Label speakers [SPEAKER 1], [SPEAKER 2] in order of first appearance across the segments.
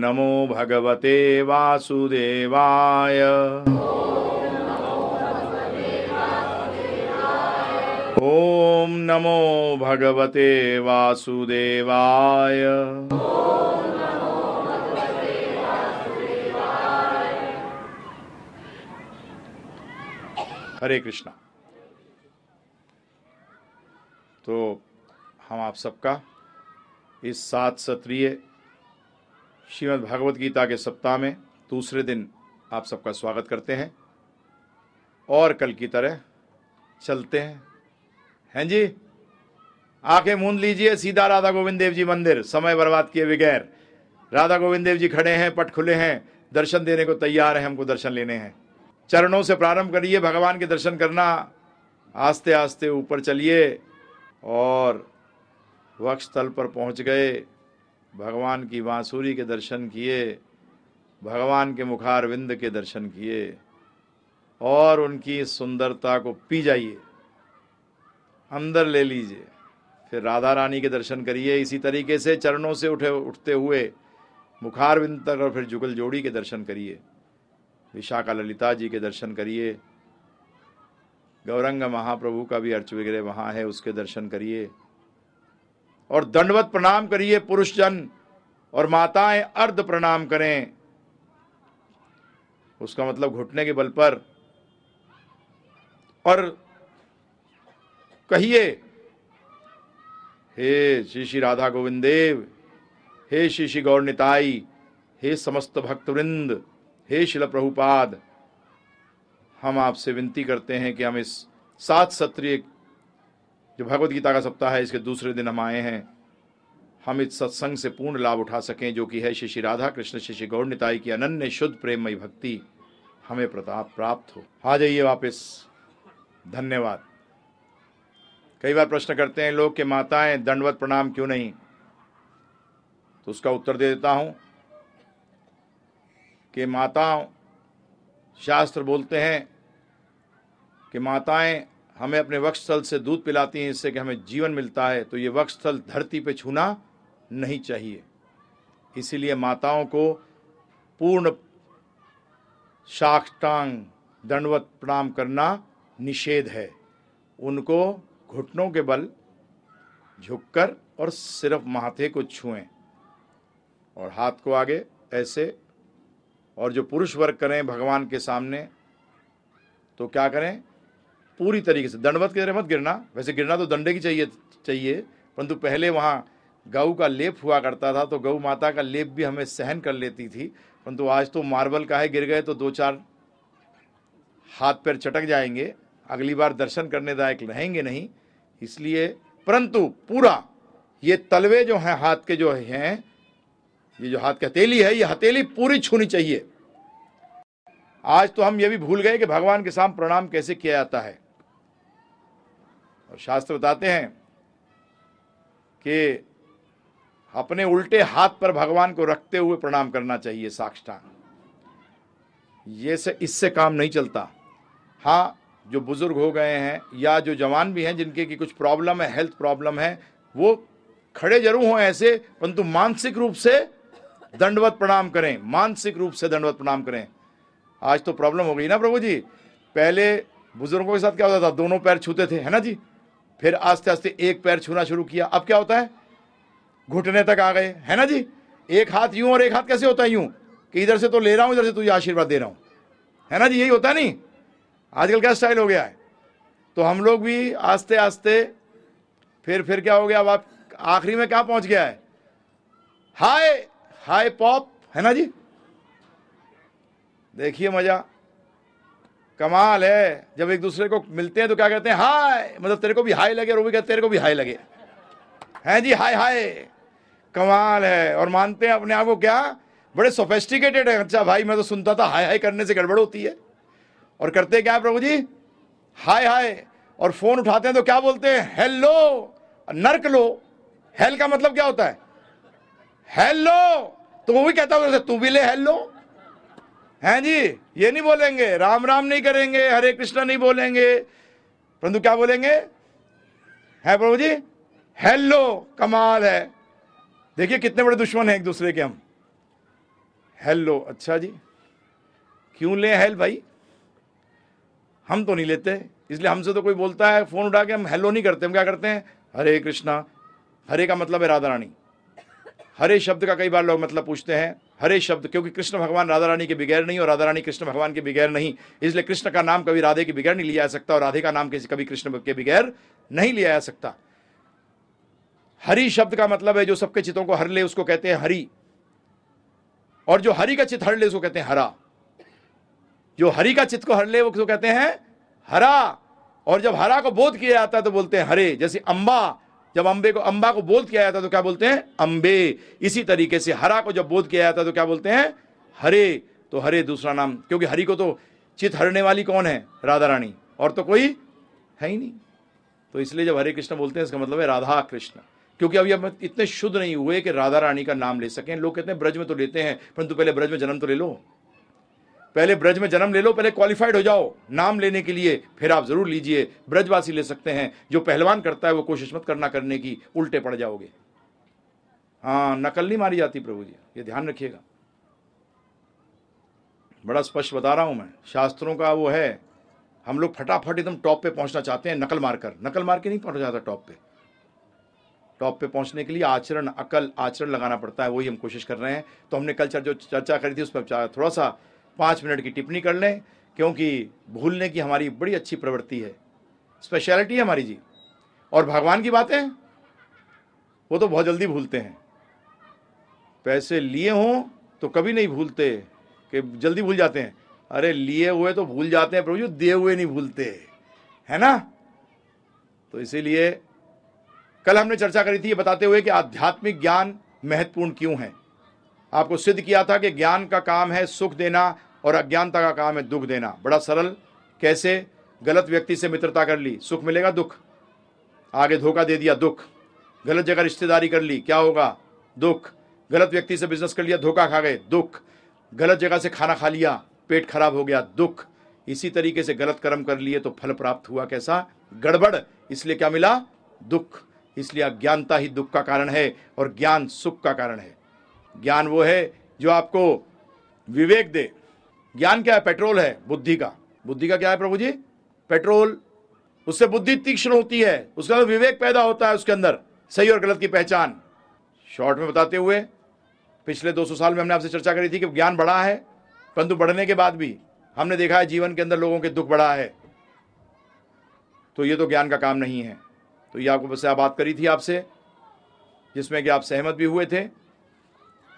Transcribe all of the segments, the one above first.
[SPEAKER 1] नमो भगवते वासुदेवाय। ॐ नमो भगवते वासुदेवाय। हरे कृष्णा। तो हम आप सबका इस सात सत्रीय श्रीमद् भागवत गीता के सप्ताह में दूसरे दिन आप सबका स्वागत करते हैं। और कल की तरह चलते हैं। हैं जी? आँखें मूंद लीजिए, सीधा राधा गोविंद देव जी मंदिर। समय बर्बाद किए बगैर। राधा गोविंद देव जी खड़े हैं, पट खुले हैं। दर्शन देने को तैयार हैं, हमको दर्शन लेने हैं। चरणों से प्रारंभ करिए, भगवान के दर्शन करना। आस्ते आस्ते ऊपर चलिए और वक्ष स्थल पर पहुँच गए। भगवान की बांसुरी के दर्शन किए, भगवान के मुखारविंद के दर्शन किए और उनकी सुंदरता को पी जाइए। अंदर ले लीजिए। फिर राधा रानी के दर्शन करिए। इसी तरीके से चरणों से उठे, उठते हुए मुखार विंद तक और फिर जुगल जोड़ी के दर्शन करिए। विशाखा ललिता जी के दर्शन करिए। गौरंग महाप्रभु का भी अर्च वगैरह वहाँ है, उसके दर्शन करिए। और दंडवत प्रणाम करिए पुरुष जन और माताएँ, अर्ध प्रणाम करें। उसका मतलब घुटने के बल पर। और कहिए, हे श्री श्री राधा गोविंद देव, हे श्री श्री गौर निताई, हे समस्त भक्तवृंद, हे शिल प्रभुपाद, हम आपसे विनती करते हैं कि हम इस सात सत्रीय जो भगवत गीता का सप्ताह है, इसके दूसरे दिन हम आए हैं। हम इस सत्संग से पूर्ण लाभ उठा सकें, जो कि है श्री श्री राधा कृष्ण, श्री श्री गौर निताई की अनन्य शुद्ध प्रेममयी भक्ति। हमें प्रताप प्राप्त हो। आ जाइए वापस। धन्यवाद। कई बार प्रश्न करते हैं लोग के माताएँ, दंडवत प्रणाम क्यों नहीं? तो उसका उत्तर दे देता हूँ कि माताओं, शास्त्र बोलते हैं कि माताएँ हमें अपने वक्षस्थल से दूध पिलाती हैं इससे कि हमें जीवन मिलता है तो ये वक्षस्थल धरती पे छूना नहीं चाहिए। इसीलिए माताओं को पूर्ण साष्टांग दंडवत प्रणाम करना निषेध है। उनको घुटनों के बल झुककर और सिर्फ़ माथे को छुएँ और हाथ को आगे ऐसे और जो पुरुष वर्ग करें भगवान के सामने तो क्या करें? पूरी तरीके से। दंडवत के मत गिरना। वैसे गिरना तो दंडे की चाहिए चाहिए, परंतु पहले वहाँ गऊ का लेप हुआ करता था तो गऊ माता का लेप भी हमें सहन कर लेती थी। परंतु आज तो मार्बल का है गिर गए तो दो चार हाथ पैर चटक जाएँगे। अगली बार दर्शन करने लायक रहेंगे नहीं। इसलिए, परंतु पूरा ये तलवे जो हैं, हाथ के जो हैं, ये जो हाथ की हथेली है, ये हथेली पूरी छूनी चाहिए। आज तो हम ये भी भूल गए कि भगवान के सामने प्रणाम कैसे किया जाता है। और शास्त्र बताते हैं कि अपने उल्टे हाथ पर भगवान को रखते हुए प्रणाम करना चाहिए साक्षात। ये से, इससे काम नहीं चलता। हाँ जो बुज़ुर्ग हो गए हैं या जो जवान भी हैं जिनके की कुछ प्रॉब्लम है, हेल्थ प्रॉब्लम है, वो खड़े ज़रूर हों ऐसे, परंतु मानसिक रूप से दंडवत प्रणाम करें। मानसिक रूप से दंडवत प्रणाम करें। आज तो प्रॉब्लम हो गई ना प्रभु जी? पहले बुज़ुर्गों के साथ क्या होता था? दोनों पैर छूते थे, है ना जी? फिर आस्ते आस्ते एक पैर छूना शुरू किया। अब क्या होता है? घुटने तक आ गए। है ना जी? एक हाथ यूँ और एक हाथ कैसे होता है यूँ? कि इधर से तो ले रहा हूँ, इधर से तुझे आशीर्वाद दे रहा हूँ। है ना जी? यही होता नहीं? आजकल क्या स्टाइल हो गया है? तो हम लोग भी आस्ते आस्ते फिर फिर क्या हो गया? अब आप आखिरी में क्या पहुँच गया है? हाय हाय पॉप। है ना जी? देखिए मज़ा। कमाल है। जब एक दूसरे को मिलते हैं तो क्या कहते हैं, हाय! मतलब तेरे को भी हाय लगे और वो भी कहते तेरे को भी हाय लगे। हैं जी, हाय हाय। कमाल है। और मानते हैं अपने आप को क्या? बड़े सोफेस्टिकेटेड है। अच्छा भाई, मैं तो सुनता था, हाय हाय करने से गड़बड़ होती है। और करते क्या है प्रभु जी? हाय हाय। और फ़ोन उठाते हैं तो क्या बोलते हैं? हेलो! नर्क लो। हेल का मतलब क्या होता है? हेलो! तो वो भी कहता हूँ, तू भी ले, हेलो! हैं जी, ये नहीं बोलेंगे, राम राम नहीं करेंगे, हरे कृष्णा नहीं बोलेंगे। परंतु क्या बोलेंगे? है प्रभु जी? हेलो, कमाल है। देखिए कितने बड़े दुश्मन हैं एक दूसरे के हम। हेलो अच्छा जी। क्यों ले हेल भाई? हम तो नहीं लेते, इसलिए हमसे तो कोई बोलता है, फ़ोन उठा के हम हेलो नहीं करते, हम क्या करते हैं? हरे कृष्णा, हरे का मतलब है राधा रानी। हरे शब्द का कई बार लोग मतलब पूछते हैं हरे शब्द, क्योंकि कृष्ण भगवान राधा रानी के बगैर नहीं और राधा रानी कृष्ण भगवान के बगैर नहीं। इसलिए कृष्ण का नाम कभी राधे के बगैर नहीं लिया जा सकता और राधे का नाम किसी, कभी कृष्ण के बगैर नहीं लिया जा सकता। हरि शब्द का मतलब है जो सबके चित्तों को हर ले, उसको कहते हैं हरि। और जो हरि का चित्त हर ले, उसको कहते हैं हरा। जो हरि का चित्त को हर ले वो कहते हैं हरा। और जब हरा को बोध किया जाता है तो बोलते हैं हरे, जैसे अंबा। जब अंबे को, अंबा को बोध किया जाता तो क्या बोलते हैं? अंबे। इसी तरीके से हरा को जब बोध किया जाता तो क्या बोलते हैं? हरे। तो हरे दूसरा नाम। क्योंकि हरि को तो चित हरने वाली कौन है? राधा रानी और तो कोई है ही नहीं। तो इसलिए जब हरे कृष्ण बोलते हैं, इसका मतलब है राधा कृष्ण। क्योंकि अभी अब इतने शुद्ध नहीं हुए कि राधा रानी का नाम ले सकें। लोग कहते हैं, ब्रज में तो लेते हैं, परंतु पहले ब्रज में जन्म तो ले लो। पहले ब्रज में जन्म ले लो, पहले क्वालिफाइड हो जाओ। नाम लेने के लिए फिर आप ज़रूर लीजिए। ब्रजवासी ले सकते हैं। जो पहलवान करता है, वो कोशिश मत करना करने की, उल्टे पड़ जाओगे। हाँ नकल नहीं मारी जाती प्रभु जी। ये ध्यान रखिएगा। बड़ा स्पष्ट बता रहा हूँ मैं। शास्त्रों का वो है, हम लोग फटाफट एकदम टॉप पे पहुँचना चाहते हैं, नकल मारकर। नकल मार के नहीं पहुँच जाता टॉप पे। टॉप पे पहुँचने के लिए आचरण, अकल, आचरण लगाना पड़ता है, वही हम कोशिश कर रहे हैं। तो हमने कल जो चर्चा करी थी, उस पर थोड़ा सा पाँच मिनट की टिप्पणी कर लें, क्योंकि भूलने की हमारी बड़ी अच्छी प्रवृत्ति है। स्पेशलिटी है हमारी जी। और भगवान की बातें, वो तो बहुत जल्दी भूलते हैं। पैसे लिए हों तो कभी नहीं भूलते, कि जल्दी भूल जाते हैं। अरे, लिए हुए तो भूल जाते हैं प्रभु जी, दिए हुए नहीं भूलते। है ना? तो इसीलिए कल हमने चर्चा करी थी ये बताते हुए कि आध्यात्मिक ज्ञान महत्वपूर्ण क्यों है। आपको सिद्ध किया था कि ज्ञान का काम है सुख देना और अज्ञानता का काम है दुख देना। बड़ा सरल, कैसे? गलत व्यक्ति से मित्रता कर ली, सुख मिलेगा दुख? आगे धोखा दे दिया, दुख। गलत जगह रिश्तेदारी कर ली, क्या होगा? दुख। गलत व्यक्ति से बिज़नेस कर लिया, धोखा खा गए, दुख। गलत जगह से खाना खा लिया, पेट खराब हो गया, दुख। इसी तरीके से गलत कर्म कर लिए तो फल प्राप्त हुआ कैसा? गड़बड़, इसलिए क्या मिला? दुख। इसलिए अज्ञानता ही दुख का कारण है और ज्ञान सुख का कारण है। ज्ञान वो है जो आपको विवेक दे। ज्ञान क्या है? पेट्रोल है बुद्धि का। बुद्धि का क्या है प्रभु जी? पेट्रोल। उससे बुद्धि तीक्ष्ण होती है। उसका तो विवेक पैदा होता है उसके अंदर, सही और गलत की पहचान। शॉर्ट में बताते हुए, पिछले 200 साल में हमने आपसे चर्चा करी थी कि ज्ञान बढ़ा है, परंतु बढ़ने के बाद भी हमने देखा है जीवन के अंदर लोगों के दुख बढ़ा है। तो ये तो ज्ञान का काम नहीं है। तो ये आपको बस बात करी थी आपसे, जिसमें कि आप सहमत भी हुए थे।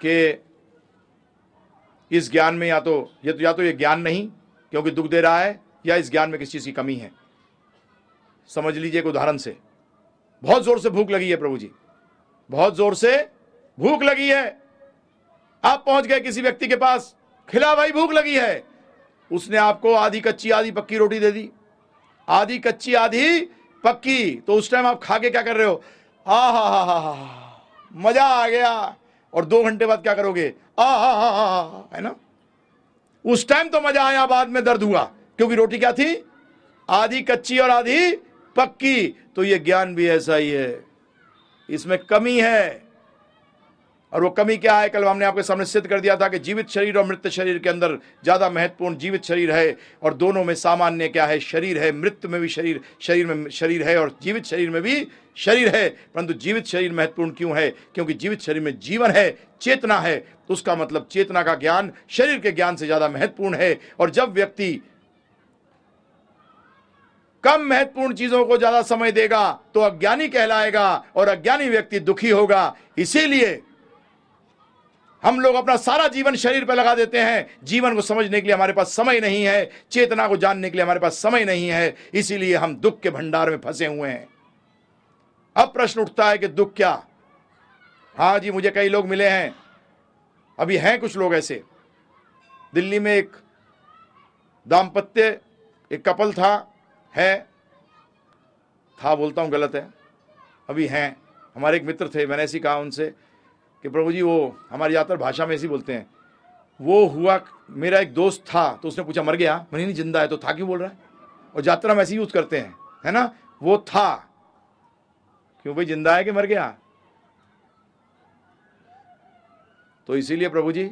[SPEAKER 1] कि इस ज्ञान में या तो ये तो या तो ये ज्ञान नहीं, क्योंकि दुख दे रहा है, या इस ज्ञान में किसी चीज़ की कमी है। समझ लीजिए एक उदाहरण से। बहुत ज़ोर से भूख लगी है प्रभु जी। बहुत ज़ोर से भूख लगी है। आप पहुँच गए किसी व्यक्ति के पास। खिला, भाई, भूख लगी है। उसने आपको आधी कच्ची, आधी पक्की रोटी दे दी। आधी कच्ची, आधी पक्की। तो उस टाइम आप खा के क्या कर रहे हो, हा हा हा हा हा। मज़ा आ गया। और दो घंटे बाद क्या करोगे? आ हा हा हा है ना? उस टाइम तो मज़ा आया, बाद में दर्द हुआ। क्योंकि रोटी क्या थी? आधी कच्ची और आधी पक्की। तो ये ज्ञान भी ऐसा ही है। इसमें कमी है। और वो कमी क्या है? कल हमने आपके सामने सिद्ध कर दिया था कि जीवित शरीर और मृत शरीर के अंदर ज़्यादा महत्वपूर्ण जीवित शरीर है। और दोनों में सामान्य क्या है? शरीर है। मृत्यु में भी शरीर शरीर में, शरीर है और जीवित शरीर में भी शरीर है, परंतु जीवित शरीर महत्वपूर्ण क्यों है? क्योंकि जीवित शरीर में जीवन है, चेतना है। तो उसका मतलब चेतना का ज्ञान शरीर के ज्ञान से ज़्यादा महत्वपूर्ण है। और जब व्यक्ति कम महत्वपूर्ण चीज़ों को ज़्यादा समय देगा तो अज्ञानी कहलाएगा और अज्ञानी व्यक्ति दुखी होगा। इसीलिए हम लोग अपना सारा जीवन शरीर पर लगा देते हैं। जीवन को समझने के लिए हमारे पास समय नहीं है। चेतना को जानने के लिए हमारे पास समय नहीं है। इसीलिए हम दुख के भंडार में फंसे हुए हैं। अब प्रश्न उठता है कि दुख क्या? हाँ जी, मुझे कई लोग मिले हैं। अभी हैं कुछ लोग ऐसे। दिल्ली में एक दाम्पत्य, एक कपल था, है। था बोलता हूँ, गलत है। अभी हैं। हमारे एक मित्र थे, मैंने ऐसी कहा उनसे कि, प्रभु जी, वो हमारी यात्रा भाषा में ऐसी बोलते हैं। वो हुआ, मेरा एक दोस्त था तो उसने पूछा, मर गया? मैंने नहीं ज़िंदा है तो था क्यों बोल रहा है? और यात्रा में ऐसे यूज़ करते हैं, है ना? वो था क्यों भाई ज़िंदा है कि मर गया? तो इसीलिए प्रभु जी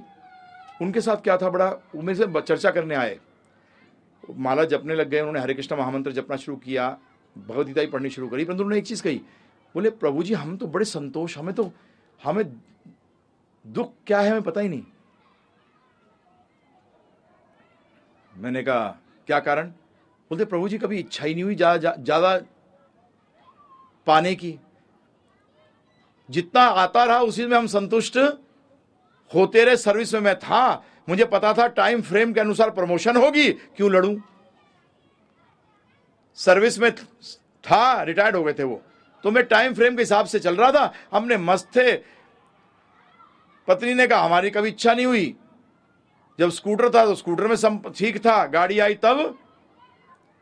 [SPEAKER 1] उनके साथ क्या था बड़ा? मेरे से चर्चा करने आए। माला जपने लग गए उन्होंने हरे कृष्ण महामंत्र जपना शुरू किया भगवदगीता ही पढ़नी शुरू करी परंतु उन्होंने एक चीज़ कही। बोले प्रभु जी हम तो बड़े संतोष हमें तो हमें दुख क्या है हमें पता ही नहीं। मैंने कहा क्या कारण? बोलते प्रभु जी कभी इच्छा ही नहीं हुई ज़्यादा जा, पाने की। जितना आता रहा, उसी में हम संतुष्ट होते रहे। सर्विस में मैं था, मुझे पता था टाइम फ्रेम के अनुसार प्रमोशन होगी, क्यों लड़ू? सर्विस में था, रिटायर्ड हो गए थे वो। तो मैं टाइम फ्रेम के हिसाब से चल रहा था। हमने मस्त थे। पत्नी ने कहा, हमारी कभी इच्छा नहीं हुई। जब स्कूटर था तो स्कूटर में ठीक था, गाड़ी आई तब।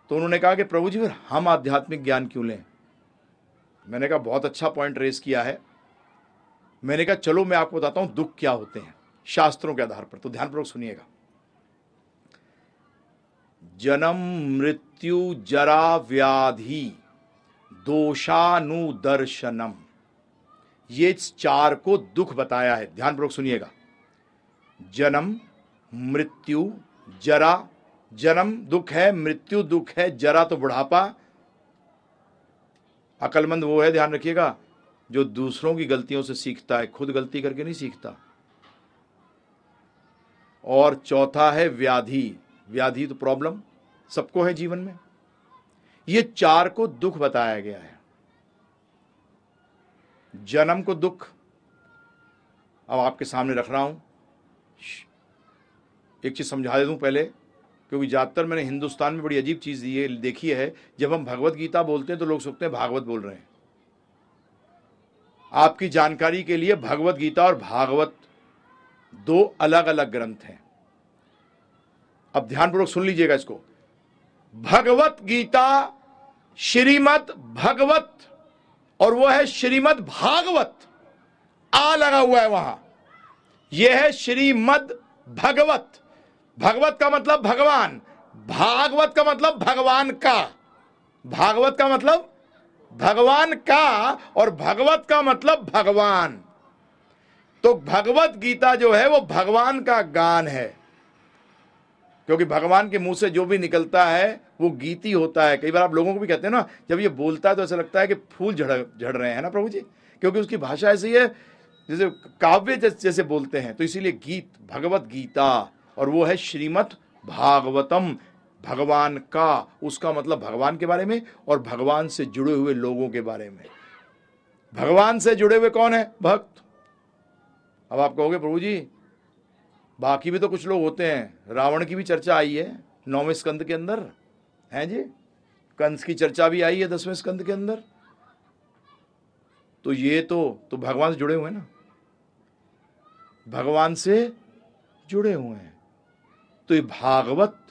[SPEAKER 1] तो उन्होंने कहा कि, प्रभु जी, फिर हम आध्यात्मिक ज्ञान क्यों लें? मैंने कहा, बहुत अच्छा पॉइंट रेस किया है। मैंने कहा, चलो, मैं आपको बताता हूँ दुख क्या होते हैं, शास्त्रों के आधार पर तो ध्यानपूर्वक सुनिएगा। जन्म, मृत्यु, जरा, व्याधि, दोषानुदर्शनम, ये चार को दुख बताया है, ध्यानपूर्वक सुनिएगा। जन्म, मृत्यु, जरा, जन्म दुख है, मृत्यु दुख है, जरा तो बुढ़ापा अकलमंद वो है, ध्यान रखिएगा, जो दूसरों की गलतियों से सीखता है, खुद गलती करके नहीं सीखता। और चौथा है व्याधि। व्याधि तो प्रॉब्लम सबको है जीवन में। ये चार को दुख बताया गया है। जन्म को दुख। अब आपके सामने रख रहा हूँ। एक चीज़ समझा दे दूँ पहले। क्योंकि ज़्यादातर मैंने हिंदुस्तान में बड़ी अजीब चीज़ है देखी है, जब हम भगवत गीता बोलते हैं तो लोग सोचते हैं भागवत बोल रहे हैं। आपकी जानकारी के लिए भगवत गीता और भागवत दो अलग अलग ग्रंथ हैं। अब ध्यानपूर्वक सुन लीजिएगा इसको। भगवत गीता श्रीमद भगवत और वो है श्रीमद भागवत। आ लगा हुआ है वहाँ। यह है श्रीमद भगवत। भगवत का मतलब भगवान। भागवत का मतलब भगवान का। भागवत का मतलब भगवान का और भगवत का मतलब भगवान। तो भगवत गीता जो है वो भगवान का गान है। क्योंकि भगवान के मुँह से जो भी निकलता है, वो गीति होता है। कई बार आप लोगों को भी कहते हैं ना, जब ये बोलता है तो ऐसा लगता है कि फूल झड़ झड़ रहे हैं ना प्रभु जी? क्योंकि उसकी भाषा ऐसी है, जैसे काव्य जैसे बोलते हैं तो इसीलिए गीत, भगवत गीता। और वो है श्रीमद भागवतम, भगवान का, उसका मतलब भगवान के बारे में और भगवान से जुड़े हुए लोगों के बारे में। भगवान से जुड़े हुए कौन है? भक्त। अब आप कहोगे, प्रभु जी, बाकी भी तो कुछ लोग होते हैं। रावण की भी चर्चा आई है नौवें स्कंद के अंदर। है जी? कंस की चर्चा भी आई है दसवें स्कंद के अंदर। तो ये तो तो भगवान से जुड़े हुए हैं ना? भगवान से जुड़े हुए हैं। तो ये भागवत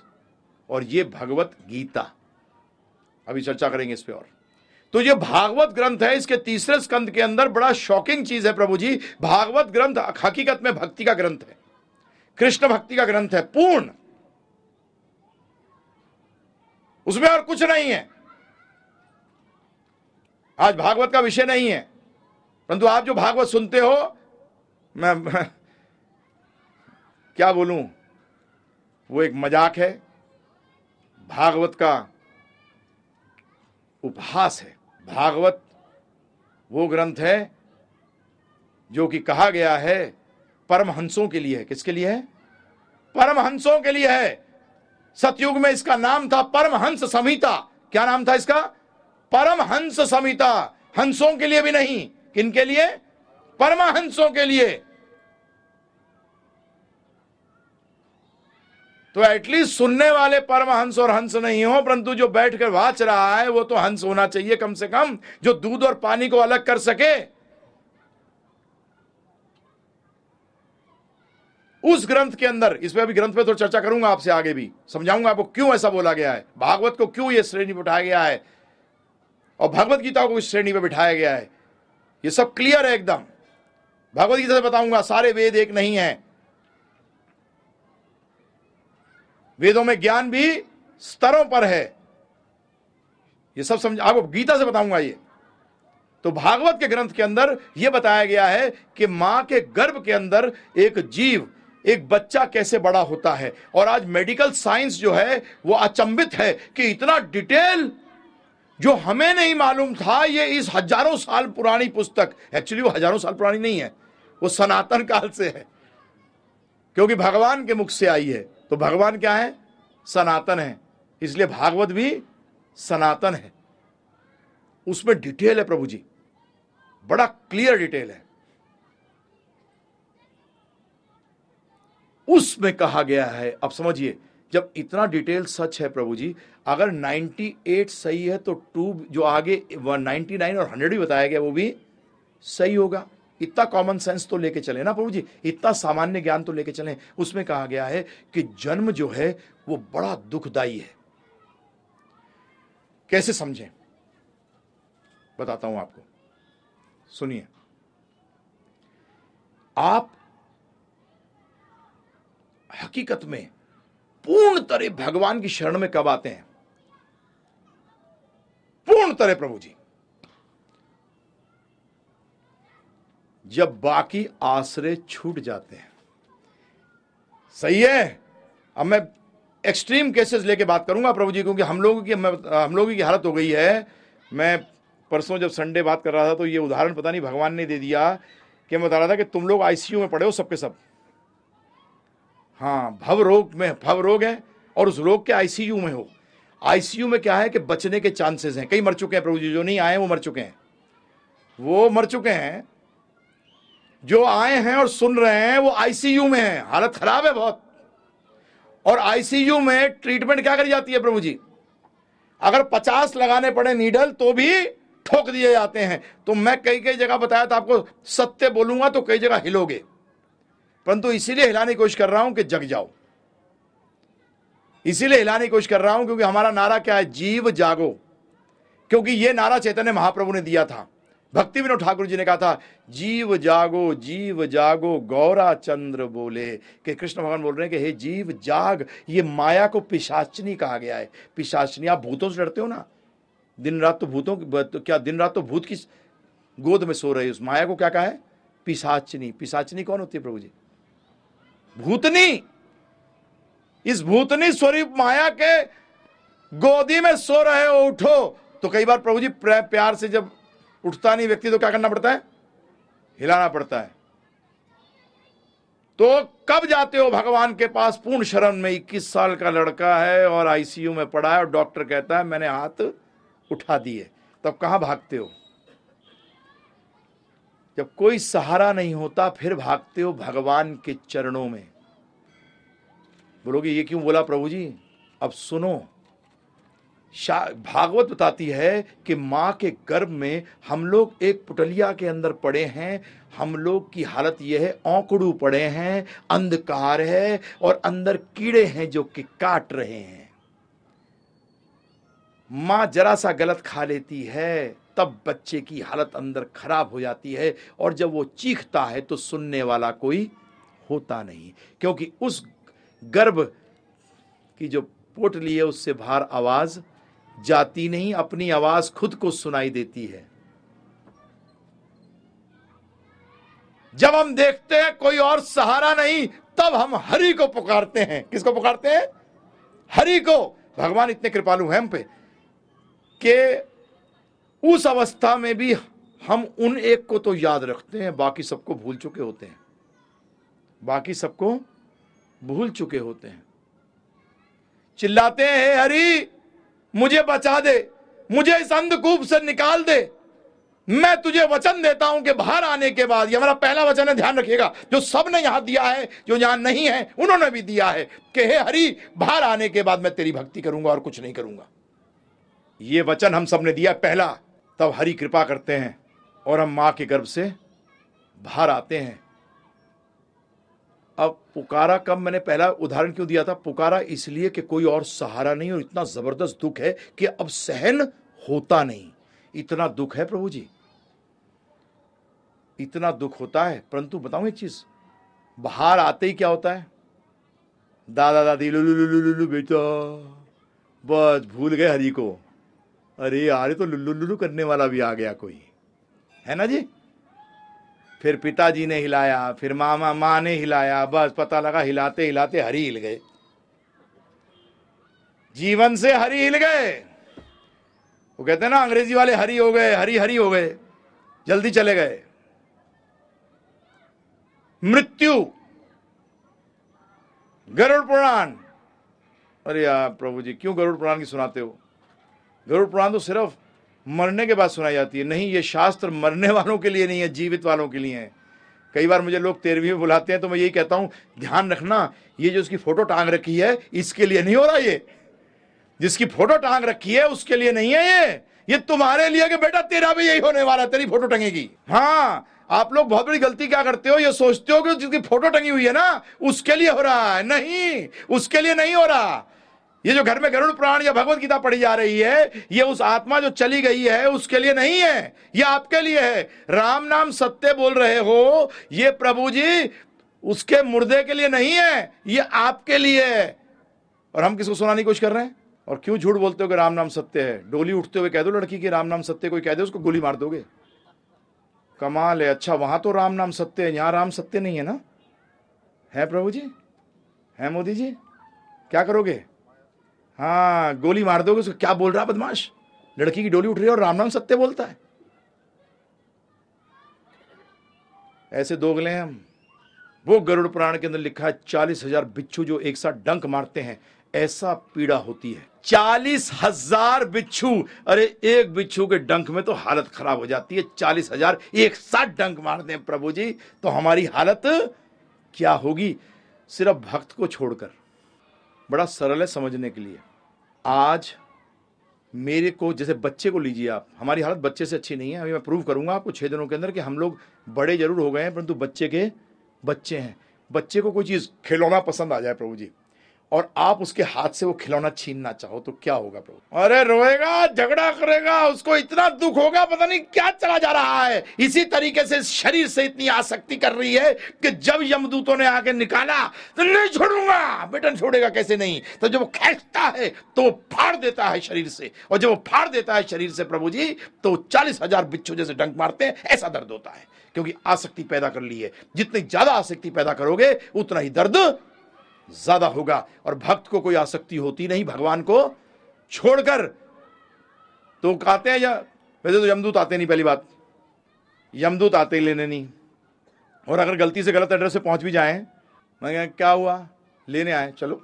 [SPEAKER 1] और ये भगवत गीता। अभी चर्चा करेंगे इस पे और। तो ये भागवत ग्रंथ है इसके तीसरे स्कंद के अंदर बड़ा शॉकिंग चीज़ है प्रभु जी। भागवत ग्रंथ हकीकत में भक्ति का ग्रंथ है। कृष्ण भक्ति का ग्रंथ है पूर्ण। उसमें और कुछ नहीं है। आज भागवत का विषय नहीं है। परंतु आप जो भागवत सुनते हो मैं, क्या बोलूँ? वो एक मज़ाक है। भागवत का उपहास है। भागवत वो ग्रंथ है जो कि कहा गया है परमहंसों के लिए है। किसके लिए है? परमहंसों के लिए है। सतयुग में इसका नाम था परमहंस संहिता। क्या नाम था इसका? परमहंस संहिता। हंसों के लिए भी नहीं। किन के लिए? परमहंसों के लिए। तो एटलीस्ट सुनने वाले परमहंस और हंस नहीं हो, परंतु जो बैठकर वाच रहा है, वो तो हंस होना चाहिए कम से कम, जो दूध और पानी को अलग कर सके। उस ग्रंथ के अंदर, इस पर अभी ग्रंथ पे तो चर्चा करूँगा आपसे आगे भी। समझाऊँगा आपको क्यों ऐसा बोला गया है। भागवत को क्यों ये श्रेणी उठाया गया है? और भगवत गीता को इस श्रेणी पर बिठाया गया है। ये सब क्लियर है एकदम। भगवत गीता से बताऊँगा, सारे वेद एक नहीं है। वेदों में ज्ञान भी स्तरों पर है। ये सब समझ, आपको गीता से बताऊँगा ये। तो भागवत के ग्रंथ के अंदर यह बताया गया है कि माँ के गर्भ के अंदर एक जीव, एक बच्चा कैसे बड़ा होता है। और आज मेडिकल साइंस जो है, वो अचंभित है कि इतना डिटेल जो हमें नहीं मालूम था, ये इस हज़ारों साल पुरानी पुस्तक एक्चुअली वो हज़ारों साल पुरानी नहीं है, वो सनातन काल से है। क्योंकि भगवान के मुख से आई है। तो भगवान क्या है? सनातन है। इसलिए भागवत भी सनातन है। उसमें डिटेल है प्रभु जी बड़ा क्लियर डिटेल है। उसमें कहा गया है, अब समझिए, जब इतना डिटेल सच है प्रभु जी अगर 98 सही है तो टू जो आगे 99 और 100 भी बताया गया, वो भी सही होगा। इतना कॉमन सेंस तो लेके चले ना प्रभु जी? इतना सामान्य ज्ञान तो लेके चले उसमें कहा गया है कि जन्म जो है, वो बड़ा दुखदाई है। कैसे समझें? बताता हूँ आपको। सुनिए। आप हकीकत में पूर्ण तरह भगवान की शरण में कब आते हैं? पूर्ण तरह प्रभु जी। जब बाकी आश्रय छूट जाते हैं। सही है? अब मैं एक्सट्रीम केसेस लेके बात करूँगा प्रभु जी, क्योंकि हम लोगों की हम लोगों की हालत हो गई है। मैं परसों जब संडे बात कर रहा था तो ये उदाहरण पता नहीं भगवान ने दे दिया कि मैं बता रहा था कि तुम लोग आईसीयू में पड़े हो, सबके सब। हाँ भव रोग में, भव रोग है, और उस रोग के आईसीयू में हो। आईसीयू में क्या है कि बचने के चांसेस हैं। कई मर चुके हैं प्रभु जी, जो नहीं आए, वो मर चुके हैं। वो मर चुके हैं जो आए हैं और सुन रहे हैं, वो आईसीयू में है। हालत खराब है बहुत। और आईसीयू में ट्रीटमेंट क्या करी जाती है, प्रभु जी? अगर पचास लगाने पड़े नीडल तो भी ठोक दिए जाते हैं। तो मैं कई कई जगह बताया था आपको, सत्य बोलूँगा तो कई जगह हिलोगे। परंतु इसीलिए हिलाने की कोशिश कर रहा हूँ कि जग जाओ। इसीलिए हिलाने की कोशिश कर रहा हूँ, क्योंकि हमारा नारा क्या है? जीव जागो। क्योंकि यह नारा चैतन्य महाप्रभु ने दिया था। भक्ति विनोद ठाकुर जी ने कहा था, जीव जागो जीव जागो, गौरा चंद्र बोले। कि कृष्ण भगवान बोल रहे हैं कि, हे जीव, जाग, ये माया को पिशाचनी कहा गया है। पिशाचनी, आप भूतों से डरते हो ना? दिन रात तो भूतों तो क्या दिन रात तो भूत की गोद में सो रहे उस माया को क्या कहा है? पिशाचनी। पिशाचनी कौन होती है प्रभु जी? भूतनी। इस भूतनी स्वरूप माया के गोदी में सो रहे हो, उठो। तो कई बार प्रभु जी प्यार से जब उठता नहीं, व्यक्ति तो क्या करना पड़ता है? हिलाना पड़ता है। तो कब जाते हो भगवान के पास? पूर्ण शरण में 21 साल का लड़का है और आईसीयू में पड़ा है और डॉक्टर कहता है, मैंने हाथ उठा दिए। तब कहाँ भागते हो? जब कोई सहारा नहीं होता, फिर भागते हो भगवान के चरणों में। बोलोगे, ये क्यों बोला प्रभु जी? अब सुनो। भागवत बताती है कि माँ के गर्भ में हम लोग एक पुटलिया के अंदर पड़े हैं। हम लोग की हालत यह है, औकड़ू पड़े हैं, अंधकार है और अंदर कीड़े हैं जो कि काट रहे हैं। माँ जरा सा गलत खा लेती है, तब बच्चे की हालत अंदर खराब हो जाती है और जब वो चीखता है तो सुनने वाला कोई होता नहीं, क्योंकि उस गर्भ की जो पोटली है, उससे बाहर आवाज़ जाती नहीं, अपनी आवाज़ खुद को सुनाई देती है। जब हम देखते हैं कोई और सहारा नहीं, तब हम हरि को पुकारते हैं। किसको पुकारते हैं? हरि को। भगवान इतने कृपालु हैं हम पे कि उस अवस्था में भी हम उन एक को तो याद रखते हैं, बाकी सबको भूल चुके होते हैं। बाकी सबको भूल चुके होते हैं। चिल्लाते हैं हरी मुझे बचा दे, मुझे इस अंधकूप से निकाल दे। मैं तुझे वचन देता हूँ कि बाहर आने के बाद ये हमारा पहला वचन है, ध्यान रखिएगा, जो सबने यहाँ दिया है, जो यहाँ नहीं है, उन्होंने भी दिया है कि हे हरि, बाहर आने के बाद मैं तेरी भक्ति करूँगा और कुछ नहीं करूँगा। ये वचन हम सबने दिया पहला, तब हरि कृपा करते हैं और हम माँ के गर्भ से बाहर आते हैं। अब पुकारा कब मैंने पहला उदाहरण क्यों दिया था? पुकारा इसलिए कि कोई और सहारा नहीं और इतना ज़बरदस्त दुख है कि अब सहन होता नहीं। इतना दुख है प्रभु जी। इतना दुख होता है, परंतु बताऊँ एक चीज़, बाहर आते ही क्या होता है? दादा, दादी, लुलु लुलु लुलु बेटा, बस भूल गए हरी को। अरे यार तो लुल्लू लुल्लू करने वाला भी आ गया कोई। है ना जी? फिर पिताजी ने हिलाया, फिर मामा, माँ ने हिलाया, बस पता लगा हिलाते हिलाते हरी हिल गए। जीवन से हरी हिल गए। वो कहते हैं ना, अंग्रेज़ी वाले हरी हो गए, हरी हरी हो गए, जल्दी चले गए। मृत्यु, गरुड़ पुराण। अरे यार प्रभु जी, क्यों गरुड़ पुराण की सुनाते हो? गरुड़ पुराण तो सिर्फ़ मरने के बाद सुनाई जाती है। नहीं, ये शास्त्र मरने वालों के लिए नहीं है, जीवित वालों के लिए है। कई बार मुझे लोग तेरहवीं में बुलाते हैं तो मैं यही कहता हूँ, ध्यान रखना, ये जो उसकी फ़ोटो टांग रखी है, इसके लिए नहीं हो रहा ये। जिसकी फ़ोटो टांग रखी है, उसके लिए नहीं है ये। ये तुम्हारे लिए कि बेटा तेरा भी यही होने वाला है, तेरी फ़ोटो टंगेगी। हाँ आप लोग बहुत बड़ी गलती क्या करते हो? ये सोचते हो कि जिसकी फ़ोटो टंगी हुई है ना, उसके लिए हो रहा है। नहीं, उसके लिए नहीं हो रहा। ये जो घर में गरुड़ पुराण या भगवत गीता पढ़ी जा रही है, ये उस आत्मा जो चली गई है, उसके लिए नहीं है, ये आपके लिए है। राम नाम सत्य बोल रहे हो, ये प्रभु जी उसके मुर्दे के लिए नहीं है, ये आपके लिए है। और हम किसको सुनाने की कोशिश कर रहे हैं? और क्यों झूठ बोलते हो कि राम नाम सत्य है? डोली उठते हुए कह दो लड़की की राम नाम सत्य कोई कह दे, उसको गोली मार दोगे? कमाल है अच्छा वहाँ तो राम नाम सत्य है, यहाँ राम सत्य नहीं है ना? है प्रभु जी? है मोदी जी? क्या करोगे? हाँ गोली मार दोगे उसको क्या बोल रहा बदमाश? लड़की की डोली उठ रही है और राम नाम सत्य बोलता है। ऐसे दोगले हम। वो गरुड़ पुराण के अंदर लिखा है, चालीस हज़ार बिच्छू जो एक साथ डंक मारते हैं, ऐसा पीड़ा होती है। चालीस हज़ार बिच्छू! अरे, एक बिच्छू के डंक में तो हालत खराब हो जाती है। चालीस हज़ार एक साथ डंक मारते हैं प्रभु जी तो हमारी हालत क्या होगी? सिर्फ़ भक्त को छोड़कर। बड़ा सरल है समझने के लिए। आज मेरे को, जैसे बच्चे को लीजिए आप, हमारी हालत बच्चे से अच्छी नहीं है, अभी मैं प्रूव करूँगा आपको छः दिनों के अंदर कि हम लोग बड़े ज़रूर हो गए हैं, परंतु बच्चे के बच्चे हैं। बच्चे को कोई चीज़ खिलौना पसंद आ जाए प्रभु जी। और आप उसके हाथ से वो खिलौना छीनना चाहो तो क्या होगा प्रभु? अरे रोएगा, झगड़ा करेगा, उसको इतना दुख होगा, पता नहीं क्या चला जा रहा है। इसी तरीके से शरीर से इतनी आसक्ति कर रही है कि जब यमदूतों ने आके निकाला तो नहीं छोड़ूँगा। बेटन छोड़ेगा कैसे नहीं? तो जब वो खेचता है तो वो फाड़ देता है शरीर से। और जब वो फाड़ देता है शरीर से प्रभु जी तो चालीस हज़ार बिच्छू जैसे डंक मारते हैं, ऐसा दर्द होता है। क्योंकि आसक्ति पैदा कर ली है। जितनी ज़्यादा आसक्ति पैदा करोगे, उतना ही दर्द ज़्यादा होगा और भक्त को कोई आसक्ति होती नहीं, भगवान को छोड़कर। तो कहते हैं, या वैसे तो यमदूत आते नहीं, पहली बात। यमदूत आते ही लेने नहीं। और अगर गलती से गलत एड्रेस से पहुँच भी जाए, मैं क्या हुआ? लेने आए, चलो।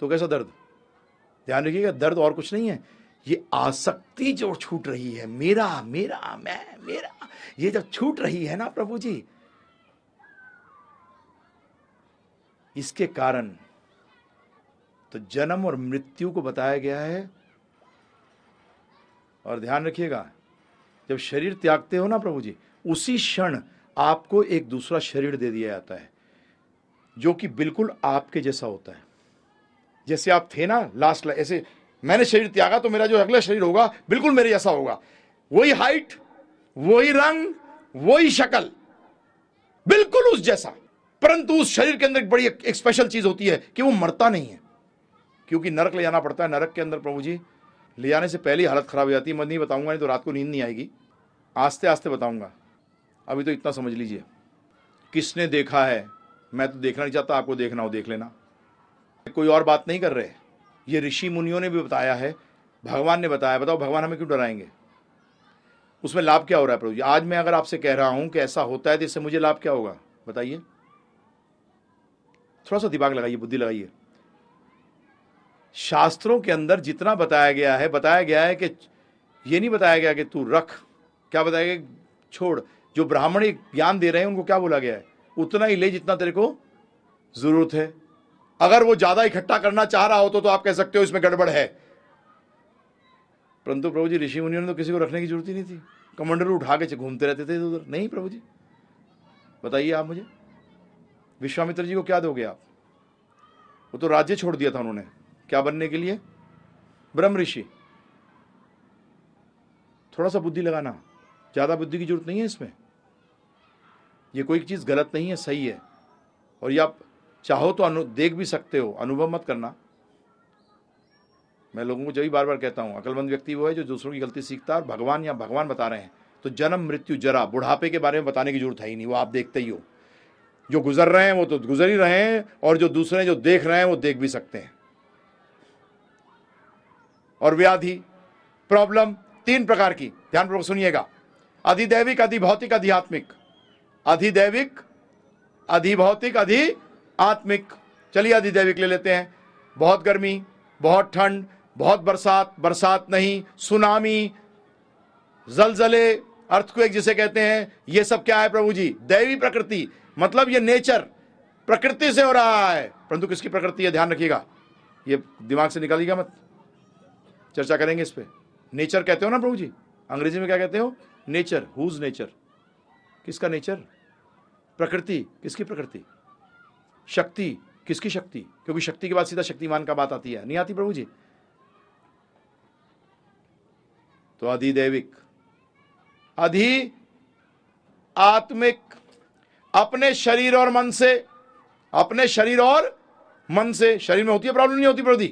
[SPEAKER 1] तो कैसा दर्द? ध्यान रखिएगा, दर्द और कुछ नहीं है। ये आसक्ति जो छूट रही है, मेरा मेरा, मैं, मेरा, ये जब छूट रही है ना प्रभु जी इसके कारण तो जन्म और मृत्यु को बताया गया है। और ध्यान रखिएगा जब शरीर त्यागते हो ना प्रभु जी उसी क्षण आपको एक दूसरा शरीर दे दिया जाता है जो कि बिल्कुल आपके जैसा होता है। जैसे आप थे ना लास्ट ला, ऐसे मैंने शरीर त्यागा तो मेरा जो अगला शरीर होगा बिल्कुल मेरे जैसा होगा। वही हाइट वही रंग वही शक्ल बिल्कुल उस जैसा। परंतु उस शरीर के अंदर एक बड़ी एक, स्पेशल चीज़ होती है कि वो मरता नहीं है। क्योंकि नरक ले जाना पड़ता है नरक के अंदर प्रभु जी ले जाने से पहले हालत खराब हो जाती है। मैं नहीं बताऊँगा नहीं तो रात को नींद नहीं आएगी। आस्ते आस्ते बताऊँगा। अभी तो इतना समझ लीजिए। किसने देखा है? मैं तो देखना नहीं चाहता आपको देखना हो देख लेना। कोई और बात नहीं कर रहे। ये ऋषि मुनियों ने भी बताया है। भगवान ने बताया। बताओ भगवान हमें क्यों डराएँगे? उसमें लाभ क्या हो रहा है प्रभु जी? आज मैं अगर आपसे कह रहा हूँ कि ऐसा होता है तो इससे मुझे लाभ क्या होगा? बताइए। थोड़ा सा दिमाग लगाइए बुद्धि लगाइए। शास्त्रों के अंदर जितना बताया गया है बताया गया है कि ये नहीं बताया गया कि तू रख क्या बताया गया छोड़। जो ब्राह्मण ज्ञान दे रहे हैं उनको क्या बोला गया है? उतना ही ले जितना तेरे को ज़रूरत है। अगर वो ज़्यादा इकट्ठा करना चाह रहा हो तो, तो आप कह सकते हो इसमें गड़बड़ है। परंतु प्रभु जी ऋषि मुनियों ने तो किसी को रखने की ज़रूरत ही नहीं थी। कमांडर उठा के घूमते रहते थे उधर नहीं प्रभु जी। बताइए आप मुझे। विश्वामित्र जी को क्या दोगे आप? वो तो राज्य छोड़ दिया था उन्होंने। क्या बनने के लिए? ब्रह्म ऋषि। थोड़ा सा बुद्धि लगाना। ज़्यादा बुद्धि की ज़रूरत नहीं है इसमें। ये कोई चीज़ गलत नहीं है, सही है। और ये आप चाहो तो अनु, देख भी सकते हो। अनुभव मत करना। मैं लोगों को जब भी बार बार कहता हूँ, अकलमंद व्यक्ति वो है जो दूसरों की गलती सीखता है और भगवान या भगवान बता रहे हैं। तो जन्म, मृत्यु, जरा बुढ़ापे के बारे में बताने की ज़रूरत है ही नहीं। वो आप देखते ही हो। जो गुजर रहे हैं, वो तो गुजर ही रहे हैं, और जो दूसरे जो देख रहे हैं, वो देख भी सकते हैं। और व्याधि, प्रॉब्लम, तीन प्रकार की, ध्यानपूर्वक सुनिएगा। अधिदैविक, अधिभौतिक, अधिआत्मिक। अधिदैविक, अधिभौतिक अधि आत्मिक चलिए अधिदैविक ले लेते हैं। बहुत गर्मी, बहुत ठंड, बहुत बरसात बरसात नहीं, सुनामी, जलजले, अर्थक्वेक जिसे कहते हैं, ये सब क्या है प्रभु जी? दैवी प्रकृति। मतलब ये नेचर प्रकृति से हो रहा है। परंतु किसकी प्रकृति है? ध्यान रखिएगा। ये दिमाग से निकालिएगा मत। चर्चा करेंगे इस पर नेचर कहते हो ना प्रभु जी? अंग्रेज़ी में क्या कहते हो? नेचर। हुज नेचर किसका नेचर? प्रकृति। किसकी प्रकृति? शक्ति। किसकी शक्ति? क्योंकि शक्ति के बाद सीधा शक्तिमान का बात आती है। नहीं आती प्रभु जी? तो अधिदैविक। अधि आत्मिक अपने शरीर और मन से, अपने शरीर और मन से। शरीर में होती है प्रॉब्लम नहीं होती प्रभु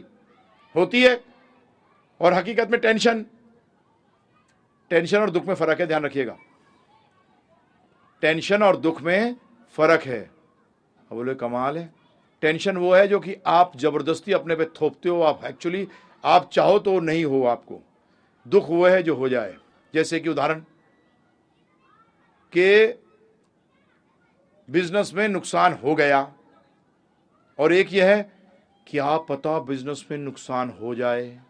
[SPEAKER 1] होती है। और हकीकत में टेंशन टेंशन और दुख में फ़र्क है, ध्यान रखिएगा। टेंशन और दुख में फ़र्क है। बोले, कमाल है। टेंशन वो है जो कि आप ज़बरदस्ती अपने पे थोपते हो, आप एक्चुअली आप चाहो तो नहीं हो आपको। दुख वो है जो हो जाए। जैसे कि उदाहरण, के बिज़नेस में नुकसान हो गया। और एक यह है कि आप पता बिज़नेस में नुकसान हो जाए।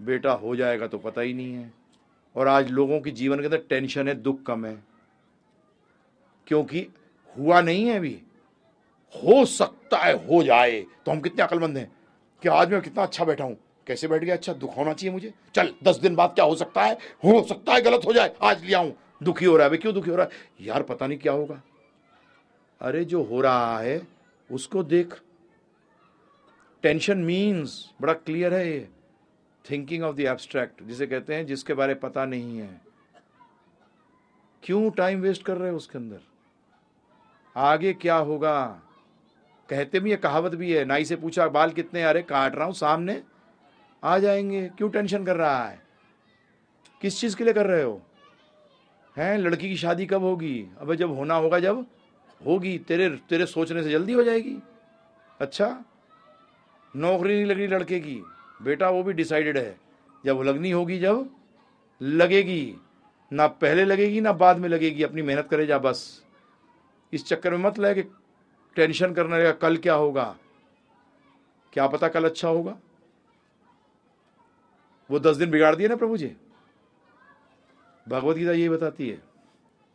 [SPEAKER 1] बेटा हो जाएगा तो पता ही नहीं है। और आज लोगों की जीवन के अंदर टेंशन है, दुख कम है। क्योंकि हुआ नहीं है अभी। हो सकता है हो जाए। तो हम कितने अकलमंद हैं कि आज मैं कितना अच्छा बैठा हूँ। कैसे बैठ गया? अच्छा दुख होना चाहिए मुझे। चल, दस दिन बाद क्या हो सकता है? हो सकता है गलत हो जाए। आज लिया हूँ। दुखी हो रहा है। क्यों दुखी हो रहा है? यार, पता नहीं क्या होगा। अरे जो हो रहा है, उसको देख। टेंशन मीन्स बड़ा क्लियर है ये। थिंकिंग ऑफ़ द एब्स्ट्रैक्ट जिसे कहते हैं, जिसके बारे पता नहीं है। क्यों टाइम वेस्ट कर रहे हो उसके अंदर? आगे क्या होगा? कहते भी है, कहावत भी है, नाई से पूछा, बाल कितने अरे काट रहा हूँ, सामने आ जाएँगे। क्यों टेंशन कर रहा है? किस चीज़ के लिए कर रहे हो? हैं, लड़की की शादी कब होगी? अबे जब होना होगा जब होगी, तेरे तेरे सोचने से जल्दी हो जाएगी। अच्छा नौकरी नहीं लग रही लड़के की। बेटा, वो भी डिसाइडेड है। जब लगनी होगी, जब लगेगी। ना पहले लगेगी, ना बाद में लगेगी। अपनी मेहनत करे जा बस। इस चक्कर में मत लगे कि टेंशन करना रहेगा कल क्या होगा? क्या पता कल अच्छा होगा? वो दस दिन बिगाड़ दिए ना प्रभु जी? भगवत गीता यही बताती है।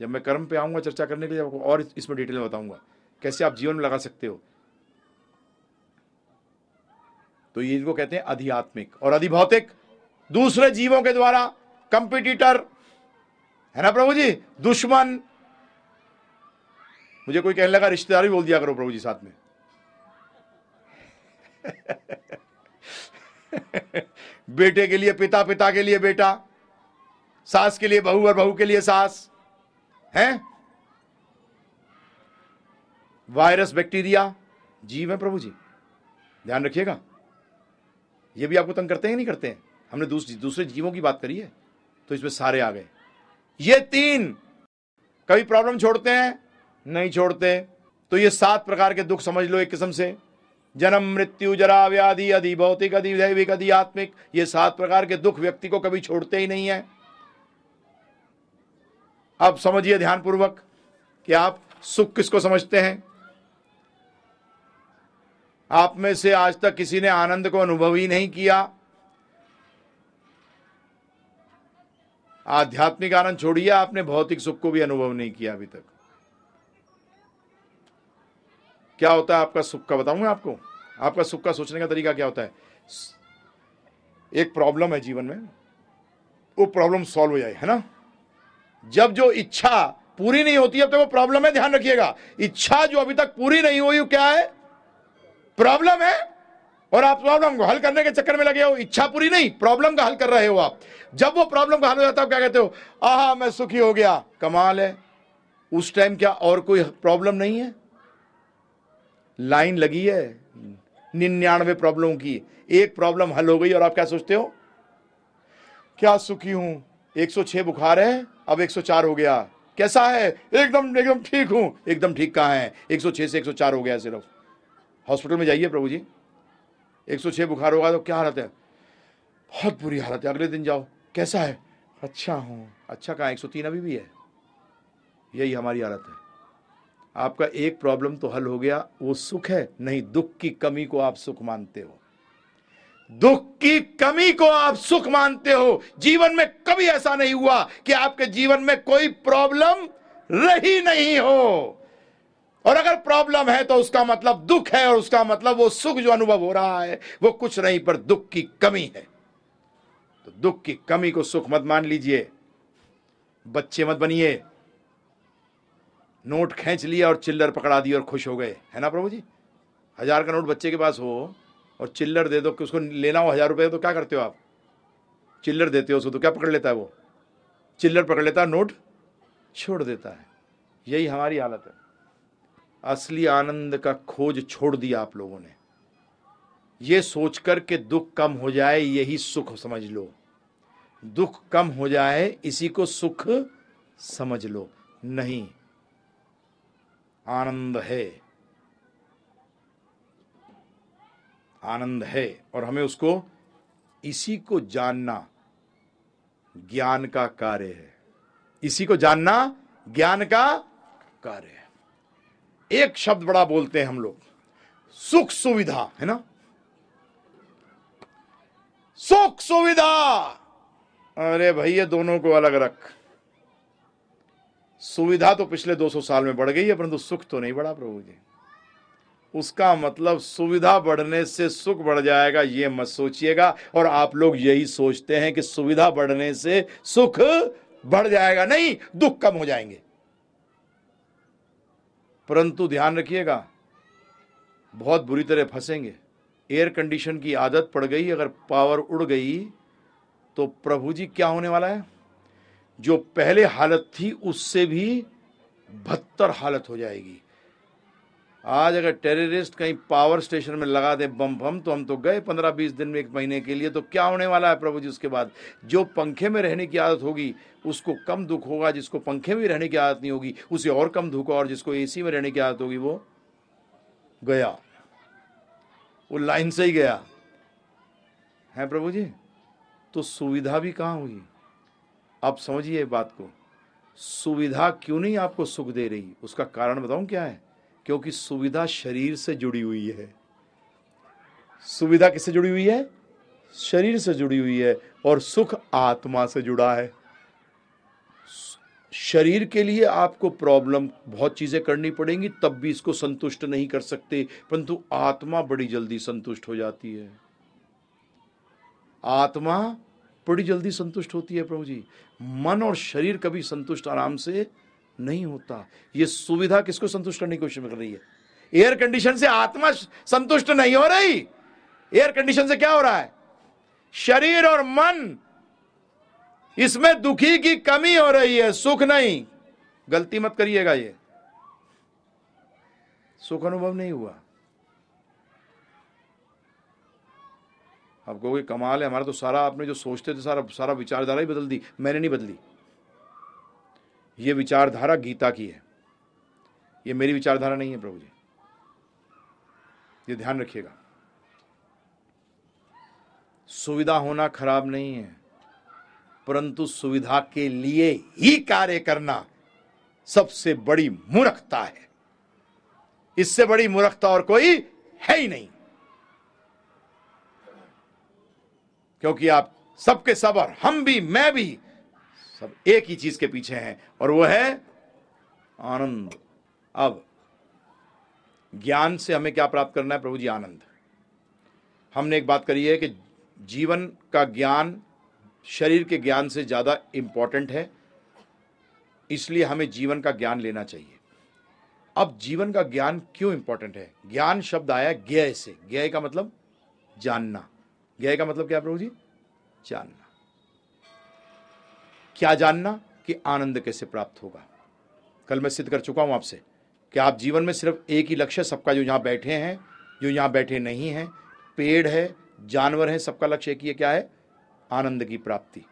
[SPEAKER 1] जब मैं कर्म पे आऊँगा चर्चा करने के लिए, आपको और इसमें डिटेल में बताऊँगा। कैसे आप जीवन में लगा सकते हो? तो ये को कहते हैं अधिआत्मिक और अधिभौतिक। दूसरे जीवों के द्वारा कंपिटिटर है ना प्रभु जी? दुश्मन। मुझे कोई कहने लगा, रिश्तेदार भी बोल दिया करो प्रभु जी साथ में। बेटे के लिए पिता पिता के लिए बेटा। सास के लिए बहू और बहू के लिए सास। है? Virus, bacteria. जीव है प्रभु जी। ध्यान रखिएगा। ये भी आपको तंग करते हैं नहीं करते हैं? हमने दूसरे दूसरे जीवों की बात करी है तो इसमें सारे आ गए। ये तीन कभी प्रॉब्लम छोड़ते हैं? नहीं छोड़ते। तो ये सात प्रकार के दुख समझ लो एक किस्म से। जन्म, मृत्यु, जरा, व्याधि, अधि, भौतिक, अधि, दैविक, अधि, आत्मिक, ये सात प्रकार के दुख व्यक्ति को कभी छोड़ते ही नहीं है। अब समझिए ध्यानपूर्वक कि आप सुख किसको समझते हैं। आप में से आज तक किसी ने आनंद को अनुभव ही नहीं किया। आध्यात्मिक आनंद छोड़िए, आपने भौतिक सुख को भी अनुभव नहीं किया अभी तक। क्या होता है आपका सुख का, बताऊँगा आपको? आपका सुख का सोचने का तरीका क्या होता है? एक प्रॉब्लम है जीवन में, वो प्रॉब्लम सॉल्व हो जाए, है ना? जब जो इच्छा पूरी नहीं होती है तो वो प्रॉब्लम है, ध्यान रखिएगा। इच्छा जो अभी तक पूरी नहीं हुई क्या है? प्रॉब्लम है। और आप प्रॉब्लम को हल करने के चक्कर में लगे हो। इच्छा पूरी नहीं, प्रॉब्लम का हल कर रहे हो आप। जब वो प्रॉब्लम का हल हो जाता है क्या कहते हो? आहा, मैं सुखी हो गया। कमाल है। उस टाइम क्या और कोई प्रॉब्लम नहीं है? लाइन लगी है निन्यानवे प्रॉब्लम की। एक प्रॉब्लम हल हो गई और आप क्या सोचते हो? क्या सुखी हूँ? 106 बुखार है। अब 104 हो गया। कैसा है? एकदम एकदम ठीक हूँ। एकदम ठीक कहाँ है? 106 से 104 हो गया सिर्फ़। हॉस्पिटल में जाइए प्रभु जी। 106 बुखार होगा तो क्या हालत है? बहुत बुरी हालत है। अगले दिन जाओ। कैसा है? अच्छा हूँ। अच्छा कहाँ 103 अभी भी है। यही हमारी हालत है। आपका एक प्रॉब्लम तो हल हो गया। वो सुख है, नहीं दुख की कमी को आप सुख मानते हो। दुख की कमी को आप सुख मानते हो। जीवन में कभी ऐसा नहीं हुआ कि आपके जीवन में कोई प्रॉब्लम रही नहीं हो। और अगर प्रॉब्लम है तो उसका मतलब दुख है और उसका मतलब वो सुख जो अनुभव हो रहा है, वो कुछ नहीं, पर दुख की कमी है। तो दुख की कमी को सुख मत मान लीजिए। बच्चे मत बनिए। नोट खींच लिया और चिल्लर पकड़ा दी और खुश हो गए। है ना प्रभु जी? हज़ार का नोट बच्चे के पास हो। और चिल्लर दे दो कि उसको लेना हो हज़ार रुपये तो क्या करते हो आप? चिल्लर देते हो उसको तो क्या पकड़ लेता है वो? चिल्लर पकड़ लेता है, नोट छोड़ देता है। यही हमारी हालत है। असली आनंद का खोज छोड़ दिया आप लोगों ने। ये सोचकर के दुख कम हो जाए, यही सुख समझ लो। दुख कम हो जाए, इसी को सुख समझ लो। नहीं, आनंद है। आनंद है और हमें उसको इसी को जानना ज्ञान का कार्य है। इसी को जानना ज्ञान का कार्य है। एक शब्द बड़ा बोलते हैं हम लोग। सुख सुविधा, है ना? सुख सुविधा! अरे भाई, ये दोनों को अलग रख। सुविधा तो पिछले 200 साल में बढ़ गई है, परंतु सुख तो नहीं बढ़ा प्रभु जी। उसका मतलब सुविधा बढ़ने से सुख बढ़ जाएगा, ये मत सोचिएगा। और आप लोग यही सोचते हैं कि सुविधा बढ़ने से सुख बढ़ जाएगा, नहीं, दुख कम हो जाएँगे। परंतु ध्यान रखिएगा, बहुत बुरी तरह फंसेंगे। एयर कंडीशन की आदत पड़ गई, अगर पावर उड़ गई तो प्रभु जी क्या होने वाला है? जो पहले हालत थी, उससे भी बदतर हालत हो जाएगी। आज अगर टेररिस्ट कहीं पावर स्टेशन में लगा दे बम बम तो हम तो गए पंद्रह बीस दिन में एक महीने के लिए तो क्या होने वाला है प्रभु जी उसके बाद? जो पंखे में रहने की आदत होगी, उसको कम दुख होगा, जिसको पंखे में रहने की आदत नहीं होगी, उसे और कम दुख और जिसको एसी में रहने की आदत होगी, वो गया। वो लाइन से ही गया। है प्रभु जी? तो सुविधा भी कहाँ हुई आप समझिए बात को। सुविधा क्यों नहीं आपको सुख दे रही? उसका कारण बताऊँ क्या है? क्योंकि सुविधा शरीर से जुड़ी हुई है। सुविधा किससे जुड़ी हुई है? शरीर से जुड़ी हुई है और सुख आत्मा से जुड़ा है। शरीर के लिए आपको प्रॉब्लम, बहुत चीज़ें करनी पड़ेंगी, तब भी इसको संतुष्ट नहीं कर सकते, परंतु आत्मा बड़ी जल्दी संतुष्ट हो जाती है। आत्मा बड़ी जल्दी संतुष्ट होती है प्रभु जी। मन और शरीर कभी संतुष्ट आराम से नहीं होता। ये सुविधा किसको संतुष्ट करने की कोशिश कर रही है? एयर कंडीशन से आत्मा संतुष्ट नहीं हो रही। एयर कंडीशन से क्या हो रहा है? शरीर और मन। इसमें दुखी की कमी हो रही है, सुख नहीं। गलती मत करिएगा ये। सुख अनुभव नहीं हुआ। आप कहोगे कमाल है, हमारा तो सारा आपने जो सोचते थे, सारा सारा विचारधारा ही बदल दी। मैंने नहीं बदली। ये विचारधारा गीता की है। ये मेरी विचारधारा नहीं है प्रभु जी। ये ध्यान रखिएगा। सुविधा होना खराब नहीं है, परंतु सुविधा के लिए ही कार्य करना सबसे बड़ी मूर्खता है। इससे बड़ी मूर्खता और कोई है ही नहीं। क्योंकि आप सबके सब और हम भी, मैं भी सब एक ही चीज़ के पीछे हैं, और वो है आनंद। अब, ज्ञान से हमें क्या प्राप्त करना है? प्रभु जी, आनंद। हमने एक बात करी है कि जीवन का ज्ञान शरीर के ज्ञान से ज़्यादा इंपॉर्टेंट है, इसलिए हमें जीवन का ज्ञान लेना चाहिए। अब जीवन का ज्ञान क्यों इंपॉर्टेंट है? ज्ञान शब्द आया ज्ञ से। ज्ञ का मतलब जानना। ज्ञ का मतलब क्या प्रभु जी? जानना। क्या जानना कि आनंद कैसे प्राप्त होगा? कल मैं सिद्ध कर चुका हूँ आपसे कि आप जीवन में सिर्फ़ एक ही लक्ष्य सबका जो यहाँ बैठे हैं, जो यहाँ बैठे नहीं हैं, पेड़ है, जानवर है, सबका लक्ष्य एक ही क्या है? आनंद की प्राप्ति।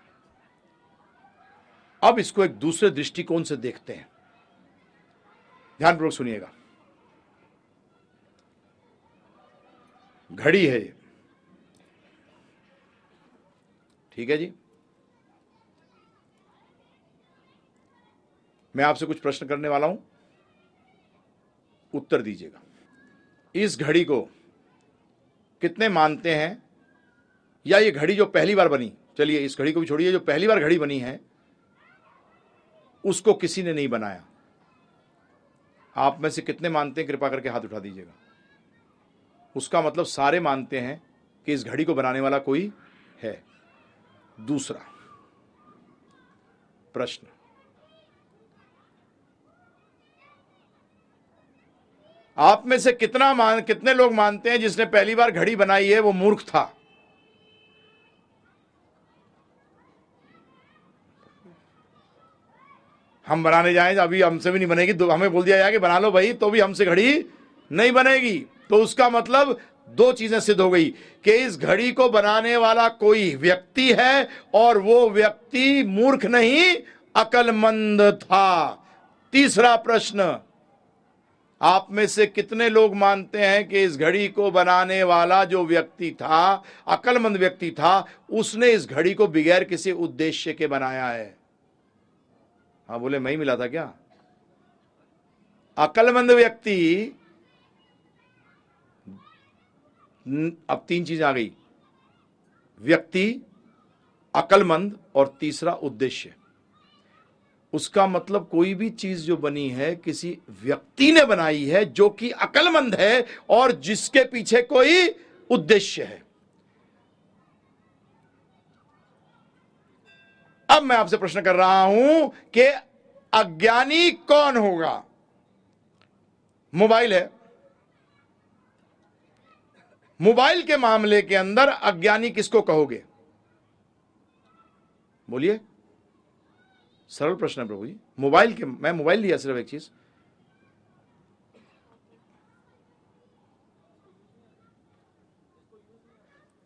[SPEAKER 1] अब इसको एक दूसरे दृष्टिकोण से देखते हैं। ध्यानपूर्वक सुनिएगा। घड़ी है ठीक है जी? मैं आपसे कुछ प्रश्न करने वाला हूँ। उत्तर दीजिएगा। इस घड़ी को कितने मानते हैं? या ये घड़ी जो पहली बार बनी, चलिए इस घड़ी को भी छोड़िए, जो पहली बार घड़ी बनी है, उसको किसी ने नहीं बनाया। आप में से कितने मानते हैं? कृपा करके हाथ उठा दीजिएगा। उसका मतलब सारे मानते हैं कि इस घड़ी को बनाने वाला कोई है। दूसरा प्रश्न। आप में से कितना मान, कितने लोग मानते हैं जिसने पहली बार घड़ी बनाई है, वो मूर्ख था? हम बनाने जाएँ, अभी हमसे भी नहीं बनेगी हमें बोल दिया जाए कि बना लो भाई तो भी हमसे घड़ी नहीं बनेगी। तो उसका मतलब दो चीज़ें सिद्ध हो गई, कि इस घड़ी को बनाने वाला कोई व्यक्ति है और वो व्यक्ति मूर्ख नहीं, अकलमंद था। तीसरा प्रश्न आप में से कितने लोग मानते हैं कि इस घड़ी को बनाने वाला जो व्यक्ति था, अकलमंद व्यक्ति था, उसने इस घड़ी को बगैर किसी उद्देश्य के बनाया है? हाँ बोले, मैं ही मिला था क्या? अकलमंद व्यक्ति, अब तीन चीज़ आ गई। व्यक्ति, अकलमंद और तीसरा उद्देश्य। उसका मतलब कोई भी चीज़ जो बनी है, किसी व्यक्ति ने बनाई है, जो कि अकलमंद है और जिसके पीछे कोई उद्देश्य है। अब मैं आपसे प्रश्न कर रहा हूँ कि अज्ञानी कौन होगा? मोबाइल है। मोबाइल के मामले के अंदर अज्ञानी किसको कहोगे? बोलिए। सरल प्रश्न है प्रभु जी। मोबाइल के मैं मोबाइल लिया सिर्फ़ एक चीज़।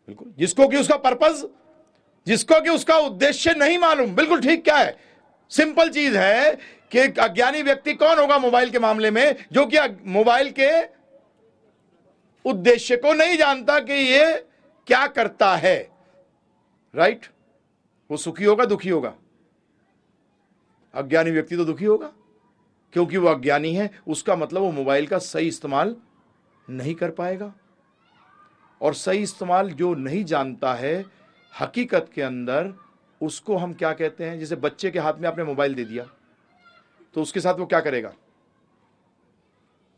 [SPEAKER 1] बिल्कुल। जिसको कि उसका पर्पज, जिसको कि उसका उद्देश्य नहीं मालूम। बिल्कुल ठीक क्या है? सिंपल चीज़ है कि अज्ञानी व्यक्ति कौन होगा मोबाइल के मामले में, जो कि मोबाइल के उद्देश्य को नहीं जानता कि ये क्या करता है। राइट? वो सुखी होगा, दुखी होगा। अज्ञानी व्यक्ति तो दुखी होगा, क्योंकि वो अज्ञानी है, उसका मतलब वो मोबाइल का सही इस्तेमाल नहीं कर पाएगा। और सही इस्तेमाल जो नहीं जानता है, हकीकत के अंदर उसको हम क्या कहते हैं, जैसे बच्चे के हाथ में आपने मोबाइल दे दिया तो उसके साथ वो क्या करेगा?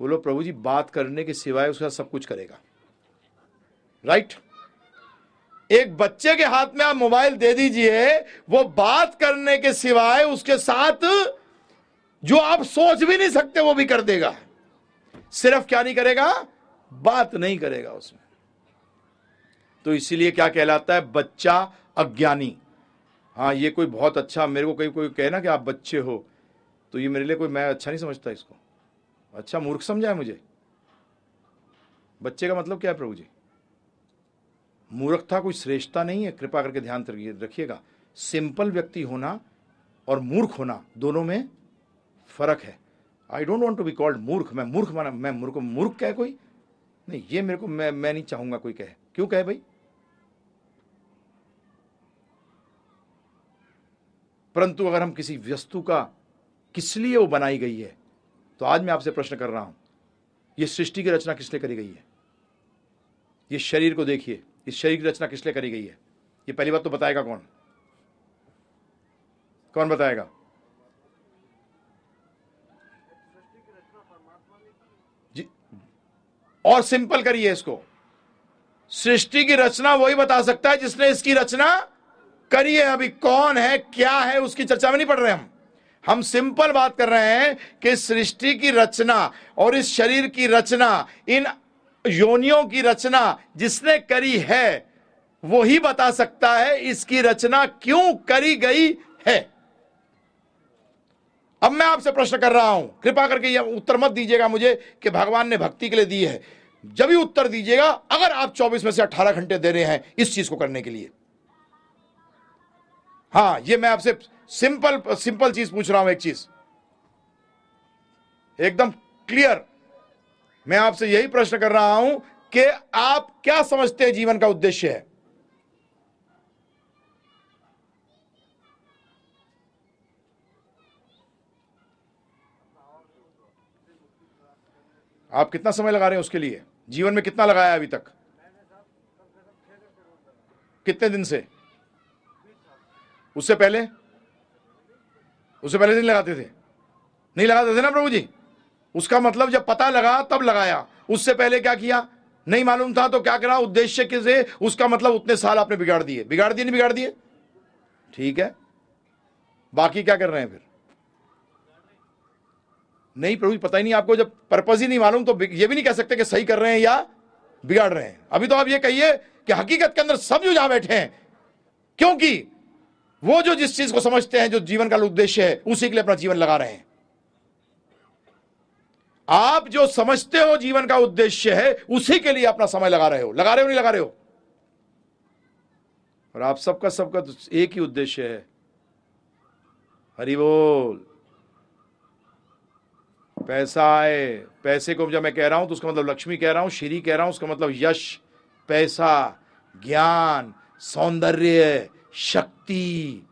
[SPEAKER 1] बोलो प्रभु जी बात करने के सिवाय उसका सब कुछ करेगा। राइट एक बच्चे के हाथ में आप मोबाइल दे दीजिए, वो बात करने के सिवाय उसके साथ जो आप सोच भी नहीं सकते, वो भी कर देगा। सिर्फ़ क्या नहीं करेगा? बात नहीं करेगा उसमें। तो इसीलिए क्या कहलाता है? बच्चा अज्ञानी। हाँ ये कोई बहुत अच्छा मेरे को कहीं कोई कहे ना कि आप बच्चे हो तो ये मेरे लिए कोई, मैं अच्छा नहीं समझता इसको। अच्छा मूर्ख समझा है मुझे। बच्चे का मतलब क्या है प्रभु जी? मूर्खता कोई श्रेष्ठता नहीं है, कृपा करके ध्यान रखिएगा। सिंपल व्यक्ति होना और मूर्ख होना दोनों में फ़र्क है। I don't want to be called मूर्ख। मैं मूर्ख माना मैं मूर्ख मूर्ख कहे कोई? नहीं, ये मेरे को, मैं मैं नहीं चाहूँगा कोई कहे। क्यों कहे भाई? परंतु अगर हम किसी वस्तु का, किस लिए वो बनाई गई है तो आज मैं आपसे प्रश्न कर रहा हूँ, ये सृष्टि की रचना किस लिए करी गई है? ये शरीर को देखिए। इस शरीर की रचना किस लिए करी गई है? ये पहली बात तो बताएगा कौन? कौन बताएगा? जी, और सिंपल करिए इसको। सृष्टि की रचना वही बता सकता है जिसने इसकी रचना करी है। अभी कौन है, क्या है, उसकी चर्चा में नहीं पढ़ रहे हम। हम सिंपल बात कर रहे हैं कि सृष्टि की रचना और इस शरीर की रचना इन योनियों की रचना जिसने करी है वो ही बता सकता है इसकी रचना क्यों करी गई है। अब मैं आपसे प्रश्न कर रहा हूँ। कृपा करके यह उत्तर मत दीजिएगा मुझे कि भगवान ने भक्ति के लिए दी है। जब भी उत्तर दीजिएगा, अगर आप 24 में से 18 घंटे दे रहे हैं इस चीज़ को करने के लिए। हाँ ये मैं आपसे सिंपल सिंपल चीज़ पूछ रहा हूँ एक चीज़। एकदम क्लियर। मैं आपसे यही प्रश्न कर रहा हूँ कि आप क्या समझते हैं जीवन का उद्देश्य है? आप कितना समय लगा रहे हैं उसके लिए? जीवन में कितना लगाया अभी तक? कितने दिन से? उससे पहले? उससे पहले दिन लगाते थे? नहीं लगाते थे ना प्रभु जी? उसका मतलब जब पता लगा, तब लगाया। उससे पहले क्या किया? नहीं मालूम था तो क्या करा? उद्देश्य के से उसका मतलब उतने साल आपने बिगाड़ दिए। बिगाड़ दिए, नहीं बिगाड़ दिए? ठीक है। बाकी क्या कर रहे हैं फिर? नहीं, प्रभु पता ही नहीं आपको, जब पर्पज ही नहीं मालूम तो ये भी नहीं कह सकते कि सही कर रहे हैं या बिगाड़ रहे हैं। अभी तो आप ये कहिए कि हकीकत के अंदर सब जो जहाँ बैठे हैं, क्योंकि वो जो जिस चीज़ को समझते हैं, जो जीवन का उद्देश्य है, उसी के लिए अपना जीवन लगा रहे हैं। आप जो समझते हो जीवन का उद्देश्य है, उसी के लिए अपना समय लगा रहे हो। लगा रहे हो, नहीं लगा रहे हो? और आप सबका सबका तो एक ही उद्देश्य है। हरि बोल। पैसा आए, पैसे को जब मैं कह रहा हूँ तो उसका मतलब लक्ष्मी कह रहा हूँ, श्री कह रहा हूँ, उसका मतलब यश, पैसा, ज्ञान, सौंदर्य, शक्ति।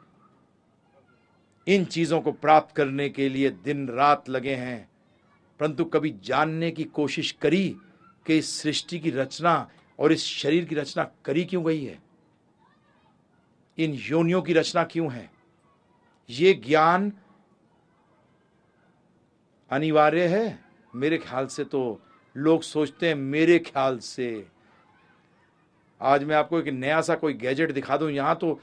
[SPEAKER 1] इन चीज़ों को प्राप्त करने के लिए दिन रात लगे हैं। परंतु कभी जानने की कोशिश करी कि इस सृष्टि की रचना और इस शरीर की रचना करी क्यों गई है? इन योनियों की रचना क्यों है? ये ज्ञान अनिवार्य है? मेरे ख्याल से तो लोग सोचते हैं, मेरे ख्याल से। आज मैं आपको एक नया सा कोई गैजेट दिखा दूँ, यहाँ तो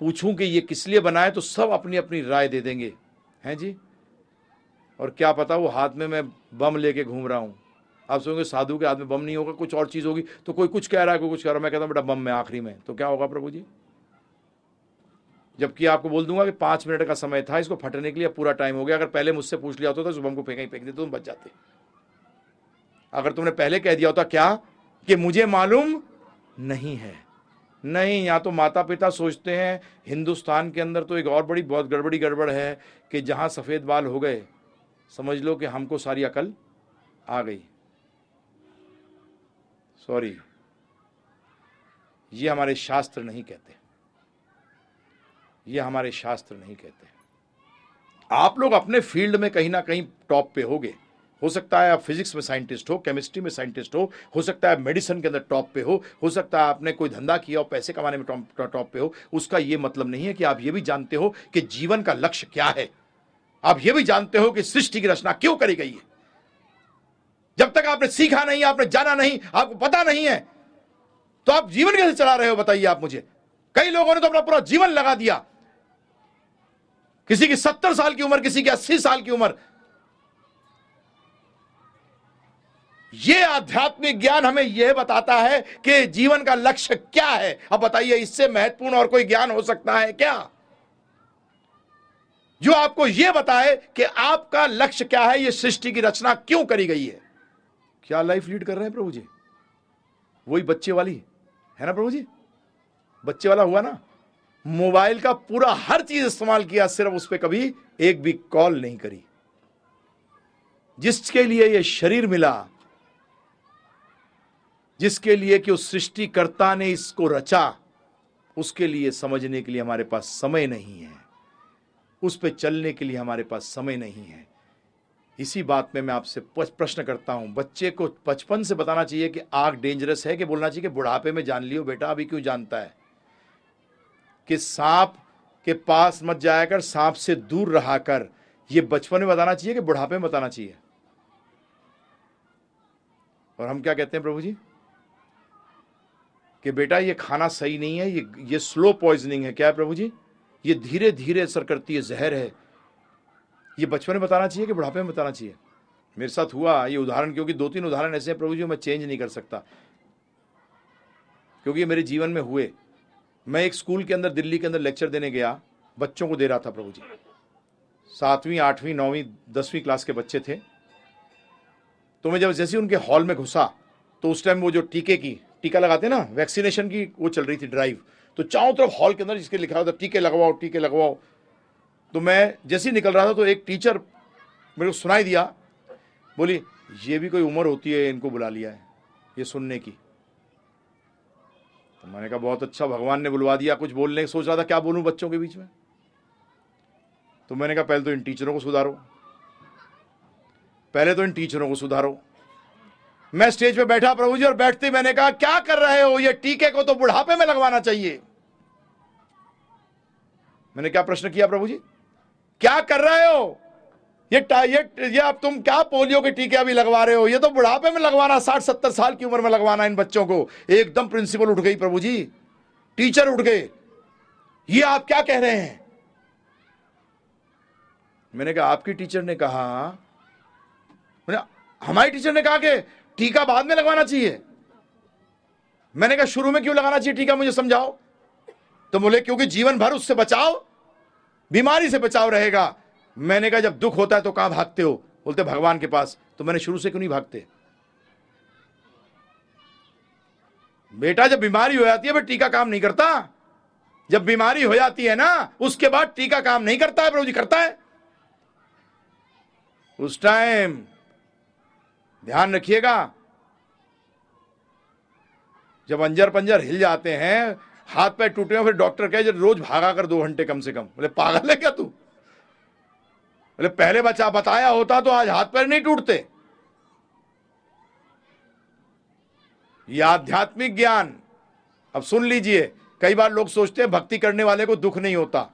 [SPEAKER 1] पूछूँ कि ये किस लिए बनाए तो सब अपनी अपनी राय दे देंगे। हैं जी? और क्या पता वो हाथ में मैं बम लेके घूम रहा हूँ। आप सोचेंगे साधु के हाथ में बम नहीं होगा, कुछ और चीज़ होगी तो कोई कुछ कह रहा है, कोई कुछ कह रहा है। मैं कहता हूँ, बेटा, बम में आखिरी में तो क्या होगा प्रभु जी? जबकि आपको बोल दूँगा कि पाँच मिनट का समय था, इसको फटने के लिए पूरा टाइम हो गया। अगर पहले मुझसे पूछ लिया होता तो बम को फेंका ही फेंक देते, तुम बच जाते। अगर तुमने पहले कह दिया होता क्या? कि मुझे मालूम नहीं है। नहीं, या तो माता पिता सोचते हैं, हिंदुस्तान के अंदर तो एक और बड़ी, बहुत गड़बड़ी गड़बड़ है कि जहाँ सफ़ेद बाल हो गए समझ लो कि हमको सारी अकल आ गई। सॉरी ये हमारे शास्त्र नहीं कहते। ये हमारे शास्त्र नहीं कहते। आप लोग अपने फ़ील्ड में कहीं ना कहीं टॉप पे होगे। हो सकता है आप फिजिक्स में साइंटिस्ट हो, केमिस्ट्री में साइंटिस्ट हो हो सकता है मेडिसिन के अंदर टॉप पे हो हो सकता है आपने कोई धंधा किया और पैसे कमाने में टॉप पे हो। उसका यह मतलब नहीं है कि आप ये भी जानते हो कि जीवन का लक्ष्य क्या है। आप यह भी जानते हो कि सृष्टि की रचना क्यों करी गई है? जब तक आपने सीखा नहीं, आपने जाना नहीं, आपको पता नहीं है तो आप जीवन कैसे चला रहे हो बताइए आप मुझे। कई लोगों ने तो अपना पूरा जीवन लगा दिया। किसी की सत्तर साल की उम्र, किसी की अस्सी साल की उम्र। यह आध्यात्मिक ज्ञान हमें यह बताता है कि जीवन का लक्ष्य क्या है। अब बताइए, इससे महत्वपूर्ण और कोई ज्ञान हो सकता है क्या? जो आपको यह बताए कि आपका लक्ष्य क्या है यह सृष्टि की रचना क्यों करी गई है? क्या लाइफ लीड कर रहे हैं प्रभु जी? वही बच्चे वाली, है ना प्रभु जी? बच्चे वाला हुआ ना? मोबाइल का पूरा हर चीज़ इस्तेमाल किया, सिर्फ़ उस पर कभी एक भी कॉल नहीं करी। जिसके लिए यह शरीर मिला, जिसके लिए कि उस सृष्टिकर्ता ने इसको रचा, उसके लिए समझने के लिए हमारे पास समय नहीं है। उस पर चलने के लिए हमारे पास समय नहीं है। इसी बात में मैं आपसे प्रश्न करता हूँ। बच्चे को बचपन से बताना चाहिए कि आग डेंजरस है कि बोलना चाहिए कि बुढ़ापे में जान लियो बेटा, अभी क्यों जानता है? कि सांप के पास मत जाया कर सांप से दूर रहा कर ये बचपन में बताना चाहिए कि बुढ़ापे में बताना चाहिए? और हम क्या कहते हैं प्रभु जी? कि बेटा, ये खाना सही नहीं है, ये ये स्लो पॉइजनिंग है। क्या है प्रभु जी? ये धीरे धीरे असर करती है, जहर है। ये बचपन में बताना चाहिए कि बुढ़ापे में बताना चाहिए? मेरे साथ हुआ, ये उदाहरण, क्योंकि दो तीन उदाहरण ऐसे हैं, प्रभु जी, मैं चेंज नहीं कर सकता। क्योंकि ये मेरे जीवन में हुए। मैं एक स्कूल के अंदर, दिल्ली के अंदर लेक्चर देने गया, बच्चों को दे रहा था प्रभु जी। सातवीं, आठवीं, नौवीं, दसवीं क्लास के बच्चे थे। तो मैं जब जैसे उनके हॉल में घुसा तो उस टाइम वो जो टीके की, टीका लगाते ना, वैक्सीनेशन की, वो चल रही थी ड्राइव। तो चारों तरफ़ हॉल के अंदर जिसके लिखा होता टीके लगवाओ टीके लगवाओ। तो मैं जैसे ही निकल रहा था तो एक टीचर मेरे को सुनाई दिया। बोली, ये भी कोई उम्र होती है, इनको बुला लिया है, ये सुनने की। तो मैंने कहा, बहुत अच्छा भगवान ने बुलवा दिया, कुछ बोलने सोच रहा था, क्या बोलूँ बच्चों के बीच में? तो मैंने कहा, पहले तो इन टीचरों को सुधारो, पहले तो इन टीचरों को सुधारो। मैं स्टेज पे बैठा, प्रभु जी, और बैठते मैंने कहा, क्या कर रहे हो? ये टीके को तो बुढ़ापे में लगवाना चाहिए। मैंने क्या प्रश्न किया प्रभु जी? क्या कर रहे हो? ये ये ये अब तुम क्या पोलियो के टीके अभी लगवा रहे हो? ये तो बुढ़ापे में लगवाना साठ सत्तर साल की उम्र में लगवाना इन बच्चों को। एकदम प्रिंसिपल उठ गई प्रभु जी। टीचर उठ गए। ये आप क्या कह रहे हैं? मैंने कहा, आपकी टीचर ने कहा, मैंने हमारी टीचर ने कहा कि टीका बाद में लगवाना चाहिए। मैंने कहा, शुरू में क्यों लगाना चाहिए टीका, मुझे समझाओ। तो बोले, क्योंकि जीवन भर उससे बचाव बीमारी से बचाव रहेगा। मैंने कहा, जब दुख होता है तो कहाँ भागते हो? बोलते, भगवान के पास। तो मैंने शुरू से क्यों नहीं भागते? बेटा, जब बीमारी हो जाती है, फिर टीका काम नहीं करता। जब बीमारी हो जाती है ना, उसके बाद टीका काम नहीं करता है, प्रभु जी करता है। उस टाइम ध्यान रखिएगा, जब अंजर पंजर हिल जाते हैं हाथ पैर टूटे हो फिर डॉक्टर कहे रोज भागा कर दो घंटे कम से कम। बोले, पागल है क्या तू? बोले, पहले बच्चा बताया होता तो आज हाथ पैर नहीं टूटते। आध्यात्मिक ज्ञान, अब सुन लीजिए, कई बार लोग सोचते हैं भक्ति करने वाले को दुख नहीं होता।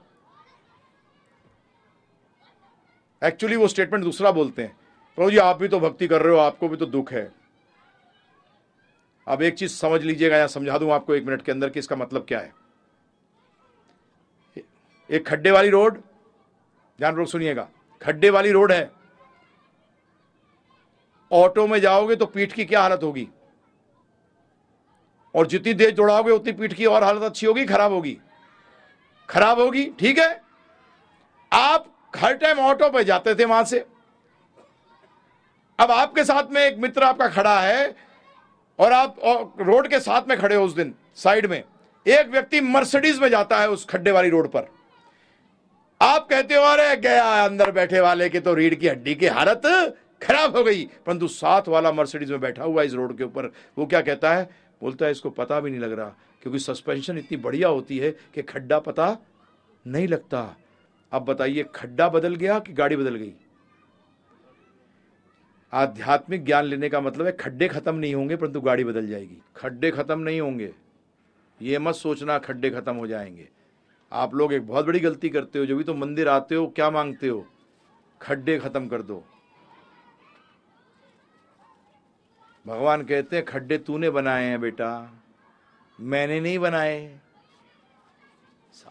[SPEAKER 1] एक्चुअली वो स्टेटमेंट दूसरा बोलते हैं, प्रभु जी, आप भी तो भक्ति कर रहे हो, आपको भी तो दुख है। अब एक चीज़ समझ लीजिएगा या समझा दूँ आपको एक मिनट के अंदर कि इसका मतलब क्या है। एक खड्डे वाली रोड, ध्यान रोक सुनिएगा, खड्डे वाली रोड है। ऑटो में जाओगे तो पीठ की क्या हालत होगी? और जितनी देर जोड़ाओगे उतनी पीठ की और हालत अच्छी होगी, खराब होगी। खराब होगी, ठीक है? आप हर टाइम ऑटो पे जाते थे वहाँ से। अब आपके साथ में एक मित्र आपका खड़ा है और आप रोड के साथ में खड़े हो उस दिन, साइड में, एक व्यक्ति मर्सिडीज में जाता है उस खड्डे वाली रोड पर। आप कहते हो, अरे, गया अंदर बैठे वाले के तो रीढ़ की हड्डी की हालत खराब हो गई। परंतु साथ वाला मर्सिडीज में बैठा हुआ इस रोड के ऊपर, वो क्या कहता है? बोलता है, इसको पता भी नहीं लग रहा, क्योंकि सस्पेंशन इतनी बढ़िया होती है कि खड्डा पता नहीं लगता। अब बताइए, खड्डा बदल गया कि गाड़ी बदल गई? आध्यात्मिक ज्ञान लेने का मतलब है खड्डे खत्म नहीं होंगे, परंतु गाड़ी बदल जाएगी। खड्डे खत्म नहीं होंगे। ये मत सोचना खड्डे खत्म हो जाएँगे। आप लोग एक बहुत बड़ी गलती करते हो। जो भी तो मंदिर आते हो, क्या मांगते हो? खड्डे खत्म कर दो। भगवान कहते हैं, खड्डे तूने बनाए हैं बेटा। मैंने नहीं बनाए।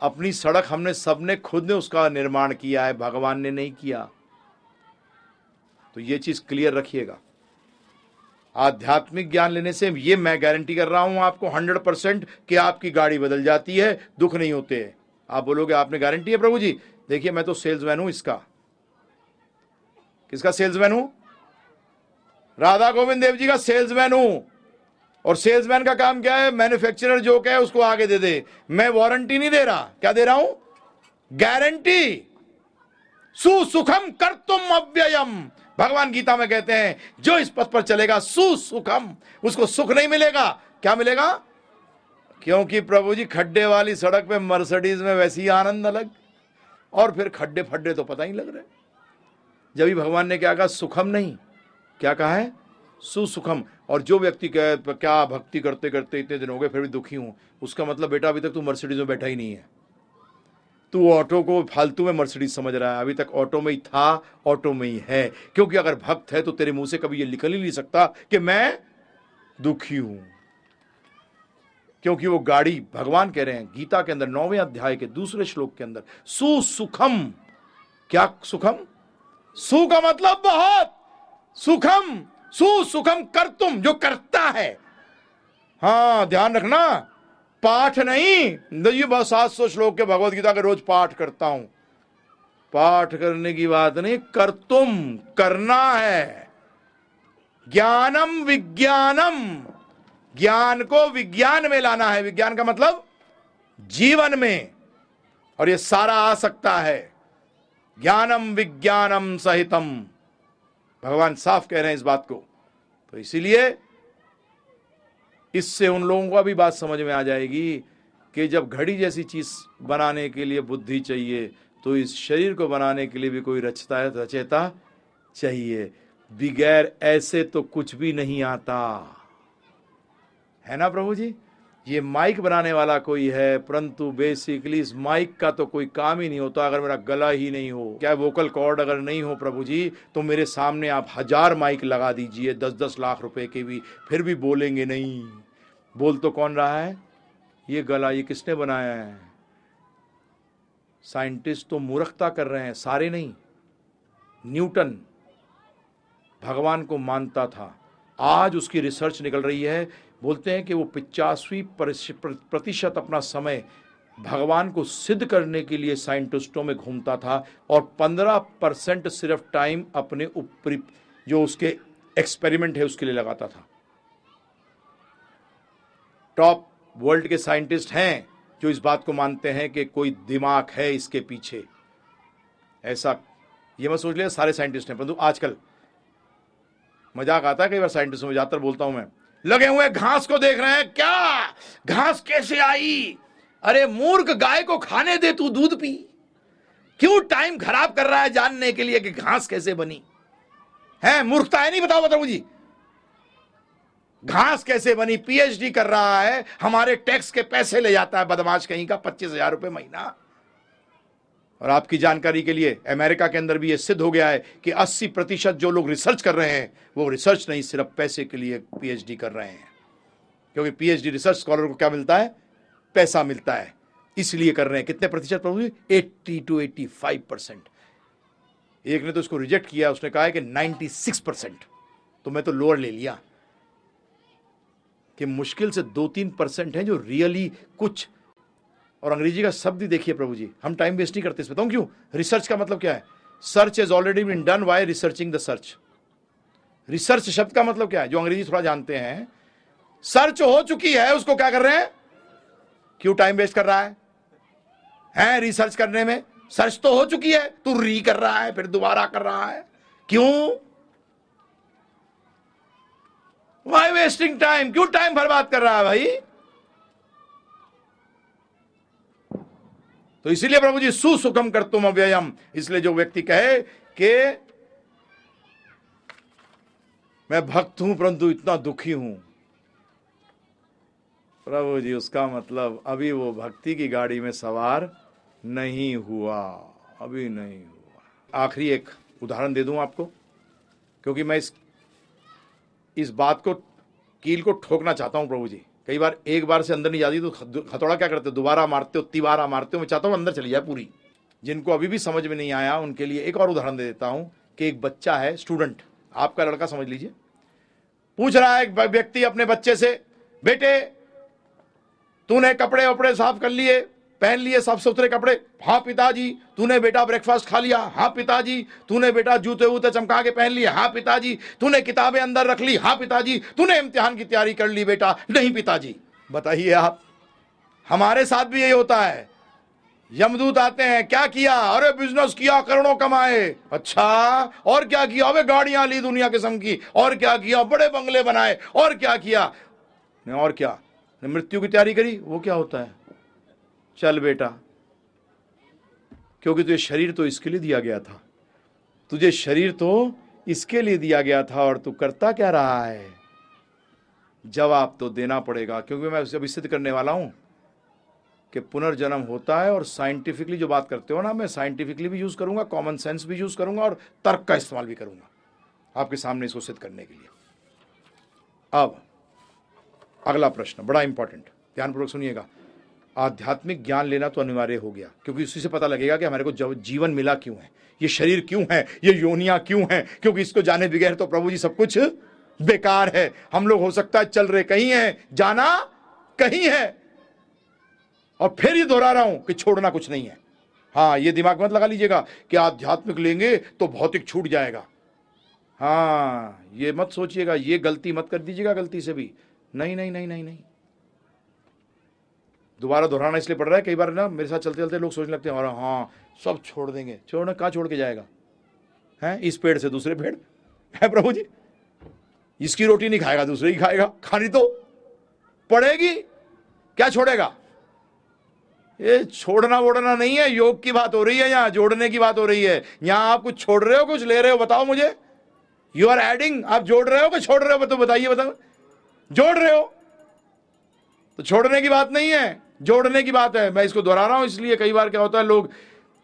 [SPEAKER 1] अपनी सड़क हमने, सबने, खुद ने उसका निर्माण किया है। भगवान ने नहीं किया। तो ये चीज़ क्लियर रखिएगा। आध्यात्मिक ज्ञान लेने से ये मैं गारंटी कर रहा हूँ आपको हंड्रेड परसेंट कि आपकी गाड़ी बदल जाती है, दुख नहीं होते। हैं आप बोलोगे, आपने गारंटी है प्रभु जी? देखिए, मैं तो सेल्समैन हूँ इसका। किसका सेल्समैन हूँ? राधा गोविंद देव जी का सेल्समैन हूँ। और सेल्समैन का काम क्या है? मैन्युफैक्चरर जो क्या है उसको आगे दे दे। मैं वारंटी नहीं दे रहा। क्या दे रहा हूँ? गारंटी सुसुखम कर तुम अव्ययम। भगवान गीता में कहते हैं, जो इस पथ पर चलेगा, सुसुखम, उसको सुख नहीं मिलेगा। क्या मिलेगा? क्योंकि प्रभु जी, खड्डे वाली सड़क पे मर्सिडीज में वैसे ही आनंद अलग। और फिर खड्डे फड्डे तो पता ही लग रहे। जब ही भगवान ने क्या कहा, सुखम नहीं, क्या कहा है? सुसुखम। और जो व्यक्ति कहे, क्या भक्ति करते करते इतने दिन हो गए, फिर भी दुखी हूँ। उसका मतलब बेटा, अभी तक तू मर्सिडीज में बैठा ही नहीं है। तू ऑटो को फालतू में मर्सिडीज समझ रहा है। अभी तक ऑटो में ही था, ऑटो में ही है। क्योंकि अगर भक्त है तो तेरे मुँह से कभी ये निकल ही नहीं सकता कि मैं दुखी हूँ। क्योंकि वो गाड़ी भगवान कह रहे हैं, गीता के अंदर, नौवें अध्याय के दूसरे श्लोक के अंदर, सुसुखम। क्या सुखम? सु का मतलब बहुत। सुखम, सुसुखम कर तुम, जो करता है। हाँ ध्यान रखना। पाठ नहीं। ये बस सात सौ श्लोक के भगवत गीता के रोज पाठ करता हूँ। पाठ करने की बात नहीं, कर तुम, करना है। ज्ञानम विज्ञानम। ज्ञान को विज्ञान में लाना है। विज्ञान का मतलब जीवन में। और ये सारा आ सकता है। ज्ञानम विज्ञानम सहितम। भगवान साफ़ कह रहे हैं इस बात को। तो इसीलिए इससे उन लोगों को भी बात समझ में आ जाएगी कि जब घड़ी जैसी चीज़ बनाने के लिए बुद्धि चाहिए तो इस शरीर को बनाने के लिए भी कोई रचता है, रचेता चाहिए। बिगैर ऐसे तो कुछ भी नहीं आता। है ना प्रभु जी? ये माइक बनाने वाला कोई है, परंतु बेसिकली इस माइक का तो कोई काम ही नहीं होता, अगर मेरा गला ही नहीं हो। क्या वोकल कॉर्ड अगर नहीं हो प्रभु जी तो मेरे सामने आप हज़ार माइक लगा दीजिए, दस दस लाख रुपए के भी, फिर भी बोलेंगे नहीं। बोल तो कौन रहा है? ये गला ये किसने बनाया है? साइंटिस्ट तो मूर्खता कर रहे हैं, सारे नहीं। न्यूटन भगवान को मानता था। आज उसकी रिसर्च निकल रही है। बोलते हैं कि वो पिचासवीं प्रतिशत अपना समय भगवान को सिद्ध करने के लिए साइंटिस्टों में घूमता था और पंद्रह परसेंट सिर्फ़ टाइम अपने ऊपरी जो उसके एक्सपेरिमेंट है उसके लिए लगाता था। टॉप वर्ल्ड के साइंटिस्ट हैं जो इस बात को मानते हैं कि कोई दिमाग है इसके पीछे। ऐसा ये मैं सोच लिया, सारे साइंटिस्ट हैं, परंतु आजकल मज़ाक आता है कई बार साइंटिस्टों में, ज़्यादातर बोलता हूँ मैं, लगे हुए घास को देख रहे हैं, क्या? घास कैसे आई? अरे मूर्ख गाय को खाने दे, तू दूध पी। क्यों टाइम खराब कर रहा है जानने के लिए कि घास कैसे बनी? है, मूर्खता है, नहीं बताओ बताओ जी घास कैसे बनी? पीएचडी कर रहा है, हमारे टैक्स के पैसे ले जाता है, बदमाश कहीं का, पच्चीस हज़ार रुपए महीना। और आपकी जानकारी के लिए, अमेरिका के अंदर भी यह सिद्ध हो गया है कि 80 प्रतिशत जो लोग रिसर्च कर रहे हैं, वो रिसर्च नहीं, सिर्फ़ पैसे के लिए पीएचडी कर रहे हैं। क्योंकि पीएचडी रिसर्च स्कॉलर को क्या मिलता है? पैसा मिलता है। इसलिए कर रहे हैं। कितने प्रतिशत प्रभु eighty two eighty five percent. एक ने तो उसको रिजेक्ट किया, उसने कहा है कि नाइन्टी सिक्स परसेंट। तो मैं तो लोअर ले लिया। कि मुश्किल से दो तीन परसेंट है जो रियली कुछ। और अंग्रेज़ी का शब्द ही देखिए प्रभु जी, हम टाइम वेस्ट नहीं करते इस बताऊँ क्यों? रिसर्च का मतलब क्या है? Search is already been done why researching the search research शब्द का मतलब क्या है? जो अंग्रेज़ी थोड़ा जानते हैं सर्च हो चुकी है, उसको क्या कर रहे हैं? क्यों टाइम वेस्ट कर रहा है? हैं रिसर्च करने में? सर्च तो हो चुकी है, तू री कर रहा है, फिर दोबारा कर रहा है। क्यों? वाई वेस्टिंग टाइम क्यों टाइम बर्बाद कर रहा है भाई? तो इसीलिए प्रभु जी, सुसुखम कर तुम अव्ययम। इसलिए जो व्यक्ति कहे कि मैं भक्त हूँ, परंतु इतना दुखी हूँ। प्रभु जी, उसका मतलब अभी वो भक्ति की गाड़ी में सवार नहीं हुआ। अभी नहीं हुआ। आखिरी एक उदाहरण दे दूँ आपको, क्योंकि मैं इस इस बात को कील को ठोकना चाहता हूँ प्रभु जी। कई बार एक बार से अंदर नहीं जाती तो हथौड़ा क्या करते हो? दोबारा मारते हो, तिबारा मारते हो, मैं चाहता हूँ अंदर चली जाए पूरी। जिनको अभी भी समझ में नहीं आया, उनके लिए एक और उदाहरण दे देता हूँ कि एक बच्चा है स्टूडेंट आपका लड़का समझ लीजिए। पूछ रहा है एक व्यक्ति अपने बच्चे से, बेटे, तूने कपड़े वपड़े साफ़ कर लिए पहन लिए साफ़ सुथरे कपड़े। हाँ पिताजी, तूने बेटा ब्रेकफास्ट खा लिया। हाँ पिताजी, तूने बेटा जूते वूते चमका के पहन लिए। हाँ पिताजी, तूने किताबें अंदर रख ली। हाँ पिताजी, तूने इम्तिहान की तैयारी कर ली बेटा। नहीं पिताजी, बताइए आप, हमारे साथ भी यही होता है। यमदूत आते हैं, क्या किया? अरे बिज़नेस किया, करोड़ों कमाए। अच्छा और क्या किया? अबे गाड़ियाँ ली दुनिया किस्म की। और क्या किया? बड़े बंगले बनाए। और क्या किया? और क्या? मृत्यु की तैयारी करी? वो क्या होता है? चल बेटा, क्योंकि तुझे शरीर तो इसके लिए दिया गया था। तुझे शरीर तो इसके लिए दिया गया था और तू करता क्या रहा है? जवाब तो देना पड़ेगा, क्योंकि मैं अभी सिद्ध करने वाला हूँ कि पुनर्जन्म होता है और साइंटिफिकली जो बात करते हो ना, मैं साइंटिफिकली भी यूज़ करूँगा, कॉमन सेंस भी यूज़ करूँगा और तर्क का इस्तेमाल भी करूँगा आपके सामने इसको सिद्ध करने के लिए। अब अगला प्रश्न, बड़ा इंपॉर्टेंट ध्यानपूर्वक सुनिएगा। आध्यात्मिक ज्ञान लेना तो अनिवार्य हो गया, क्योंकि उसी से पता लगेगा कि हमारे को जब जीवन मिला क्यों है, ये शरीर क्यों है, ये योनिया क्यों है, क्योंकि इसको जाने बगैर तो प्रभु जी सब कुछ बेकार है। हम लोग हो सकता है चल रहे कहीं है, जाना कहीं है, और फिर ये दोहरा रहा हूँ कि छोड़ना कुछ नहीं है। हाँ ये दिमाग मत लगा लीजिएगा कि आध्यात्मिक लेंगे तो भौतिक छूट जाएगा। हाँ ये मत सोचिएगा, ये गलती मत कर दीजिएगा गलती से भी। नहीं नहीं नहीं नहीं नहीं। दोबारा दोहराना इसलिए पड़ रहा है, कई बार ना मेरे साथ चलते चलते लोग सोचने लगते हैं और हाँ सब छोड़ देंगे। छोड़ना कहाँ छोड़ के जाएगा? हैं? इस पेड़ से दूसरे पेड़? है प्रभु जी? इसकी रोटी नहीं खाएगा, दूसरे की खाएगा। खानी तो पड़ेगी। क्या छोड़ेगा? ये छोड़ना वोड़ना नहीं है, योग की बात हो रही है यहाँ, जोड़ने की बात हो रही है। यहाँ आप कुछ छोड़ रहे हो, कुछ ले रहे हो, बताओ मुझे। यू आर एडिंग आप जोड़ रहे हो कि छोड़ रहे हो? तो बताइए, बताओ। जोड़ रहे हो। तो छोड़ने की बात नहीं है। जोड़ने की बात है। मैं इसको दोहरा रहा हूँ इसलिए कई बार क्या होता है लोग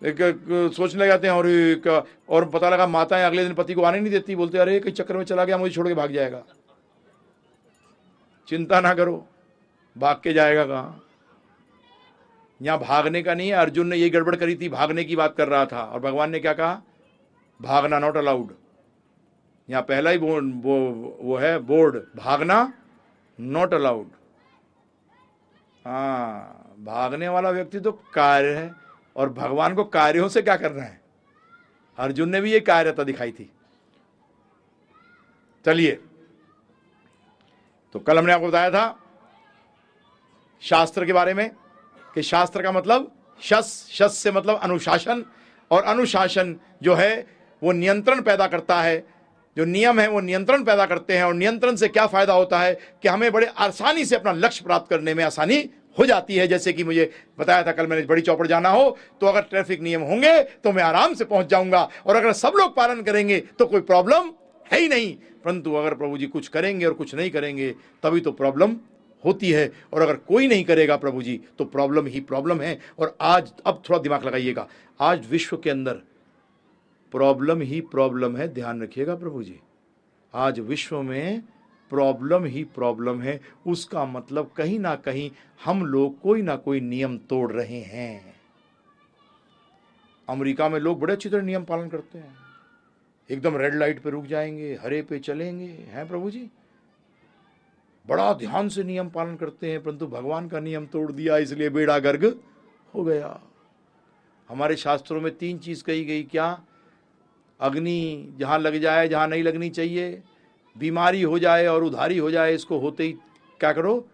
[SPEAKER 1] एक, एक, सोचने जाते हैं और एक, और पता लगा माताएँ अगले दिन पति को आने नहीं देती बोलते अरे कई चक्कर में चला गया मुझे छोड़ के भाग जाएगा। चिंता ना करो भाग के जाएगा कहाँ? यहाँ भागने का नहीं है अर्जुन ने यही गड़बड़ करी थी भागने की बात कर रहा था और भगवान ने क्या कहा? भागना नॉट अलाउड यहाँ पहला ही वो, वो है बोर्ड भागना नॉट अलाउड हाँ भागने वाला व्यक्ति तो कार्य है, और भगवान को कार्यों से क्या करना है? अर्जुन ने भी ये कार्यता दिखाई थी। चलिए तो कल हमने आपको बताया था शास्त्र के बारे में, कि शास्त्र का मतलब शस शस से मतलब अनुशासन, और अनुशासन जो है वो नियंत्रण पैदा करता है जो नियम है वो नियंत्रण पैदा करते हैं और नियंत्रण से क्या फ़ायदा होता है कि हमें बड़े आसानी से अपना लक्ष्य प्राप्त करने में आसानी हो जाती है। जैसे कि मुझे बताया था, कल मैंने बड़ी चौपड़ जाना हो तो अगर ट्रैफ़िक नियम होंगे तो मैं आराम से पहुँच जाऊँगा। और अगर सब लोग पालन करेंगे तो कोई प्रॉब्लम है ही नहीं। परंतु अगर प्रभु जी कुछ करेंगे और कुछ नहीं करेंगे, तभी तो प्रॉब्लम होती है। और अगर कोई नहीं करेगा प्रभु जी तो प्रॉब्लम ही प्रॉब्लम है। और आज, अब थोड़ा दिमाग लगाइएगा। आज विश्व के अंदर प्रॉब्लम ही प्रॉब्लम है, ध्यान रखिएगा प्रभु जी। आज विश्व में प्रॉब्लम ही प्रॉब्लम है, उसका मतलब कहीं ना कहीं हम लोग कोई ना कोई नियम तोड़ रहे हैं। अमेरिका में लोग बड़े अच्छी तरह नियम पालन करते हैं। एकदम रेड लाइट पे रुक जाएँगे, हरे पे चलेंगे, हैं प्रभु जी? बड़ा ध्यान से नियम पालन करते हैं, परंतु भगवान का नियम तोड़ दिया, इसलिए बेड़ा गर्ग हो गया। हमारे शास्त्रों में तीन चीज़ कही गई, क्या? अग्नि जहाँ लग जाए, जहाँ नहीं लगनी चाहिए, बीमारी हो जाए और उधारी हो जाए, इसको होते ही क्या करो?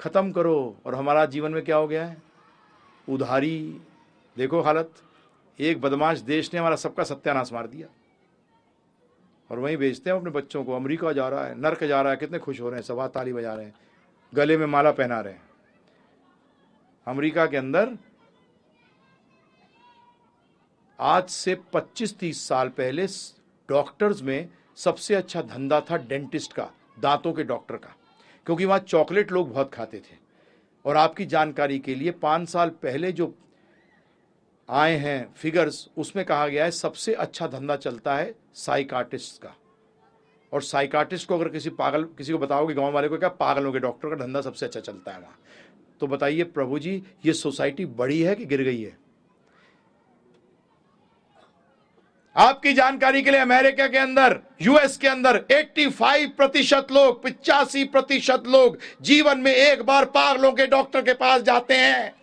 [SPEAKER 1] खत्म करो। और हमारा जीवन में क्या हो गया है? उधारी। देखो हालत। एक बदमाश देश ने हमारा सबका सत्यानाश मार दिया। और वहीं भेजते हैं अपने बच्चों को। अमेरिका जा रहा है, नर्क जा रहा है। कितने खुश हो रहे हैं सवा ताली बजा रहे हैं, गले में माला पहना रहे हैं। अमेरिका के अंदर आज से 25-30 साल पहले डॉक्टर्स में सबसे अच्छा धंधा था डेंटिस्ट का, दांतों के डॉक्टर का। क्योंकि वहाँ चॉकलेट लोग बहुत खाते थे। और आपकी जानकारी के लिए पाँच साल पहले जो आए हैं फिगर्स उसमें कहा गया है सबसे अच्छा धंधा चलता है साइकार्टिस्ट का। और साइकार्टिस्ट को अगर किसी पागल, किसी को बताओगे गाँव वाले को, क्या पागलों के डॉक्टर का धंधा सबसे अच्छा चलता है वहाँ? तो बताइए प्रभु जी, ये सोसाइटी बड़ी है कि गिर गई है? आपकी जानकारी के लिए अमेरिका के अंदर, यूएस के अंदर 85 प्रतिशत लोग, पिचासी प्रतिशत लोग जीवन में एक बार पागलों के डॉक्टर के पास जाते हैं।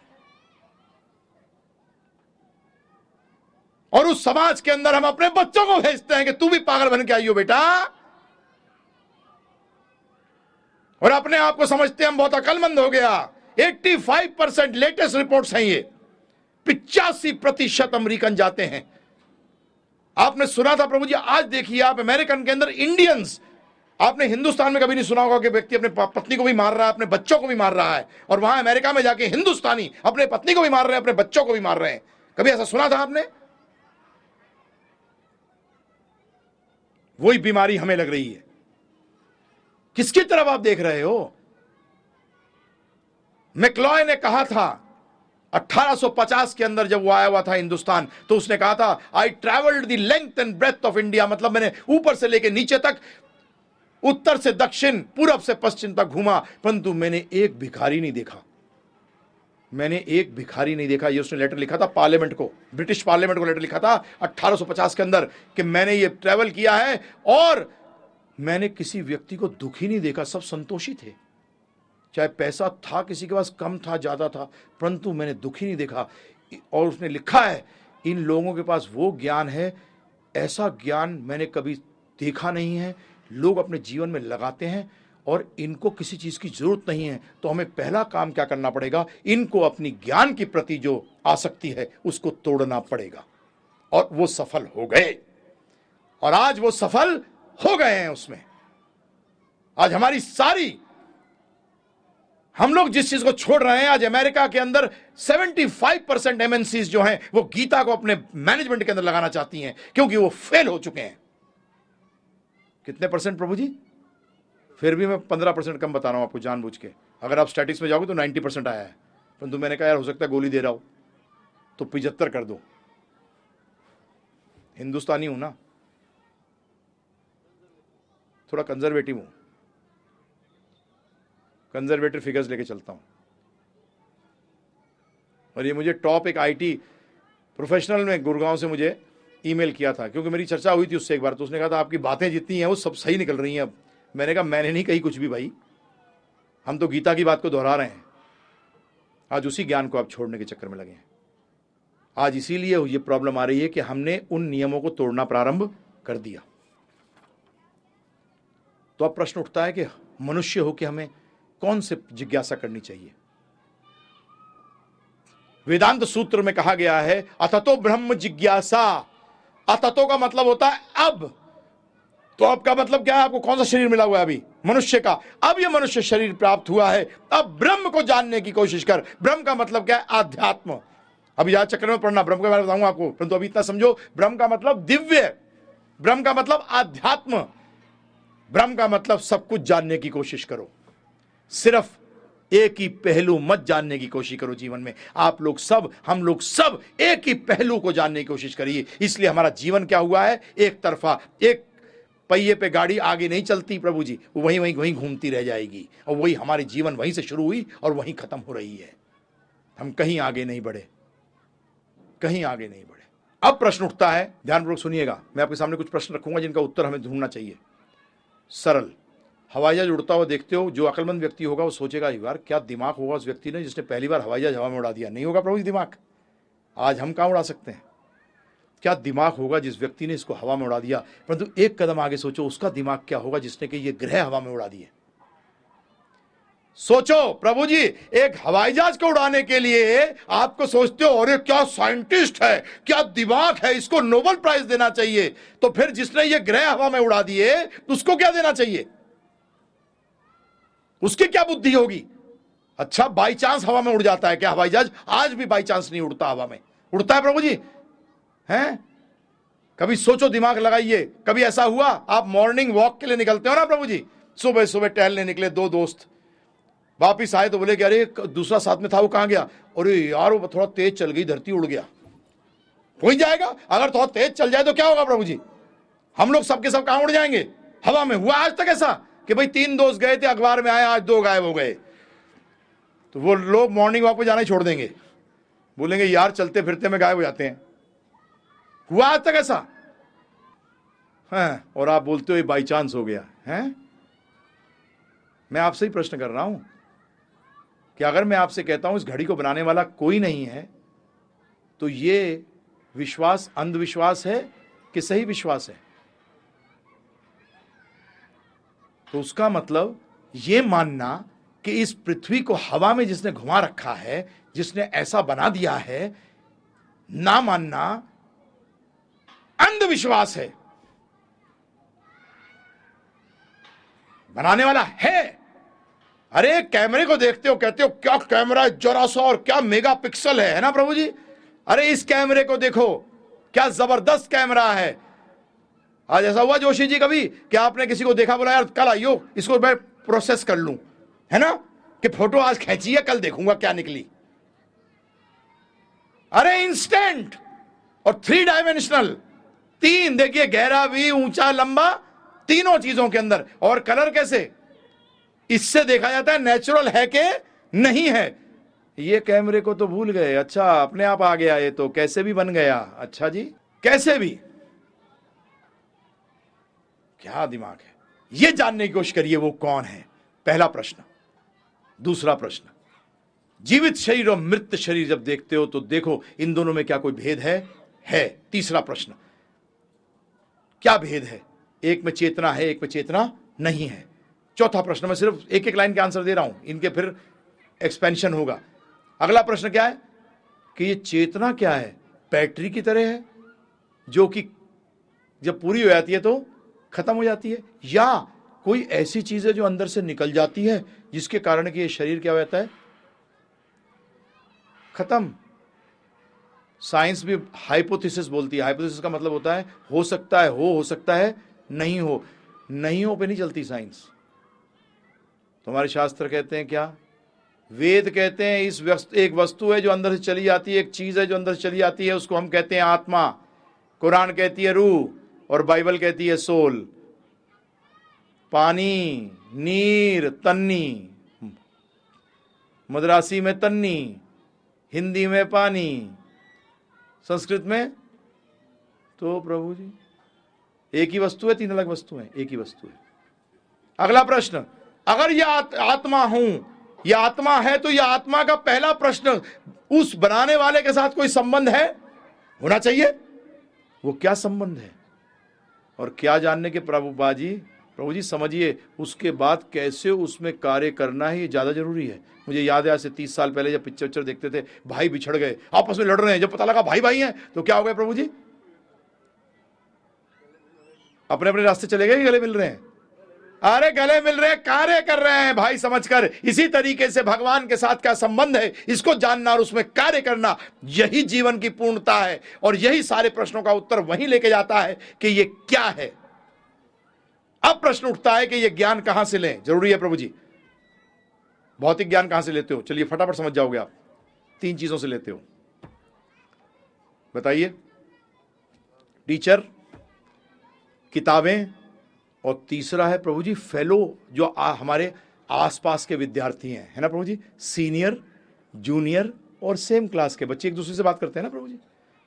[SPEAKER 1] और उस समाज के अंदर हम अपने बच्चों को भेजते हैं कि तू भी पागल बन के आइयो बेटा। और अपने आप को समझते हैं, हम बहुत अकलमंद हो गया। 85 परसेंट लेटेस्ट रिपोर्ट्स हैं ये। पिचासी प्रतिशत अमरीकन जाते हैं। आपने सुना था प्रभु जी, आज देखिए आप अमेरिकन के अंदर इंडियंस आपने हिंदुस्तान में कभी नहीं सुना होगा कि व्यक्ति अपने पत्नी को भी मार रहा है, अपने बच्चों को भी मार रहा है, और वहाँ अमेरिका में जाके हिंदुस्तानी अपने पत्नी को भी मार रहे हैं, अपने बच्चों को भी मार रहे हैं। कभी ऐसा सुना था आपने? वही बीमारी हमें लग रही है। किसकी तरफ़ आप देख रहे हो? मैक्लॉय ने कहा था 1850 के अंदर जब वो आया हुआ था हिंदुस्तान तो उसने कहा था I travelled the length and breadth of India मतलब मैंने ऊपर से लेके नीचे तक, उत्तर से दक्षिण, पूरब से पश्चिम तक घूमा, परंतु मैंने एक भिखारी नहीं देखा। मैंने एक भिखारी नहीं देखा। ये उसने लेटर लिखा था पार्लियामेंट को ब्रिटिश पार्लियामेंट को लेटर लिखा था 1850 के अंदर, कि मैंने ये ट्रेवल किया है और मैंने किसी व्यक्ति को दुखी नहीं देखा, सब संतोषी थे। चाहे पैसा था, किसी के पास कम था, ज़्यादा था, परंतु मैंने दुखी नहीं देखा। और उसने लिखा है, इन लोगों के पास वो ज्ञान है, ऐसा ज्ञान मैंने कभी देखा नहीं है। लोग अपने जीवन में लगाते हैं और इनको किसी चीज़ की ज़रूरत नहीं है तो हमें पहला काम क्या करना पड़ेगा? इनको अपनी ज्ञान के प्रति जो आसक्ति है, उसको तोड़ना पड़ेगा। और वो सफल हो गए। और आज वो सफल हो गए हैं उसमें। आज हमारी सारी हम लोग जिस चीज़ को छोड़ रहे हैं, आज अमेरिका के अंदर 75 परसेंट एमएनसी जो हैं, वो गीता को अपने मैनेजमेंट के अंदर लगाना चाहती हैं, क्योंकि वो फेल हो चुके हैं। कितने परसेंट प्रभु जी? फिर भी मैं पंद्रह परसेंट कम बता रहा हूँ आपको जानबूझ के। अगर आप स्टैटिक्स में जाओगे तो नाइन्टी परसेंट आया है। परंतु मैंने कहा, यार, हो सकता है गोली दे रहा हो तो पिछहत्तर कर दो। हिंदुस्तानी हूँ ना। थोड़ा कंजर्वेटिव हूँ। कंजर्वेटिव फिगर्स लेके चलता हूँ। और ये मुझे टॉप एक आईटी प्रोफेशनल में गुड़गांव से मुझे ईमेल किया था, क्योंकि मेरी चर्चा हुई थी उससे एक बार तो उसने कहा था, आपकी बातें जितनी हैं वो सब सही निकल रही हैं अब। मैंने कहा, मैंने नहीं कही कुछ भी भाई। हम तो गीता की बात को दोहरा रहे हैं। आज उसी ज्ञान को आप छोड़ने के चक्कर में लगे हैं। आज इसीलिए ये प्रॉब्लम आ रही है कि हमने उन नियमों को तोड़ना प्रारंभ कर दिया। तो अब प्रश्न उठता है कि मनुष्य हो कि हमें कौन से जिज्ञासा करनी चाहिए? वेदांत सूत्र में कहा गया है अथतो ब्रह्म जिज्ञासा। अथतो का मतलब होता है अब। तो अब का मतलब क्या है? आपको कौन सा शरीर मिला हुआ है अभी? मनुष्य का। अब यह मनुष्य शरीर प्राप्त हुआ है। अब ब्रह्म को जानने की कोशिश कर। ब्रह्म का मतलब क्या है? आध्यात्म। अभी यहाँ चक्र में पढ़ना, ब्रह्म के बारे में बताऊँगा आपको। परंतु अभी इतना समझो, ब्रह्म का मतलब दिव्य। ब्रह्म का मतलब आध्यात्म। ब्रह्म का मतलब सब कुछ जानने की कोशिश करो। सिर्फ़ एक ही पहलू मत जानने की कोशिश करो जीवन में। आप लोग सब, हम लोग सब एक ही पहलू को जानने की कोशिश करिए। इसलिए हमारा जीवन क्या हुआ है? एक तरफा, एक पहिए पे गाड़ी आगे नहीं चलती प्रभु जी, वहीं वहीं वहीं घूमती रह जाएगी। और वही हमारी जीवन वहीं से शुरू हुई और वहीं खत्म हो रही है। हम कहीं आगे नहीं बढ़े। कहीं आगे नहीं बढ़े। अब प्रश्न उठता है, ध्यानपूर्वक सुनिएगा। मैं आपके सामने कुछ प्रश्न रखूँगा जिनका उत्तर हमें ढूंढना चाहिए। सरल। हवाई जहाज़ उड़ता हुआ देखते हो, जो अकलमंद व्यक्ति होगा, वो सोचेगा, यार, क्या दिमाग होगा उस व्यक्ति ने जिसने पहली बार हवाई जहाज़ हवा में उड़ा दिया? नहीं होगा प्रभु दिमाग। आज हम कहाँ उड़ा सकते हैं? क्या दिमाग होगा जिस व्यक्ति ने इसको हवा में उड़ा दिया? परंतु एक कदम आगे सोचो, उसका दिमाग क्या होगा जिसने कि ये ग्रह हवा में उड़ा दिए? सोचो प्रभु जी, एक हवाई जहाज़ को उड़ाने के लिए आपको सोचते हो, अरे, क्या साइंटिस्ट है, क्या दिमाग है, इसको नोबल प्राइज देना चाहिए। तो फिर जिसने ये ग्रह हवा में उड़ा दिए, उसको क्या देना चाहिए? उसकी क्या बुद्धि होगी? अच्छा बाई चांस हवा में उड़ जाता है क्या? हवाई जहाज़ आज भी बाई चांस नहीं उड़ता हवा में। उड़ता है प्रभु जी? हैं? कभी सोचो, दिमाग लगाइए। कभी ऐसा हुआ, आप मॉर्निंग वॉक के लिए निकलते हो ना प्रभु जी? सुबह सुबह टहलने निकले दो दोस्त। वापिस आए तो बोले कि अरे दूसरा साथ में था, वो कहाँ गया? अरे यार, वो थोड़ा तेज चल गई, धरती उड़ गया। ही जाएगा? अगर थोड़ा तेज चल जाए तो क्या होगा प्रभु जी? हम लोग सबके सब कहाँ उड़ जाएँगे? हवा में हुआ आज तक ऐसा? कि भाई तीन दोस्त गए थे, अखबार में आए, आज दो गायब हो गए। तो वो लोग मॉर्निंग वॉक पे जाना छोड़ देंगे। बोलेंगे, यार, चलते फिरते में गायब हो जाते हैं। हुआ आज तक ऐसा? है, और आप बोलते हो, ये बाई चांस हो गया। है? मैं आपसे ही प्रश्न कर रहा हूँ कि अगर मैं आपसे कहता हूँ, इस घड़ी को बनाने वाला कोई नहीं है तो ये विश्वास, अंधविश्वास है कि सही विश्वास है? तो उसका मतलब ये मानना कि इस पृथ्वी को हवा में जिसने घुमा रखा है, जिसने ऐसा बना दिया है, ना मानना अंधविश्वास है। बनाने वाला है। अरे, कैमरे को देखते हो, कहते हो, क्या कैमरा जरा सा और क्या मेगा पिक्सल है है ना प्रभु जी? अरे, इस कैमरे को देखो, क्या ज़बरदस्त कैमरा है। आज ऐसा हुआ जोशी जी कभी कि आपने किसी को देखा, बोला, यार, कल आइयो, इसको मैं प्रोसेस कर लूँ। है ना? कि फ़ोटो आज खींची है, कल देखूँगा क्या निकली। अरे इंस्टेंट और थ्री डायमेंशनल तीन, देखिए, गहरा भी, ऊँचा, लंबा, तीनों चीज़ों के अंदर। और कलर कैसे? इससे देखा जाता है नेचुरल है कि नहीं है। ये कैमरे को तो भूल गए। अच्छा अपने आप आ गया ये तो। कैसे भी बन गया। अच्छा जी? कैसे भी? क्या दिमाग है? ये जानने की कोशिश करिए वो कौन है। पहला प्रश्न। दूसरा प्रश्न। जीवित शरीर और मृत शरीर जब देखते हो तो देखो, इन दोनों में क्या कोई भेद है? है। तीसरा प्रश्न। क्या भेद है? एक में चेतना है, एक में चेतना नहीं है। चौथा प्रश्न, मैं सिर्फ़ एक एक लाइन के आंसर दे रहा हूँ। इनके फिर एक्सपेंशन होगा। अगला प्रश्न क्या है? कि ये चेतना क्या है? बैटरी की तरह है? जो कि जब पूरी हो जाती है तो खत्म हो जाती है, या कोई ऐसी चीज़ है जो अंदर से निकल जाती है जिसके कारण कि ये शरीर क्या हो जाता है? खत्म। साइंस भी हाइपोथेसिस बोलती है। हाइपोथेसिस का मतलब होता है, हो सकता है, हो हो सकता है, नहीं हो। नहीं हो पे नहीं चलती साइंस। तुम्हारे शास्त्र कहते हैं क्या? वेद कहते हैं, इस वस्तु एक वस्तु है जो अंदर से चली जाती है, एक चीज़ है जो अंदर से चली जाती है, उसको हम कहते हैं आत्मा। कुरान कहती है, रूह। और बाइबल कहती है सोल पानी नीर तन्नी मद्रासी में तन्नी हिंदी में पानी संस्कृत में तो प्रभु जी एक ही वस्तु है तीन अलग वस्तु है एक ही वस्तु है। अगला प्रश्न अगर यह आत, आत्मा हूँ यह आत्मा है तो यह आत्मा का पहला प्रश्न उस बनाने वाले के साथ कोई संबंध है? होना चाहिए? वो क्या संबंध है? और क्या जानने के प्रभु बाजी? प्रभु जी, समझिए, उसके बाद कैसे उसमें कार्य करना है, ये ज़्यादा ज़रूरी है। मुझे याद है, आज से तीस साल पहले जब पिक्चर उच्चर देखते थे, भाई बिछड़ गए, आपस में लड़ रहे हैं, जब पता लगा भाई भाई हैं तो क्या हो गया प्रभु जी? अपने अपने रास्ते चले गए गले मिल रहे हैं? अरे गले मिल रहे, कार्य कर रहे हैं भाई समझकर। इसी तरीके से भगवान के साथ क्या संबंध है? इसको जानना और उसमें कार्य करना यही जीवन की पूर्णता है। और यही सारे प्रश्नों का उत्तर वहीं लेके जाता है कि ये क्या है। अब प्रश्न उठता है कि यह ज्ञान कहाँ से लें? ज़रूरी है प्रभु जी। भौतिक ज्ञान कहाँ से लेते हो? चलिए फटाफट समझ जाओगे आप। तीन चीज़ों से लेते हो। बताइए। टीचर, किताबें और तीसरा है प्रभु जी फेलो जो आ, हमारे आसपास के विद्यार्थी हैं। है ना प्रभु जी? सीनियर जूनियर और सेम क्लास के बच्चे एक दूसरे से बात करते हैं ना प्रभु जी?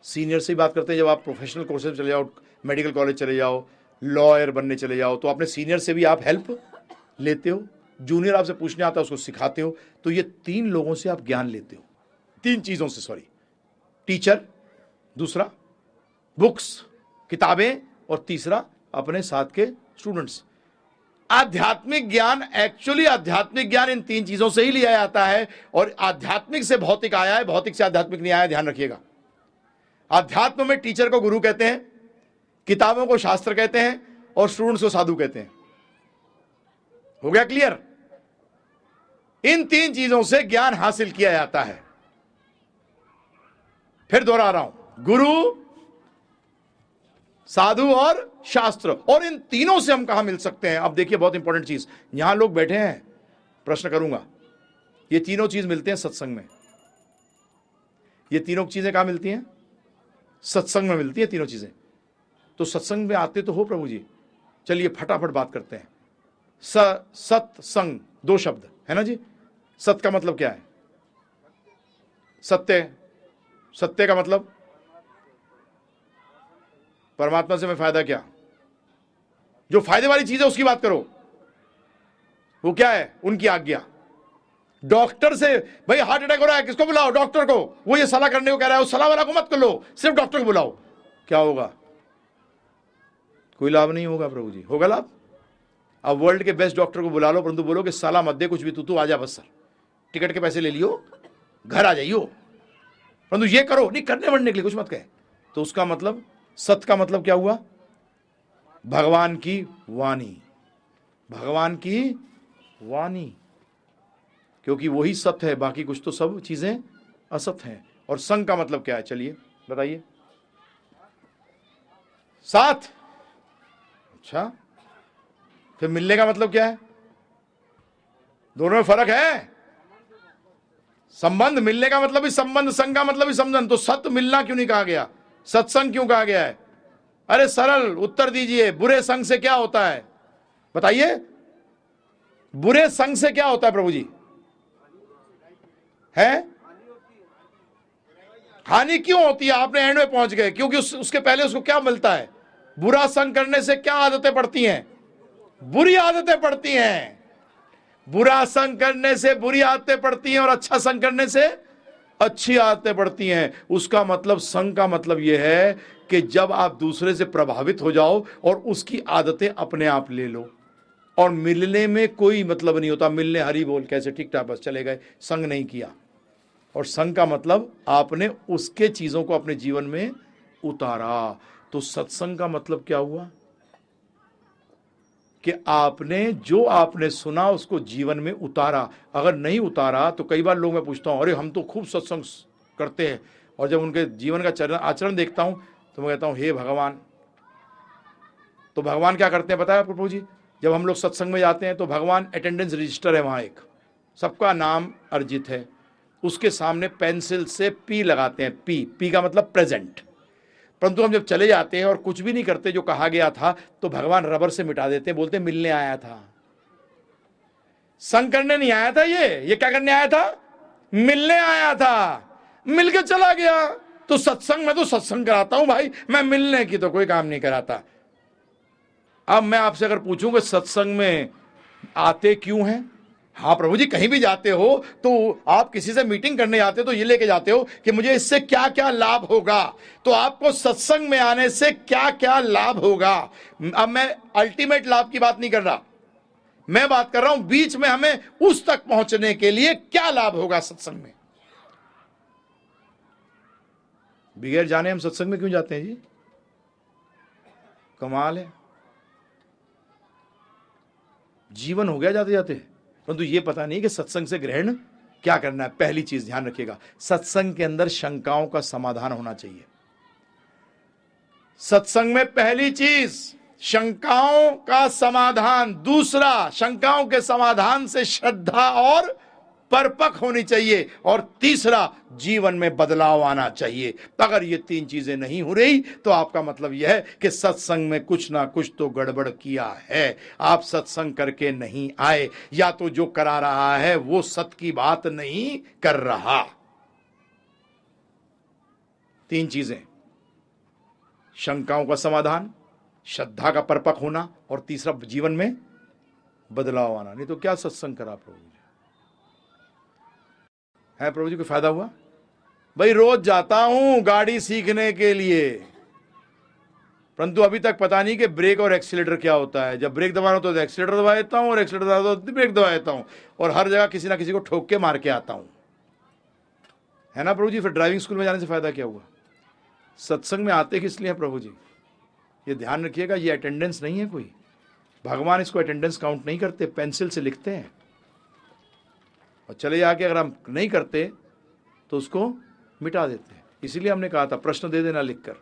[SPEAKER 1] सीनियर से ही बात करते हैं। जब आप प्रोफेशनल कोर्सेज चले जाओ मेडिकल कॉलेज चले जाओ लॉयर बनने चले जाओ तो अपने सीनियर से भी आप हेल्प लेते हो जूनियर आपसे पूछने आता है उसको सिखाते हो तो ये तीन लोगों से आप ज्ञान लेते हो। तीन चीज़ों से सॉरी टीचर दूसरा बुक्स किताबें और तीसरा अपने साथ के स्टूडेंट्स आध्यात्मिक ज्ञान एक्चुअली आध्यात्मिक ज्ञान इन तीन चीज़ों से ही लिया जाता है और आध्यात्मिक से भौतिक आया है, भौतिक से आध्यात्मिक नहीं आया, ध्यान रखिएगा। आध्यात्म में टीचर को गुरु कहते हैं, किताबों को शास्त्र कहते हैं और स्टूडेंट्स को साधु कहते हैं। हो गया क्लियर इन तीन चीज़ों से ज्ञान हासिल किया जाता है। फिर दोहरा रहा हूँ। गुरु, साधु और शास्त्र। और इन तीनों से हम कहा मिल सकते हैं? अब देखिए, बहुत इंपॉर्टेंट चीज़। यहाँ लोग बैठे हैं। प्रश्न करूँगा, ये तीनों चीज़ मिलते हैं सत्संग में? ये तीनों चीज़ें कहाँ मिलती हैं? सत्संग में मिलती है तीनों चीज़ें। तो सत्संग में आते तो हो प्रभु जी। चलिए, फटाफट बात करते हैं। स, सत्संग, दो शब्द, है ना जी? सत्य का मतलब क्या है? सत्य। सत्य का मतलब? परमात्मा से मैं फ़ायदा क्या? जो फ़ायदे वाली चीज़ है, उसकी बात करो। वो क्या है? उनकी आज्ञा। डॉक्टर से, भाई, हार्ट अटैक हो रहा है, किसको बुलाओ? डॉक्टर को। वो ये सलाह करने को कह रहा है, उस सलाह वाला को मत कर लो सिर्फ़ डॉक्टर को बुलाओ। क्या होगा? कोई लाभ नहीं होगा प्रभु जी। होगा लाभ? अब वर्ल्ड के बेस्ट डॉक्टर को बुला लो, परंतु बोलो कि, सलाह मत दे, कुछ भी तू तू आ जा बस, सर। टिकट के पैसे ले लियो, घर आ जाइयो। परंतु ये करो, नहीं, करने बढ़ने के लिए कुछ मत कहे। तो उसका मतलब सत्य का मतलब क्या हुआ? भगवान की वाणी। भगवान की वाणी। क्योंकि वही सत्य है, बाकी कुछ तो सब चीज़ें असत्य हैं। और संग का मतलब क्या है? चलिए, बताइए। साथ अच्छा। फिर मिलने का मतलब क्या है? दोनों में फ़र्क है। संबंध, मिलने का मतलब ही संबंध संघ का मतलब ही संबंध। तो सत्य मिलना क्यों नहीं कहा गया? सत्संग क्यों कहा गया है? अरे सरल उत्तर दीजिए बुरे संग से क्या होता है? बताइए। बुरे संग से क्या होता है प्रभु जी? है? हानि क्यों होती है? आपने एंड में पहुँच गए क्योंकि उस, उसके पहले उसको क्या मिलता है? बुरा संग करने से क्या आदतें पड़ती हैं? बुरी आदतें पड़ती हैं। बुरा संग करने से बुरी आदतें पड़ती हैं और अच्छा संग करने से अच्छी आदतें बढ़ती हैं। उसका मतलब संग का मतलब यह है कि जब आप दूसरे से प्रभावित हो जाओ और उसकी आदतें अपने आप ले लो। और मिलने में कोई मतलब नहीं होता। मिलने हरी बोल कैसे ठीक ठाक बस चले गए। संग नहीं किया। और संग का मतलब आपने उसके चीज़ों को अपने जीवन में उतारा। तो सत्संग का मतलब क्या हुआ? कि आपने जो आपने सुना, उसको जीवन में उतारा। अगर नहीं उतारा तो कई बार लोग मैं पूछता हूँ, अरे, हम तो खूब सत्संग करते हैं। और जब उनके जीवन का चरण, आचरण देखता हूँ तो मैं कहता हूँ, हे भगवान। तो भगवान क्या करते हैं बताया प्रभु जी? जब हम लोग सत्संग में जाते हैं तो भगवान अटेंडेंस रजिस्टर है वहाँ एक। सबका नाम अर्जित है। उसके सामने पेंसिल से पी लगाते हैं पी पी का मतलब प्रेजेंट परंतु हम जब चले जाते हैं और कुछ भी नहीं करते जो कहा गया था तो भगवान रबर से मिटा देते हैं बोलते, मिलने आया था। संग करने नहीं आया था ये। ये क्या करने आया था? मिलने आया था। मिलके चला गया। तो सत्संग, में तो सत्संग कराता हूँ भाई। मैं मिलने की तो कोई काम नहीं कराता। अब मैं आपसे अगर पूछूँ कि सत्संग में आते क्यों हैं? हाँ प्रभु जी, कहीं भी जाते हो तो आप किसी से मीटिंग करने जाते हो तो ये लेके जाते हो कि मुझे इससे क्या क्या लाभ होगा। तो आपको सत्संग में आने से क्या क्या लाभ होगा। अब मैं अल्टीमेट लाभ की बात नहीं कर रहा। मैं बात कर रहा हूँ, बीच में हमें उस तक पहुँचने के लिए क्या लाभ होगा सत्संग में? बगैर जाने हम सत्संग में क्यों जाते हैं जी? कमाल है। जीवन हो गया जाते जाते परंतु ये पता नहीं कि सत्संग से ग्रहण क्या करना है। पहली चीज़ ध्यान रखिएगा, सत्संग के अंदर शंकाओं का समाधान होना चाहिए। सत्संग में पहली चीज़, शंकाओं का समाधान। दूसरा, शंकाओं के समाधान से श्रद्धा और परपक होनी चाहिए और तीसरा, जीवन में बदलाव आना चाहिए। अगर ये तीन चीज़ें नहीं हो रही तो आपका मतलब यह है कि सत्संग में कुछ ना कुछ तो गड़बड़ किया है। आप सत्संग करके नहीं आए, या तो जो करा रहा है, वो सत की बात नहीं कर रहा। तीन चीज़ें। शंकाओं का समाधान, श्रद्धा का परपक होना, और तीसरा, जीवन में बदलाव आना। नहीं तो क्या सत्संग करा प्रभु है प्रभु जी को फ़ायदा हुआ? भाई, रोज जाता हूँ गाड़ी सीखने के लिए। परंतु अभी तक पता नहीं कि ब्रेक और एक्सीटर क्या होता है। जब ब्रेक दबाना तो एक्सीटर दबा देता हूँ और एक्सीटर दबा तो ब्रेक दबा देता हूँ और हर जगह किसी ना किसी को ठोक के मार के आता हूँ। है ना प्रभु जी? फिर ड्राइविंग स्कूल में जाने से फ़ायदा क्या हुआ? सत्संग में आते किस लिए प्रभु जी? ये ध्यान रखिएगा, ये अटेंडेंस नहीं है कोई। भगवान इसको अटेंडेंस काउंट नहीं करते पेंसिल से लिखते हैं। और चले जाके अगर हम नहीं करते तो उसको मिटा देते हैं। इसीलिए हमने कहा था, प्रश्न दे देना लिख कर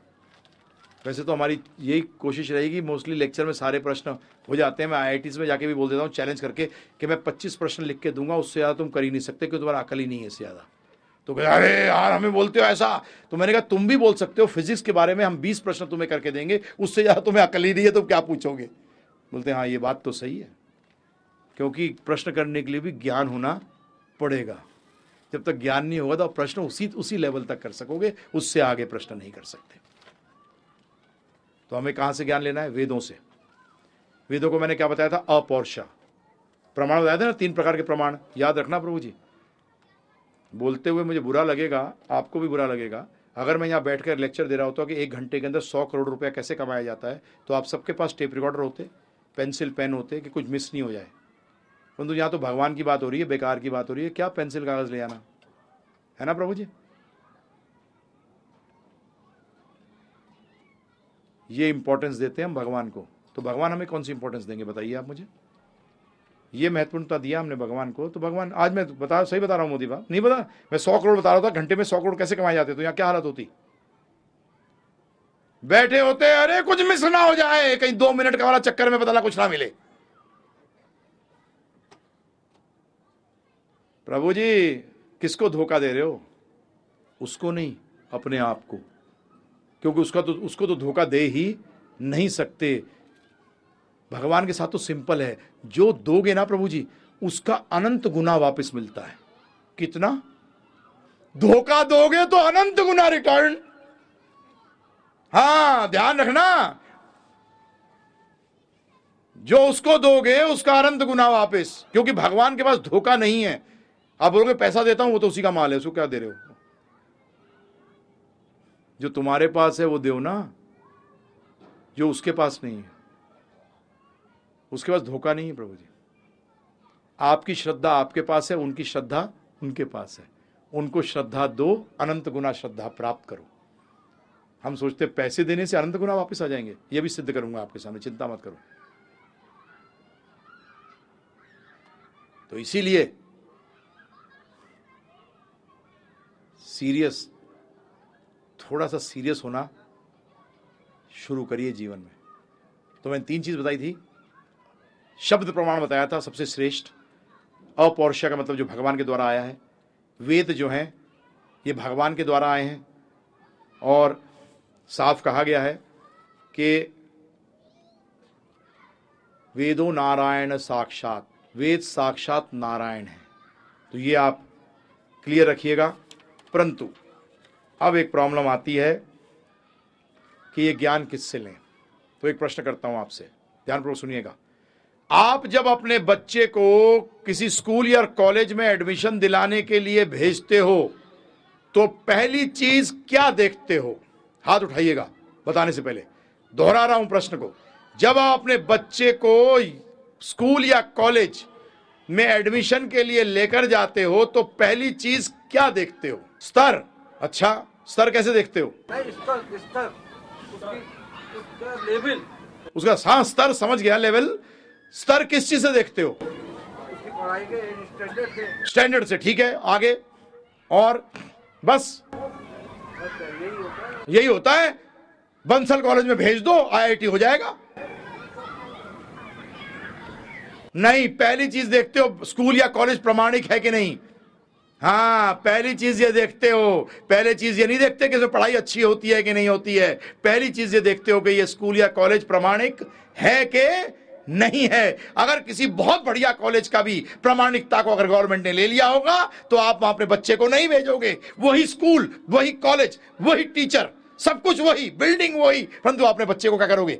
[SPEAKER 1] वैसे तो हमारी यही कोशिश रहेगी, मोस्टली लेक्चर में सारे प्रश्न हो जाते हैं। मैं आई में जाके भी बोल देता हूँ चैलेंज करके कि मैं 25 प्रश्न लिख के दूँगा, उससे ज़्यादा तुम कर ही नहीं सकते, क्योंकि तुम्हारा अकल ही नहीं है इससे ज़्यादा। तो कह अरे यार, हमें बोलते हो ऐसा? तो मैंने कहा, तुम भी बोल सकते हो फिजिक्स के बारे में हम 20 प्रश्न तुम्हें करके देंगे, उससे ज़्यादा तुम्हें अकल ही नहीं है, तुम क्या पूछोगे? बोलते हैं हाँ ये बात तो सही है। क्योंकि प्रश्न करने के लिए भी ज्ञान होना पड़ेगा। जब तक ज्ञान नहीं होगा तो आप प्रश्न उसी उसी लेवल तक कर सकोगे, उससे आगे प्रश्न नहीं कर सकते। तो हमें कहाँ से ज्ञान लेना है? वेदों से। वेदों को मैंने क्या बताया था? अपौर्षा। प्रमाण बताया था ना, तीन प्रकार के प्रमाण। याद रखना प्रभु जी। बोलते हुए मुझे बुरा लगेगा, आपको भी बुरा लगेगा। अगर मैं यहाँ बैठकर लेक्चर दे रहा होता कि एक घंटे के अंदर सौ करोड़ रुपया कैसे कमाया जाता है तो आप सबके पास टेप रिकॉर्डर होते पेंसिल पेन होते कि कुछ मिस नहीं हो जाए। परंतु यहाँ तो भगवान की बात हो रही है, बेकार की बात हो रही है। क्या पेंसिल कागज़ ले आना? है ना प्रभु जी? ये इंपॉर्टेंस देते हैं हम भगवान को। तो भगवान हमें कौन सी इंपॉर्टेंस देंगे, बताइए आप मुझे? ये महत्वपूर्णता दिया हमने भगवान को। तो भगवान, आज मैं बता, सही बता रहा हूँ मोदी बात नहीं बता, मैं सौ करोड़ बता रहा था, घंटे में सौ करोड़ कैसे कमाए जाते तो यहाँ क्या हालत होती? बैठे होते, अरे कुछ मिस ना हो जाए, कहीं दो मिनट का वाला चक्कर में बदला कुछ ना मिले। प्रभु जी किसको धोखा दे रहे हो? उसको नहीं अपने आप को। क्योंकि उसका तो उसको तो धोखा दे ही नहीं सकते। भगवान के साथ तो सिंपल है। जो दोगे ना प्रभु जी उसका अनंत गुना वापस मिलता है। कितना? धोखा दोगे तो अनंत गुना रिटर्न हाँ ध्यान रखना। जो उसको दोगे उसका अनंत गुना वापस। क्योंकि भगवान के पास धोखा नहीं है। आप बोलोगे, पैसा देता हूँ, वो तो उसी का माल है, उसको क्या दे रहे हो? जो तुम्हारे पास है, वो दो ना। जो उसके पास नहीं है। उसके पास धोखा नहीं है, प्रभु जी। आपकी श्रद्धा आपके पास है, उनकी श्रद्धा उनके पास है। उनको श्रद्धा दो, अनंत गुना श्रद्धा प्राप्त करो। हम सोचते पैसे देने से अनंत गुना वापस आ जाएँगे। ये भी सिद्ध करूँगा आपके सामने, चिंता मत करो। तो इसीलिए सीरियस थोड़ा सा सीरियस होना शुरू करिए जीवन में। तो मैंने तीन चीज़ बताई थी। शब्द प्रमाण बताया था, सबसे श्रेष्ठ। अपौरुषा का मतलब जो भगवान के द्वारा आया है। वेद जो हैं, ये भगवान के द्वारा आए हैं। और साफ़ कहा गया है कि वेदो नारायण साक्षात, वेद साक्षात नारायण है। तो ये आप क्लियर रखिएगा। परंतु अब एक प्रॉब्लम आती है कि ये ज्ञान किससे लें? तो एक प्रश्न करता हूँ आपसे। ध्यानपूर्वक सुनिएगा। आप जब अपने बच्चे को किसी स्कूल या कॉलेज में एडमिशन दिलाने के लिए भेजते हो तो पहली चीज़ क्या देखते हो? हाथ उठाइएगा, बताने से पहले। दोहरा रहा हूँ प्रश्न को। जब आप अपने बच्चे को स्कूल या कॉलेज में एडमिशन के लिए लेकर जाते हो तो पहली चीज़ क्या देखते हो? स्तर। अच्छा स्तर कैसे देखते हो?
[SPEAKER 2] स्तर स्तर। लेवल।
[SPEAKER 1] उसका हाँ स्तर समझ गया लेवल। स्तर किस चीज़ से देखते हो?
[SPEAKER 2] उसकी पढ़ाई के स्टैंडर्ड से
[SPEAKER 1] ठीक है आगे। और बस।
[SPEAKER 2] बस यही होता है।
[SPEAKER 1] यही होता है बंसल कॉलेज में भेज दो आईआईटी हो जाएगा। नहीं पहली चीज़ देखते हो स्कूल या कॉलेज प्रमाणिक है कि नहीं? हाँ पहली चीज़ ये देखते हो। पहले चीज़ ये नहीं देखते कि इसमें पढ़ाई अच्छी होती है कि नहीं होती है। पहली चीज़ ये देखते हो कि ये स्कूल या कॉलेज प्रमाणिक है कि नहीं है। अगर किसी बहुत बढ़िया कॉलेज का भी प्रमाणिकता को अगर गवर्नमेंट ने ले लिया होगा तो आप वहाँ अपने बच्चे को नहीं भेजोगे। वही स्कूल, वही कॉलेज, वही टीचर, सब कुछ वही, बिल्डिंग वही। परंतु अपने बच्चे को क्या करोगे?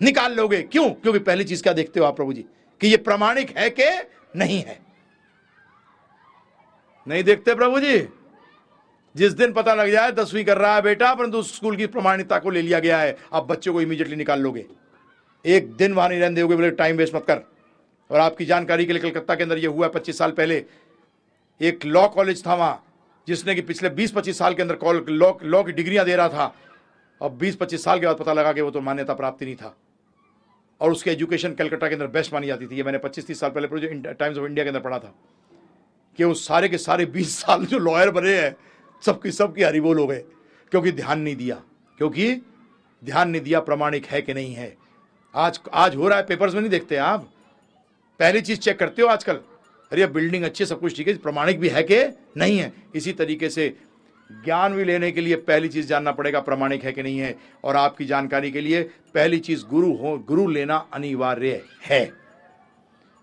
[SPEAKER 1] निकाल लोगे। क्यों? क्योंकि पहली चीज़ क्या देखते हो आप प्रभु जी? कि ये प्रमाणिक है कि नहीं है? नहीं देखते प्रभु जी? जिस दिन पता लग जाए, दसवीं कर रहा है बेटा, परंतु स्कूल की प्रमाणिकता को ले लिया गया है। आप बच्चे को इमीडिएटली निकाल लोगे। एक दिन वहाँ नहीं रहने दोगे, बोले टाइम वेस्ट मत कर। और आपकी जानकारी के लिए कलकत्ता के अंदर यह हुआ है, पच्चीस साल पहले। एक लॉ कॉलेज था वहाँ, जिसने कि पिछले बीस पच्चीस साल के अंदर लॉ लॉ की डिग्रियाँ दे रहा था। बीस पच्चीस साल के बाद पता लगा कि वो तो मान्यता प्राप्ति नहीं था। और उसकी एजुकेशन कलकत्ता के अंदर बेस्ट मानी जाती थी। ये मैंने पच्चीस तीस साल पहले टाइम्स ऑफ़ इंडिया के अंदर पढ़ा था। कि वो सारे के सारे बीस साल जो लॉयर बने हैं, सबकी सबकी हरिबोल हो गए, क्योंकि ध्यान नहीं दिया। क्योंकि ध्यान नहीं दिया, प्रमाणिक है कि नहीं है। आज आज हो रहा है पेपर्स में नहीं देखते आप? पहली चीज़ चेक करते हो आजकल? अरे ये बिल्डिंग अच्छी है, सब कुछ ठीक है, प्रमाणिक भी है कि नहीं है? इसी तरीके से ज्ञान भी लेने के लिए पहली चीज़ जानना पड़ेगा, प्रमाणिक है कि नहीं है। और आपकी जानकारी के लिए पहली चीज़ गुरु हो, गुरु लेना अनिवार्य है।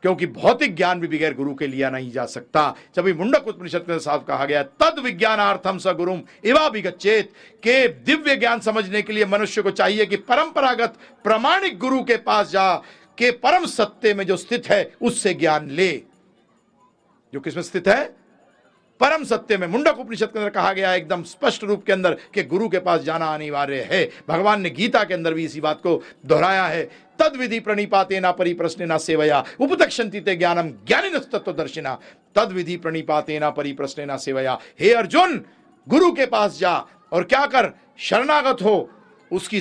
[SPEAKER 1] क्योंकि भौतिक ज्ञान भी बगैर गुरु के लिया नहीं जा सकता। जब मुंडक उपनिषद के साथ कहा गया, तद विज्ञानार्थम स गुरुम इवा विगचेत के दिव्य ज्ञान समझने के लिए मनुष्य को चाहिए कि परंपरागत, प्रमाणिक गुरु के पास जा, के परम सत्य में जो स्थित है, उससे ज्ञान ले। जो किसमें स्थित है? परम सत्य में मुंडक उपनिषद के अंदर कहा गया एकदम स्पष्ट रूप के अंदर कि गुरु के पास जाना अनिवार्य है। भगवान ने गीता के अंदर भी इसी बात को दोहराया है तद विधि प्रणिपाते ना परिप्रश्न ना सेवया उपदक्षंति ते ज्ञानम ज्ञानी तत्व दर्शिना तद विधि प्रणिपाते ना परिप्रश्न ना सेवया। हे अर्जुन गुरु के पास जा और क्या कर? शरणागत हो। उसकी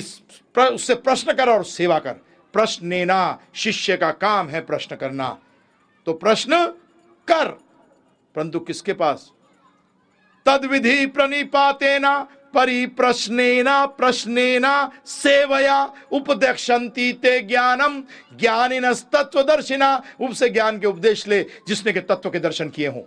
[SPEAKER 1] प्र, उससे प्रश्न कर और सेवा कर। प्रश्न ना शिष्य का काम है प्रश्न करना। तो प्रश्न कर। परंतु किसके पास? तद विधि प्रणिपातेना, परिप्रश्नेना, प्रश्नेना, सेवया उपदेक्षंती ते ज्ञानम ज्ञानिन तत्वदर्शिना उपसे ज्ञान के उपदेश ले, जिसने के तत्व के दर्शन किए हों।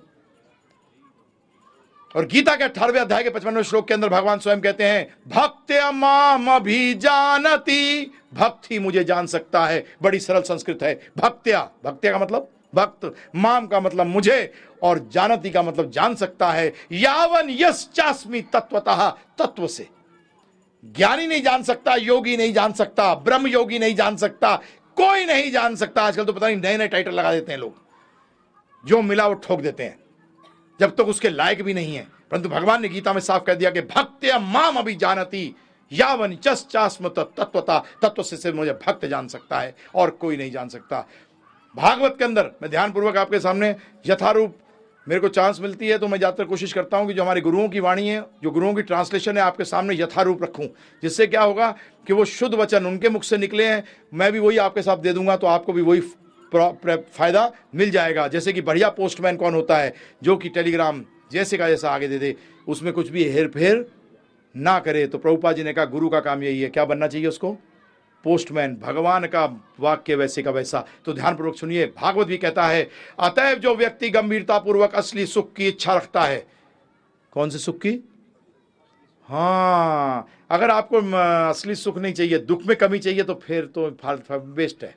[SPEAKER 1] और गीता के अठारहवें अध्याय के पचपनवे श्लोक के अंदर भगवान स्वयं कहते हैं भक्त माम अभी जानती भक्ति मुझे जान सकता है, बड़ी सरल संस्कृत है। भक्त्या भक्त्या का मतलब? भक्त, माम का मतलब मुझे, और जानती का मतलब जान सकता है। यावन यश चास्मी तत्वतः, तत्व से। ज्ञानी नहीं जान सकता, योगी नहीं जान सकता ब्रह्म योगी नहीं जान सकता, कोई नहीं जान सकता। आजकल तो पता नहीं नए नए टाइटल लगा देते हैं लोग। जो मिला वो ठोक देते हैं। जब तक तो उसके लायक भी नहीं है। परंतु भगवान ने गीता में साफ़ कह दिया कि भक्त या माम अभी जानती। यावन चस चास्म तत्वता, तत्व से मुझे भक्त जान सकता है, और कोई नहीं जान सकता। भागवत के अंदर मैं ध्यानपूर्वक आपके सामने यथारूप मेरे को चांस मिलती है तो मैं ज़्यादातर कोशिश करता हूँ कि जो हमारे गुरुओं की वाणी है, जो गुरुओं की ट्रांसलेशन है, आपके सामने यथारूप रखूँ। जिससे क्या होगा कि वो शुद्ध वचन उनके मुख से निकले हैं, मैं भी वही आपके साथ दे दूँगा तो आपको भी वही फ़ायदा मिल जाएगा। जैसे कि बढ़िया पोस्टमैन कौन होता है, जो कि टेलीग्राम जैसे का जैसा आगे दे दे, उसमें कुछ भी हेर फेर ना करे। तो प्रभुपा जी ने कहा, गुरु का काम यही है, क्या बनना चाहिए उसको? पोस्टमैन, भगवान का वाक्य वैसे का वैसा। तो ध्यानपूर्वक सुनिए, भागवत भी कहता है, अतएव जो व्यक्ति गंभीरता पूर्वक असली सुख की इच्छा रखता है। कौन से सुख की? हाँ अगर आपको असली सुख नहीं चाहिए, दुख में कमी चाहिए तो फिर तो बेस्ट है।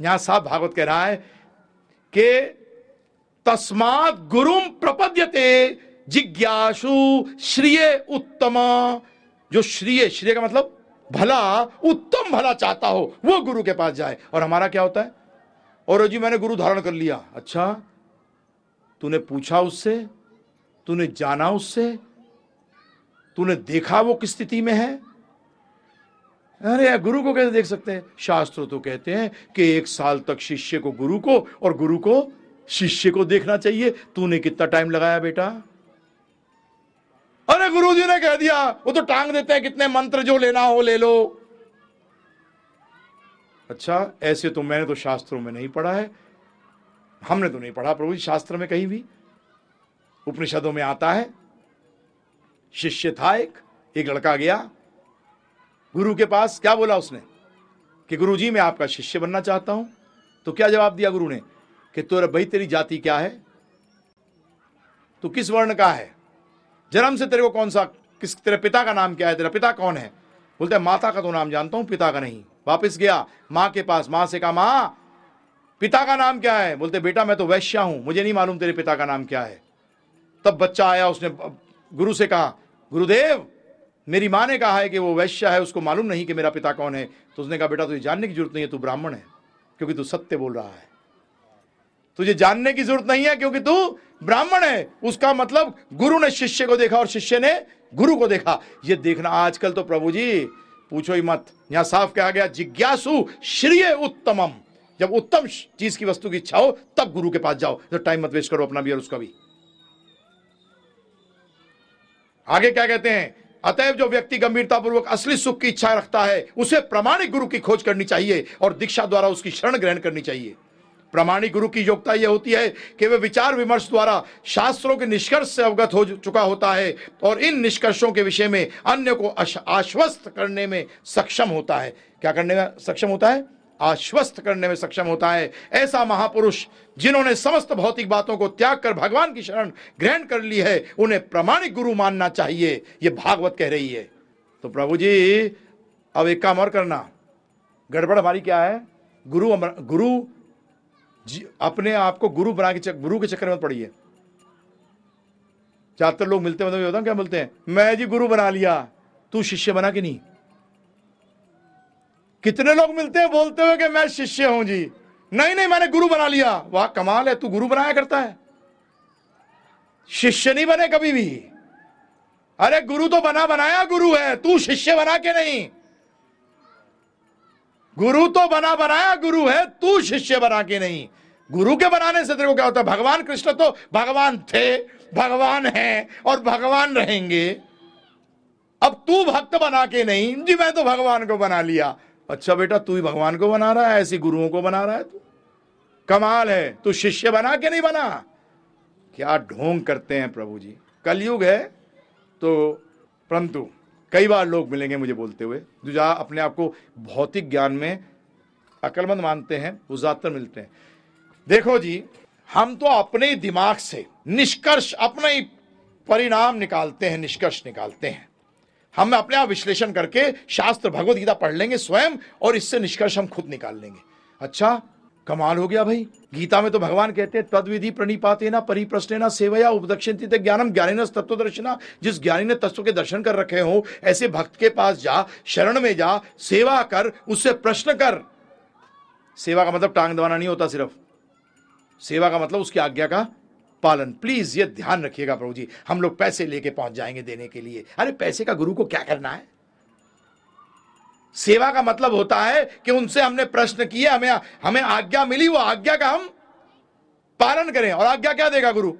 [SPEAKER 1] यहाँ साहब भागवत कह रहा है कि, तस्मात गुरुम प्रपद्यते जिज्ञासु श्रिय उत्तम। जो श्रिय श्रिय का मतलब भला, उत्तम भला चाहता हो, वो गुरु के पास जाए। और हमारा क्या होता है? और जी, मैंने गुरु धारण कर लिया। अच्छा तूने पूछा उससे? तूने जाना उससे? तूने देखा वो किस स्थिति में है? अरे यार गुरु को कैसे देख सकते हैं? शास्त्र तो कहते हैं कि एक साल तक शिष्य को गुरु को और गुरु को शिष्य को देखना चाहिए। तूने कितना टाइम लगाया बेटा? अरे गुरु जी ने कह दिया, वो तो टांग देते हैं, कितने मंत्र जो लेना हो ले लो। अच्छा ऐसे तो मैंने तो शास्त्रों में नहीं पढ़ा है। हमने तो नहीं पढ़ा, प्रभु जी, शास्त्र में कहीं भी। उपनिषदों में आता है। शिष्य था एक एक लड़का गया। गुरु के पास, क्या बोला उसने? कि गुरु जी मैं आपका शिष्य बनना चाहता हूँ। तो क्या जवाब दिया गुरु ने? कि तोरा भाई, तेरी जाति क्या है? तू किस वर्ण का है? जन्म से तेरे को कौन सा, किस, तेरे पिता का नाम क्या है? तेरा पिता कौन है? बोलते माता का तो नाम जानता हूँ, पिता का नहीं। वापस गया, माँ के पास, माँ से कहा, माँ, पिता का नाम क्या है? बोलते, बेटा, मैं तो वैश्या हूँ, मुझे नहीं मालूम तेरे पिता का नाम क्या है। तब बच्चा आया, उसने, गुरु से कहा, गुरुदेव, मेरी माँ ने कहा है कि वो वैश्य है, उसको मालूम नहीं कि मेरा पिता कौन है। तो उसने कहा, बेटा, तुझे जानने की ज़रूरत नहीं है, तू ब्राह्मण है, क्योंकि तू सत्य बोल रहा है। तुझे जानने की ज़रूरत नहीं है क्योंकि तू ब्राह्मण है। उसका मतलब गुरु ने शिष्य को देखा और शिष्य ने गुरु को देखा। ये देखना आजकल तो प्रभु जी, पूछो ही मत। यहाँ साफ़ कहा गया, जिज्ञासु श्रीय उत्तमम। जब उत्तम चीज़ की वस्तु की इच्छा हो, तब गुरु के पास जाओ। तो टाइम मत वेस्ट करो अपना भी और उसका भी। आगे क्या कहते हैं? अतएव जो व्यक्ति गंभीरतापूर्वक असली सुख की इच्छा रखता है, उसे प्रमाणिक गुरु की खोज करनी चाहिए और दीक्षा द्वारा उसकी शरण ग्रहण करनी चाहिए। प्रमाणिक गुरु की योग्यता यह होती है कि वह विचार विमर्श द्वारा शास्त्रों के निष्कर्ष से अवगत हो चुका होता है और इन निष्कर्षों के विषय में अन्य को आश्वस्त करने में सक्षम होता है। क्या करने में सक्षम होता है? आश्वस्त करने में सक्षम होता है। ऐसा महापुरुष जिन्होंने समस्त भौतिक बातों को त्याग कर भगवान की शरण ग्रहण कर ली है, उन्हें प्रमाणिक गुरु मानना चाहिए। ये भागवत कह रही है। तो प्रभु जी, अब एक काम और करना। गड़बड़ हमारी क्या है? गुरु गुरु जी, अपने आप को गुरु बना के गुरु के चक्कर में पड़िए। ज़्यादातर लोग मिलते मतलब होता क्या बोलते हैं, मैं जी गुरु बना लिया, तू शिष्य बना कि नहीं? कितने लोग मिलते हैं, बोलते हुए कि मैं शिष्य हूँ जी। नहीं नहीं, मैंने गुरु बना लिया। वाह, कमाल है, तू गुरु बनाया करता है। शिष्य नहीं बने कभी भी। अरे, गुरु तो बना, बनाया गुरु है, तू शिष्य बना के नहीं? गुरु तो बना बनाया गुरु है, तू शिष्य बना के नहीं। गुरु के बनाने से तेरे को क्या होता है? भगवान कृष्ण तो भगवान थे, भगवान हैं और भगवान रहेंगे। अब तू भक्त बना के नहीं, जी मैं तो भगवान को बना लिया। अच्छा बेटा, तू ही भगवान को बना रहा है, ऐसी गुरुओं को बना रहा है तू। कमाल है, तू शिष्य बना के नहीं बना। क्या ढोंग करते हैं प्रभु जी। कलयुग है तो परंतु कई बार लोग मिलेंगे मुझे बोलते हुए, जो जहाँ अपने आप को भौतिक ज्ञान में अकलमंद मानते हैं, वो ज़्यादातर मिलते हैं। देखो जी, हम तो अपने दिमाग से निष्कर्ष, अपने ही परिणाम निकालते हैं, निष्कर्ष निकालते हैं। हम अपने आप विश्लेषण करके शास्त्र भगवत गीता पढ़ लेंगे स्वयं, और इससे निष्कर्ष हम खुद निकाल लेंगे। अच्छा कमाल हो गया भाई। गीता में तो भगवान कहते हैं तद विधि प्रणिपाते ना परिप्रश्न ना सेवया उपदक्षिण ज्ञानम ज्ञानी तत्व दर्शना जिस ज्ञानी ने तत्व के दर्शन कर रखे हो, ऐसे भक्त के पास जा, शरण में जा, सेवा कर, उससे प्रश्न कर। सेवा का मतलब टांग दबाना नहीं होता सिर्फ़। सेवा का मतलब उसकी आज्ञा का पालन। प्लीज़ ये ध्यान रखिएगा प्रभु जी। हम लोग पैसे लेके पहुँच जाएँगे देने के लिए। अरे पैसे का गुरु को क्या करना है? सेवा का मतलब होता है कि उनसे हमने प्रश्न किए, हमें हमें आज्ञा मिली, वो आज्ञा का हम पालन करें। और आज्ञा क्या देगा गुरु?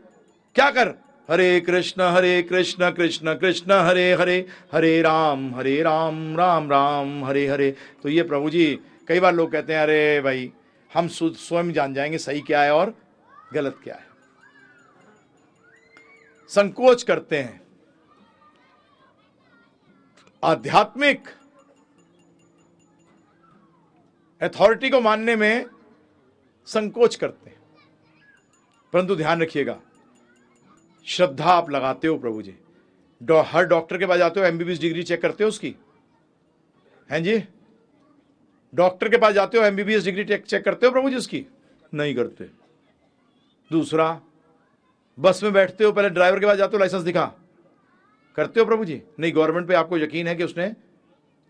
[SPEAKER 1] क्या कर? हरे कृष्ण हरे कृष्ण कृष्ण कृष्ण, हरे हरे हरे राम हरे राम राम राम, हरे हरे। तो ये प्रभु जी, कई बार लोग कहते हैं, अरे भाई, हम स्वयं जान जाएँगे सही क्या है और गलत क्या है? संकोच करते हैं। आध्यात्मिक अथॉरिटी को मानने में संकोच करते हैं। परंतु ध्यान रखिएगा श्रद्धा आप लगाते हो प्रभु जी। डॉ, हर डॉक्टर के पास जाते हो एमबीबीएस डिग्री चेक करते हो उसकी? हैं जी? डॉक्टर के पास जाते हो एमबीबीएस डिग्री चेक करते हो प्रभु जी उसकी? नहीं करते। दूसरा बस में बैठते हो पहले ड्राइवर के पास जाते हो लाइसेंस दिखा। करते हो प्रभु जी? नहीं गवर्नमेंट पे आपको यकीन है कि उसने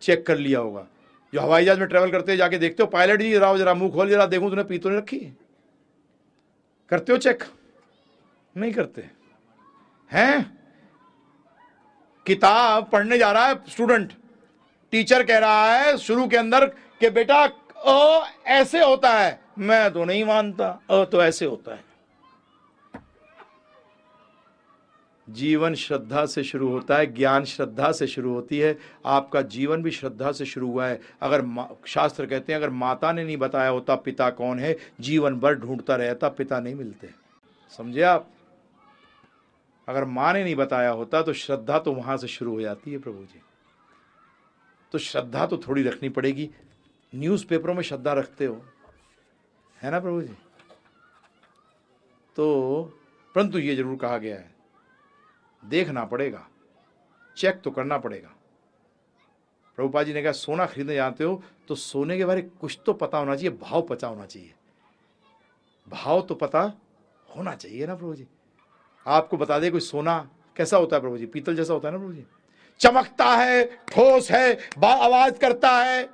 [SPEAKER 1] चेक कर लिया होगा। जो हवाई जहाज़ में ट्रेवल करते जाके देखते हो पायलट जी जरा जरा मुँह खोल, जरा देखूँ, तूने पी तो नहीं रखी? करते हो चेक नहीं करते। हैं? किताब पढ़ने जा रहा है स्टूडेंट टीचर कह रहा है, शुरू के अंदर के बेटा ओ ऐसे होता है। मैं तो नहीं मानता ओ तो ऐसे होता है। जीवन श्रद्धा से शुरू होता है, ज्ञान श्रद्धा से शुरू होती है, आपका जीवन भी श्रद्धा से शुरू हुआ है। अगर शास्त्र कहते हैं, अगर माता ने नहीं बताया होता, पिता कौन है, जीवन भर ढूंढता रहता, पिता नहीं मिलते। समझे आप? अगर माँ ने नहीं बताया होता तो श्रद्धा तो वहाँ से शुरू हो जाती है, प्रभु जी। तो श्रद्धा तो थोड़ी रखनी पड़ेगी। न्यूज़पेपरों में श्रद्धा रखते हो। है ना, प्रभु जी? तो परंतु ये ज़रूर कहा गया है देखना पड़ेगा। चेक तो करना पड़ेगा। प्रभुपा जी ने कहा, सोना खरीदने जाते हो तो सोने के बारे कुछ तो पता होना चाहिए, भाव पता होना चाहिए। भाव तो पता होना चाहिए ना प्रभु जी। आपको बता दे कोई सोना कैसा होता है प्रभु जी? पीतल जैसा होता है ना प्रभु जी? चमकता है, ठोस है आवाज़ करता है।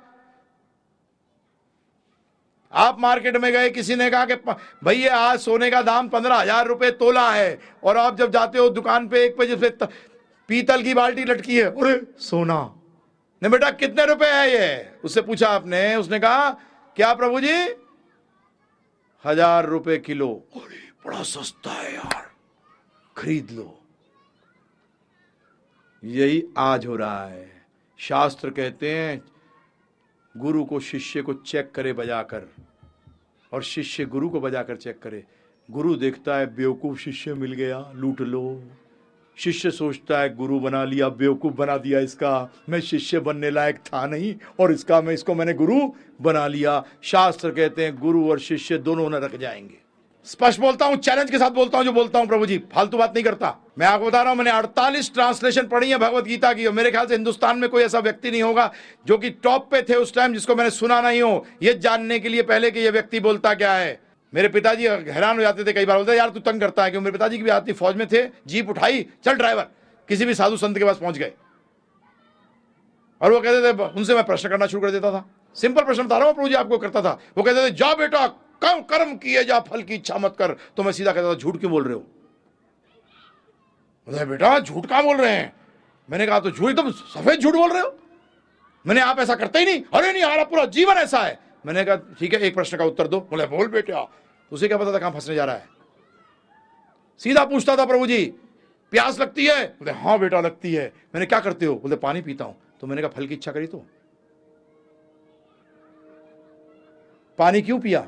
[SPEAKER 1] आप मार्केट में गए, किसी ने कहा कि भैया, आज सोने का दाम पंद्रह हज़ार रुपए तोला है। और आप जब जाते हो दुकान पे, एक बजे से पीतल की बाल्टी लटकी है, अरे, सोना। ने बेटा, कितने रुपए है ये? उससे पूछा आपने, उसने कहा, क्या प्रभु जी? हज़ार रुपए किलो। अरे, बड़ा सस्ता है यार। खरीद लो। यही आज हो रहा है। शास्त्र कहते हैं, गुरु को शिष्य को चेक करे बजाकर। और शिष्य गुरु को बजाकर चेक करे। गुरु देखता है बेवकूफ़ शिष्य मिल गया, लूट लो। शिष्य सोचता है, गुरु बना लिया, बेवकूफ़ बना दिया इसका। मैं शिष्य बनने लायक था नहीं, और इसका मैं, इसको मैंने गुरु बना लिया। शास्त्र कहते हैं, गुरु और शिष्य दोनों न रख जाएँगे। स्पष्ट बोलता हूँ चैलेंज के साथ बोलता हूँ, जो बोलता हूँ, प्रभु जी। फालतू बात नहीं करता। मैं आपको बता रहा हूँ, मैंने 48 ट्रांसलेशन पढ़ी है, भगवत गीता की। और मेरे ख्याल से हिंदुस्तान में कोई ऐसा व्यक्ति नहीं होगा, जो कि टॉप पे थे उस टाइम जिसको मैंने सुना नहीं हो। ये जानने के लिए पहले कि ये व्यक्ति बोलता क्या है। मेरे पिताजी हैरान हो जाते थे कई बार, बोलते यार, तू तंग करता है क्योंकि मेरे पिताजी की भी आती फौज में थे, जीप उठाई, चल ड्राइवर किसी भी साधु संत के पास पहुँच गए। और वो कहते थे, उनसे मैं प्रश्न करना शुरू कर देता था। सिंपल प्रश्न बता रहा हूँ, प्रभु जी आपको करता था। वो कहते थे जा बेटा कम कर्म किए जा, फल की इच्छा मत कर। तो मैं सीधा कहता था, झूठ क्यों बोल रहे हो? बेटा, झूठ कहाँ बोल रहे हैं? मैंने कहा तो झूठ, तुम सफ़ेद झूठ बोल रहे हो? मैंने, आप ऐसा करते ही नहीं। अरे नहीं, हमारा पूरा जीवन ऐसा है। मैंने कहा, ठीक है, एक प्रश्न का उत्तर दो। बोले, बोल बेटा उसे क्या पता था कहाँ फंसने जा रहा है। सीधा पूछता था प्रभु जी, प्यास लगती है? बोले हाँ बेटा, लगती है। मैंने, क्या करते हो? बोले, पानी पीता हूँ। तो मैंने कहा, फल की इच्छा करी तो? पानी क्यों पिया?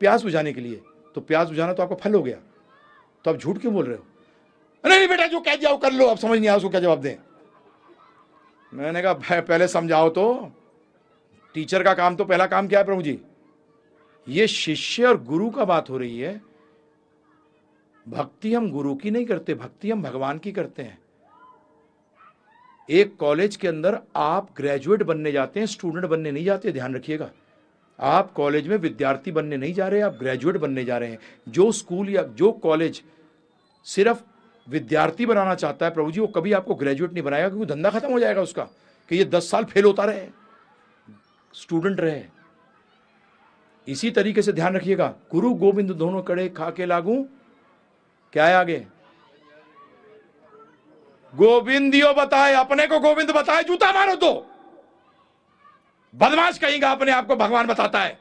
[SPEAKER 1] प्यास बुझाने के लिए तो प्यास बुझाना तो आपका फल हो गया। तो आप झूठ क्यों बोल रहे हो? नहीं बेटा, जो कह जाओ कर लो, अब समझ नहीं आया उसको क्या जवाब दें। मैंने कहा पहले समझाओ तो। टीचर का काम तो पहला काम क्या है, प्रभु जी? ये शिष्य और गुरु का बात हो रही है। भक्ति हम गुरु की नहीं करते, भक्ति हम भगवान की करते हैं। एक कॉलेज के अंदर आप ग्रेजुएट बनने जाते हैं, स्टूडेंट बनने नहीं जाते, ध्यान रखिएगा। आप कॉलेज में विद्यार्थी बनने नहीं जा रहे, आप ग्रेजुएट बनने जा रहे हैं। जो स्कूल या जो कॉलेज सिर्फ़ विद्यार्थी बनाना चाहता है प्रभु जी, वो कभी आपको ग्रेजुएट नहीं बनाएगा, क्योंकि धंधा खत्म हो जाएगा उसका, कि ये दस साल फेल होता रहे। स्टूडेंट रहे। इसी तरीके से ध्यान रखिएगा, गुरु गोविंद दोनों कड़े खा के लागू। क्या है आगे? गोविंदियो बताए, अपने को गोविंद बताए, जूता मारो तो। बदमाश कहेगा, अपने आप को भगवान बताता है।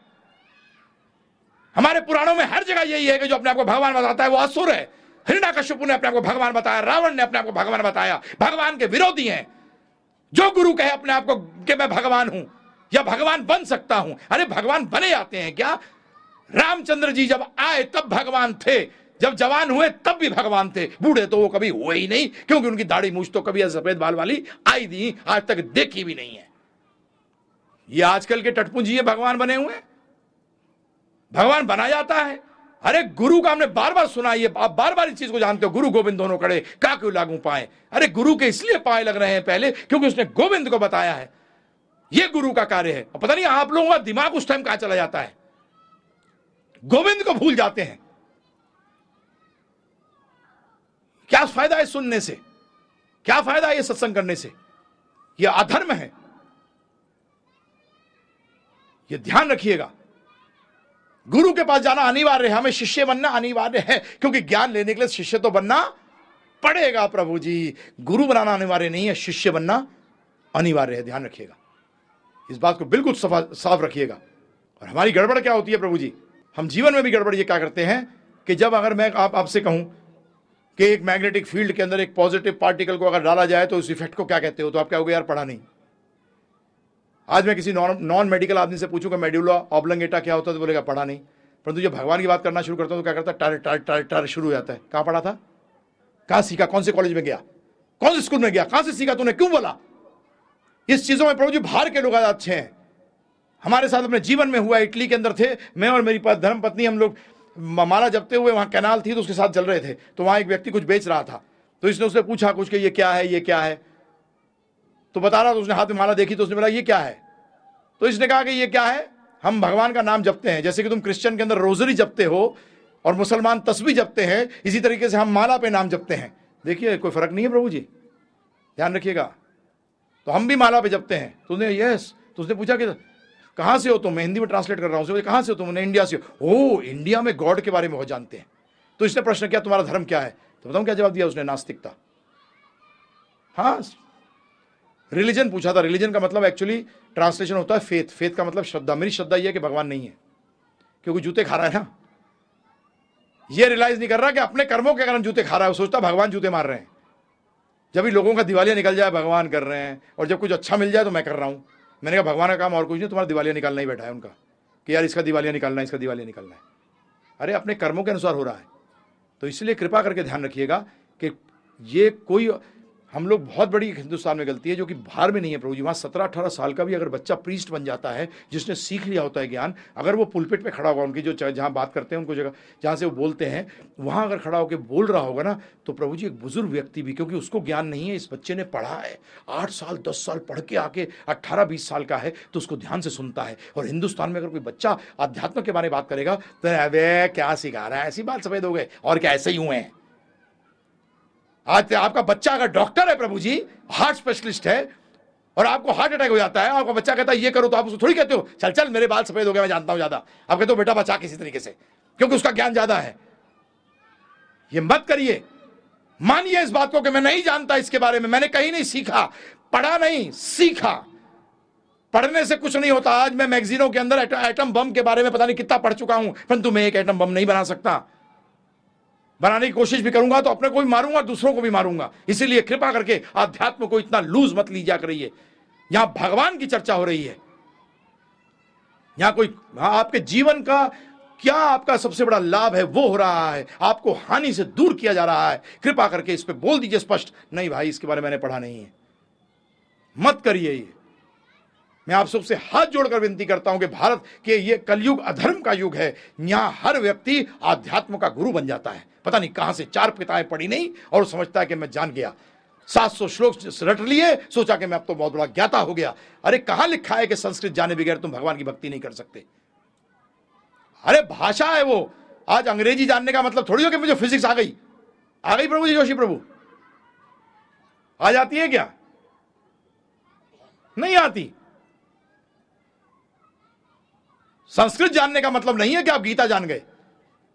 [SPEAKER 1] हमारे पुराणों में हर जगह यही है कि जो अपने आप को भगवान बताता है, वो असुर है। हिरण्यकश्यप ने अपने आप को भगवान बताया, रावण ने अपने आप को भगवान बताया, भगवान के विरोधी हैं। जो गुरु कहे अपने आप को कि मैं भगवान हूँ, या भगवान बन सकता हूँ, अरे भगवान बने आते हैं क्या? रामचंद्र जी जब आए, तब भगवान थे। जब जवान हुए, तब भी भगवान थे। बूढ़े तो वो कभी हुए ही नहीं, क्योंकि उनकी दाढ़ी मूछ तो कभी सफ़ेद बाल वाली आई दी आज तक देखी भी नहीं है। ये आजकल के टटपुंजी भगवान बने हुए भगवान बना जाता है। अरे, गुरु का हमने बार बार सुना ये आप बार बार इस चीज़ को जानते हो, गुरु गोविंद दोनों कड़े का क्यों लागू पाए? अरे, गुरु के इसलिए पाए लग रहे हैं पहले, क्योंकि उसने गोविंद को बताया है। ये गुरु का कार्य है। और पता नहीं, आप लोगों का दिमाग उस टाइम कहाँ चला जाता है? गोविंद को भूल जाते हैं। क्या फ़ायदा है सुनने से? क्या फ़ायदा है ये सत्संग करने से? यह अधर्म है। यह ध्यान रखिएगा। गुरु के पास जाना अनिवार्य है, हमें शिष्य बनना अनिवार्य है, क्योंकि ज्ञान लेने के लिए शिष्य तो बनना पड़ेगा प्रभु जी। गुरु बनाना अनिवार्य नहीं है, शिष्य बनना अनिवार्य है, ध्यान रखिएगा। इस बात को बिल्कुल साफ़ रखिएगा। और हमारी गड़बड़ क्या होती है प्रभु जी? हम जीवन में भी गड़बड़ ये क्या करते हैं कि जब अगर मैं आप, आपसे कहूँ कि एक मैग्नेटिक फ़ील्ड के अंदर एक पॉजिटिव पार्टिकल को अगर डाला जाए तो उस इफ़ेक्ट को क्या कहते हो? तो आप क्या हो यार, पढ़ा नहीं। आज मैं किसी नॉन मेडिकल आदमी से पूछूँगा मेड्यूला ऑबलंगेटा क्या होता है तो बोलेगा, पढ़ा नहीं। परंतु जब भगवान की बात करना शुरू करता हूँ तो क्या करता है? टर टर टर शुरू हो जाता है। कहाँ पढ़ा था? कहाँ सीखा? कौन से कॉलेज में गया? कौन से स्कूल में गया? कहाँ से सीखा तूने? क्यों बोला? इस चीज़ों में प्रभु जी बाहर के लोग अच्छे हैं। हमारे साथ अपने जीवन में हुआ, इटली के अंदर थे। मैं और मेरी धर्म पत्नी हम लोग माला जपते हुए वहाँ कैनाल थी तो उसके साथ चल रहे थे। तो वहाँ एक व्यक्ति कुछ बेच रहा था। तो इसने उससे पूछा कुछ कि ये क्या है, ये क्या है? तो बता रहा था, उसने हाथ में माला देखी तो उसने बोला, ये क्या है? तो इसने कहा कि, ये क्या है? हम भगवान का नाम जपते हैं, जैसे कि तुम क्रिश्चियन के अंदर रोजरी जपते हो और मुसलमान तस्वीर जपते हैं, इसी तरीके से हम माला पे नाम जपते हैं। देखिए, कोई फ़र्क नहीं है प्रभु जी। ध्यान रखिएगा। तो हम भी माला पे जपते हैं। तो उसने, यस। तो उसने पूछा कि, कहाँ से हो तुम? मैं हिंदी में ट्रांसलेट कर रहा हूँ। कहाँ से हो तुम? इंडिया से हो। इंडिया में गॉड के बारे में बहुत जानते हैं। तो इसने प्रश्न किया, तुम्हारा धर्म क्या है? तो बताऊँ क्या जवाब दिया उसने, नास्तिकता? हाँ रिलीजन पूछा था। रिलीजन का मतलब एक्चुअली ट्रांसलेशन होता है फेथ फेथ का मतलब श्रद्धा। मेरी श्रद्धा यह है कि भगवान नहीं है। क्योंकि जूते खा रहा है ना। ये रियलाइज़ नहीं कर रहा कि अपने कर्मों के कारण जूते खा रहा है। वो सोचता भगवान जूते मार रहे हैं। जब भी लोगों का दिवालिया निकल जाए, भगवान कर रहे हैं। और जब कुछ अच्छा मिल जाए तो मैं कर रहा हूँ। मैंने कहा, भगवान का काम और कुछ नहीं। तुम्हारा दिवालिया निकालना ही बैठा है उनका। कि यार इसका दिवालिया निकालना है, इसका दिवालिया निकालना है। अरे, अपने कर्मों के अनुसार हो रहा है। तो इसलिए कृपा करके ध्यान रखिएगा कि ये कोई हम लोग बहुत बड़ी हिंदुस्तान में गलती है, जो कि बाहर में नहीं है प्रभु जी, वहाँ सत्रह अठारह साल का भी अगर बच्चा प्रीस्ट बन जाता है, जिसने सीख लिया होता है ज्ञान, अगर वो पुलपिट पे खड़ा होगा, उनकी जो जहाँ बात करते हैं, उनको जगह, जहाँ से वो बोलते हैं, वहाँ अगर खड़ा होकर बोल रहा होगा ना तो प्रभु जी एक बुज़ुर्ग व्यक्ति भी, क्योंकि उसको ज्ञान नहीं है, इस बच्चे ने पढ़ा है, आठ साल, दस साल पढ़ के आके अट्ठारह बीस साल का है तो उसको ध्यान से सुनता है। और हिंदुस्तान में अगर कोई बच्चा अध्यात्म के बारे में बात करेगा तो अरे, क्या सिखा रहा है? ऐसी बात सफ़ेद हो गए, और क्या ऐसे ही हुए हैं? आज आपका बच्चा अगर डॉक्टर है प्रभु जी हार्ट स्पेशलिस्ट है, और आपको हार्ट अटैक हो जाता है, आपका बच्चा कहता है, ये करो तो आप उसको थोड़ी कहते हो, चल चल, मेरे बाल सफ़ेद हो गए, मैं जानता हूँ ज़्यादा। आप कहते हो बेटा बचा किसी तरीके से, क्योंकि उसका ज्ञान ज़्यादा है। ये मत करिए। मानिए इस बात को कि मैं नहीं जानता इसके बारे में, मैंने कहीं नहीं सीखा, पढ़ा नहीं, सीखा। पढ़ने से कुछ नहीं होता, आज मैं मैगजीनों के अंदर एटम बम के बारे में पता नहीं कितना पढ़ चुका हूँ, परंतु मैं एक एटम बम नहीं बना सकता। बनाने की कोशिश भी करूँगा तो अपने को भी मारूँगा, दूसरों को भी मारूँगा। इसीलिए कृपा करके आध्यात्म को इतना लूज मत ली लीजा करिए। यहाँ भगवान की चर्चा हो रही है। यहाँ कोई हाँ आपके जीवन का, क्या आपका सबसे बड़ा लाभ है वो हो रहा है। आपको हानि से दूर किया जा रहा है। कृपा करके इस पर बोल दीजिए स्पष्ट। नहीं भाई, इसके बारे में मैंने पढ़ा नहीं है। मत करिए ये। मैं आप सबसे हाथ जोड़कर विनती करता हूँ कि भारत के ये कलयुग अधर्म का युग है। यहाँ हर व्यक्ति आध्यात्म का गुरु बन जाता है। पता नहीं कहाँ से चार पिताएँ पड़ी नहीं और समझता है कि मैं जान गया। सात सौ श्लोक रट लिए, सोचा कि मैं अब तो बहुत बड़ा ज्ञाता हो गया। अरे कहाँ लिखा है कि संस्कृत जाने बगैर तुम भगवान की भक्ति नहीं कर सकते? अरे भाषा है वो। आज अंग्रेज़ी जानने का मतलब थोड़ी हो कि मुझे फिजिक्स आ गई। आ गई प्रभु जी, जोशी प्रभु। आ जाती है क्या? नहीं आती। संस्कृत जानने का मतलब नहीं है कि आप गीता जान गए।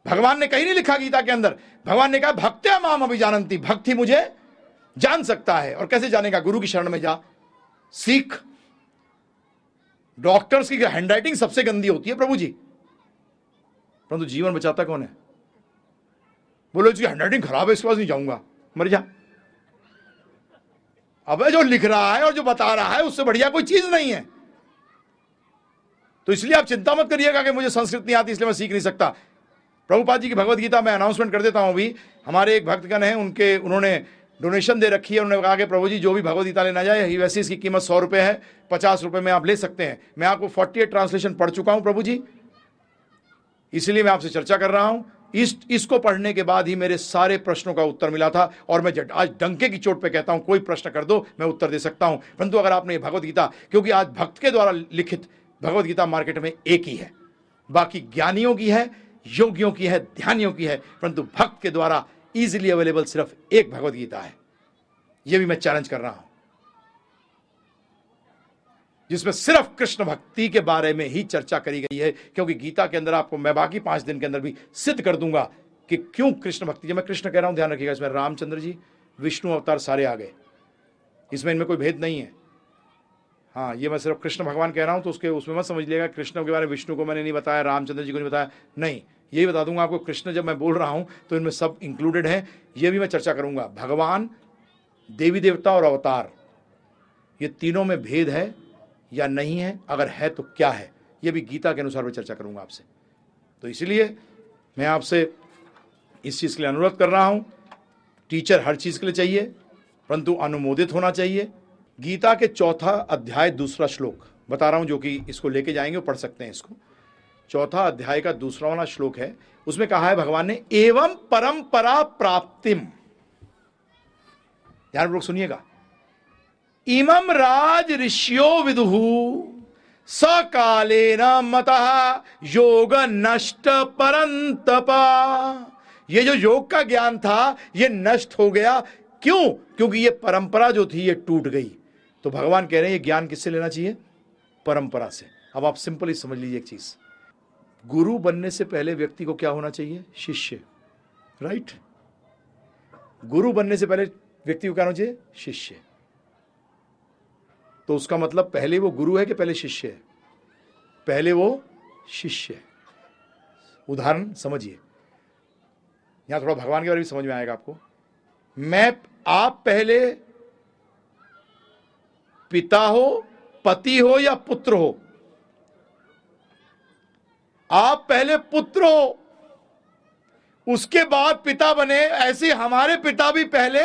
[SPEAKER 1] भगवान ने कहीं नहीं लिखा गीता के अंदर। भगवान ने कहा भक्त्या माम अभिजानंती, भक्ति मुझे जान सकता है। और कैसे जानेगा? गुरु की शरण में जा। सीख। डॉक्टर्स की हैंडराइटिंग सबसे गंदी होती है, प्रभु जी। परंतु जीवन बचाता कौन है? बोलो, इसकी हैंडराइटिंग खराब है, इसके पास नहीं जाऊँगा। मर जा। अबे जो लिख रहा है और जो बता रहा है, उससे बढ़िया कोई चीज़ नहीं है। तो इसलिए आप चिंता मत करिएगा कि मुझे संस्कृत नहीं आती, इसलिए मैं सीख नहीं सकता। प्रभुपाद जी की भगवत गीता मैं अनाउंसमेंट कर देता हूँ अभी। हमारे एक भक्तगण हैं, उनके, उन्होंने डोनेशन दे रखी है, उन्होंने कहा कि प्रभु जी, जो भी भगवत गीता लेना जाए वैसे इसकी कीमत सौ रुपए है, पचास रुपए में आप ले सकते हैं। मैं आपको फोर्टी एट ट्रांसलेशन पढ़ चुका हूँ प्रभु जी। इसलिए मैं आपसे चर्चा कर रहा हूँ। इस, इसको पढ़ने के बाद ही मेरे सारे प्रश्नों का उत्तर मिला था और मैं आज डंके की चोट पे कहता हूँ, कोई प्रश्न कर दो, मैं उत्तर दे सकता हूँ। परंतु अगर आपने भगवत गीता, क्योंकि आज भक्त के द्वारा लिखित भगवत गीता मार्केट में एक ही है। बाकी ज्ञानियों की है, योगियों की है, ध्यानियों की है, परंतु भक्त के द्वारा इजिली अवेलेबल सिर्फ़ एक भगवत गीता है। यह भी मैं चैलेंज कर रहा हूँ। जिसमें सिर्फ़ कृष्ण भक्ति के बारे में ही चर्चा करी गई है, क्योंकि गीता के अंदर आपको मैं बाकी पाँच दिन के अंदर भी सिद्ध कर दूँगा कि क्यों कृष्ण भक्ति। जब मैं कृष्ण कह रहा हूँ, ध्यान रखिएगा, इसमें रामचंद्र जी, विष्णु अवतार सारे आ गए। इसमें इनमें कोई भेद नहीं है। हाँ ये मैं सिर्फ़ कृष्ण भगवान कह रहा हूँ तो उसके, उसमें मत समझ लिएगा कृष्ण के बारे में विष्णु को मैंने नहीं बताया, रामचंद्र जी को नहीं बताया। नहीं यही बता दूँगा आपको, कृष्ण जब मैं बोल रहा हूँ तो इनमें सब इंक्लूडेड है, ये भी मैं चर्चा करूँगा। भगवान, देवी देवता और अवतार, ये तीनों में भेद है या नहीं है? अगर है तो क्या है? ये भी गीता के अनुसार मैं चर्चा करूँगा आपसे। तो इसलिए मैं आपसे इस चीज़ के लिए अनुरोध कर रहा हूँ, टीचर हर चीज़ के लिए चाहिए, परंतु अनुमोदित होना चाहिए गीता के चौथा अध्याय दूसरा श्लोक। बता रहा हूँ जो कि इसको लेके जाएँगे वो पढ़ सकते हैं इसको। चौथा अध्याय का दूसरा वाला श्लोक है। उसमें कहा है, भगवान ने, एवं परंपरा प्राप्तिम। ध्यानपूर्वक सुनिएगा। इमम राज ऋषियो विदुहु सकाले न मत योग नष्ट परंतपा। ये जो योग का ज्ञान था, ये नष्ट हो गया। क्यों? क्योंकि ये परंपरा जो थी, ये टूट गई। तो भगवान कह रहे हैं, ये ज्ञान किससे लेना चाहिए? परंपरा से। अब आप सिंपली समझ लीजिए एक चीज़। गुरु बनने से पहले व्यक्ति को क्या होना चाहिए? शिष्य। राइट गुरु बनने से पहले व्यक्ति को क्या होना चाहिए? शिष्य। तो उसका मतलब पहले वो गुरु है कि पहले शिष्य है? पहले वो शिष्य है। उदाहरण समझिए। यहाँ थोड़ा भगवान के बारे में समझ में आएगा आपको। मैं, आप पहले पिता हो, पति हो या पुत्र हो। आप पहले पुत्र हो, उसके बाद पिता बने, ऐसे हमारे पिता भी पहले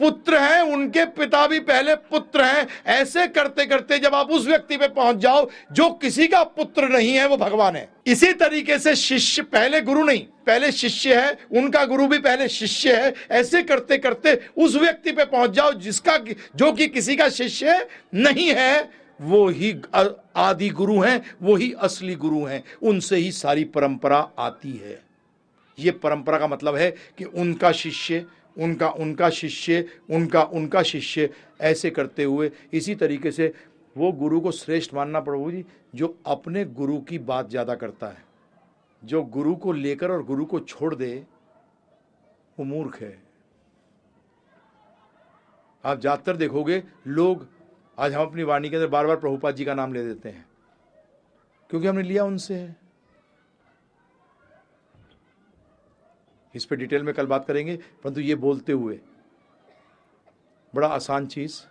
[SPEAKER 1] पुत्र हैं, उनके पिता भी पहले पुत्र हैं। ऐसे करते करते जब आप उस व्यक्ति पे पहुँच जाओ, जो किसी का पुत्र नहीं है, वो भगवान है। इसी तरीके से शिष्य पहले गुरु नहीं, पहले शिष्य है, उनका गुरु भी पहले शिष्य है। ऐसे करते करते उस व्यक्ति पे पहुँच जाओ, जिसका जो कि किसी का शिष्य नहीं है, वो ही आदि गुरु हैं, वो ही असली गुरु हैं। उनसे ही सारी परंपरा आती है। ये परंपरा का मतलब है कि उनका शिष्य उनका उनका शिष्य, उनका उनका शिष्य ऐसे करते हुए इसी तरीके से वो गुरु को श्रेष्ठ मानना प्रभु जी, जो अपने गुरु की बात ज़्यादा करता है। जो गुरु को लेकर और गुरु को छोड़ दे, वो मूर्ख है। आप ज़्यादातर देखोगे, लोग आज हम अपनी वाणी के अंदर बार बार प्रभुपाद जी का नाम ले देते हैं, क्योंकि हमने लिया उनसे। है इस पर डिटेल में कल बात करेंगे, परंतु ये बोलते हुए, बड़ा आसान चीज़,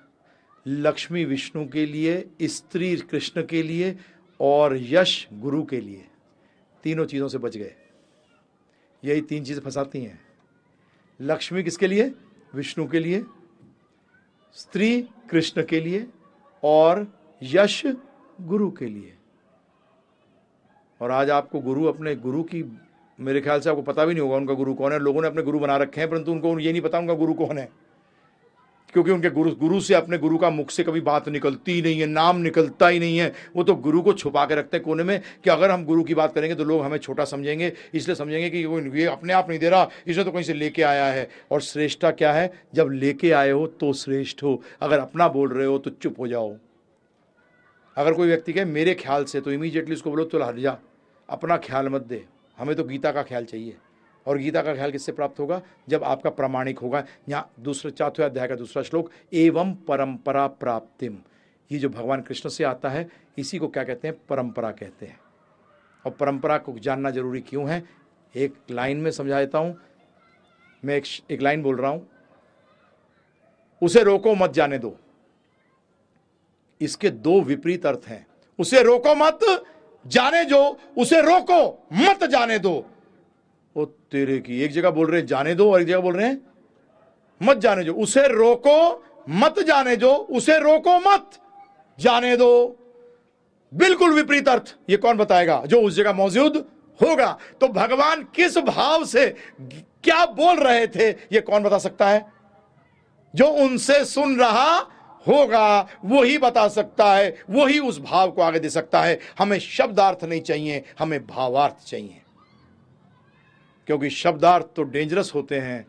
[SPEAKER 1] लक्ष्मी विष्णु के लिए, स्त्री कृष्ण के लिए, और यश गुरु के लिए, तीनों चीज़ों से बच गए। यही तीन चीज़ें फंसाती हैं। लक्ष्मी किसके लिए? विष्णु के लिए, स्त्री कृष्ण के लिए, और यश गुरु के लिए। और आज आपको गुरु अपने गुरु की मेरे ख्याल से आपको पता भी नहीं होगा उनका गुरु कौन है। लोगों ने अपने गुरु बना रखे हैं, परंतु उनको ये नहीं पता उनका गुरु कौन है। क्योंकि उनके गुरु गुरु से अपने गुरु का मुख से कभी बात निकलती ही नहीं है, नाम निकलता ही नहीं है। वो तो गुरु को छुपा के रखते हैं कोने में कि अगर हम गुरु की बात करेंगे तो लोग हमें छोटा समझेंगे, इसलिए समझेंगे कि वो ये अपने आप नहीं दे रहा इसलिए तो कहीं से लेके आया है। और श्रेष्ठता क्या है? जब लेके आए हो तो श्रेष्ठ हो। अगर अपना बोल रहे हो तो चुप हो जाओ। अगर कोई व्यक्ति कहे, मेरे ख्याल से तो इमीजिएटली उसको बोलो तो हट जा। अपना ख्याल मत दे। हमें तो गीता का ख्याल चाहिए। और गीता का ख्याल किससे प्राप्त होगा? जब आपका प्रामाणिक होगा। यहाँ दूसरे चौथे अध्याय का दूसरा श्लोक एवं परंपरा प्राप्तिम। ये जो भगवान कृष्ण से आता है इसी को क्या कहते हैं? परंपरा कहते हैं। और परंपरा को जानना ज़रूरी क्यों है? एक लाइन में समझा देता हूँ। मैं एक, एक लाइन बोल रहा हूँ। उसे रोको मत जाने दो। इसके दो विपरीत अर्थ हैं। उसे रोको मत जाने जो उसे रोको, मत जाने दो। ओ, तेरे की एक जगह बोल रहे जाने दो, और एक जगह बोल रहे हैं, मत जाने जो उसे रोको, मत जाने जो उसे रोको मत, जाने दो। बिल्कुल विपरीत अर्थ, ये कौन बताएगा, जो उस जगह मौजूद होगा। तो भगवान किस भाव से क्या बोल रहे थे, ये कौन बता सकता है? जो उनसे सुन रहा होगा, वही बता सकता है, वही उस भाव को आगे दे सकता है। हमें शब्दार्थ नहीं चाहिए, हमें भावार्थ चाहिए। क्योंकि शब्दार्थ तो डेंजरस होते हैं,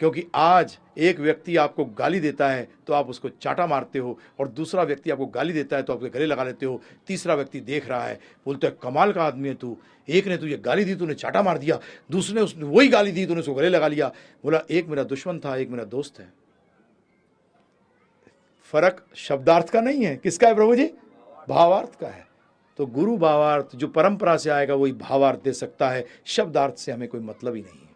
[SPEAKER 1] क्योंकि आज एक व्यक्ति आपको गाली देता है तो आप उसको चाटा मारते हो, और दूसरा व्यक्ति आपको गाली देता है तो आपके गले लगा लेते हो। तीसरा व्यक्ति देख रहा है, बोलते है, कमाल का आदमी है तू। एक ने तुझे गाली दी, तूने चाटा मार दिया। दूसरे ने उसने वही गाली दी, तूने उसको गले लगा लिया। बोला, एक मेरा दुश्मन था, एक मेरा दोस्त है। फ़र्क शब्दार्थ का नहीं है। किसका है प्रभु जी? भावार्थ का है। तो गुरु भावार्थ, जो परंपरा से आएगा, वही भावार्थ दे सकता है। शब्दार्थ से हमें कोई मतलब ही नहीं है।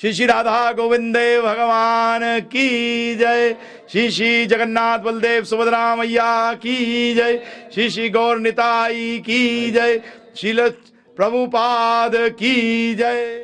[SPEAKER 1] श्री श्री राधा गोविंदे भगवान की जय। श्री श्री जगन्नाथ बलदेव सुभद्रा मैया की जय। श्री श्री गौर निताई की जय। श्रील प्रभुपाद की जय।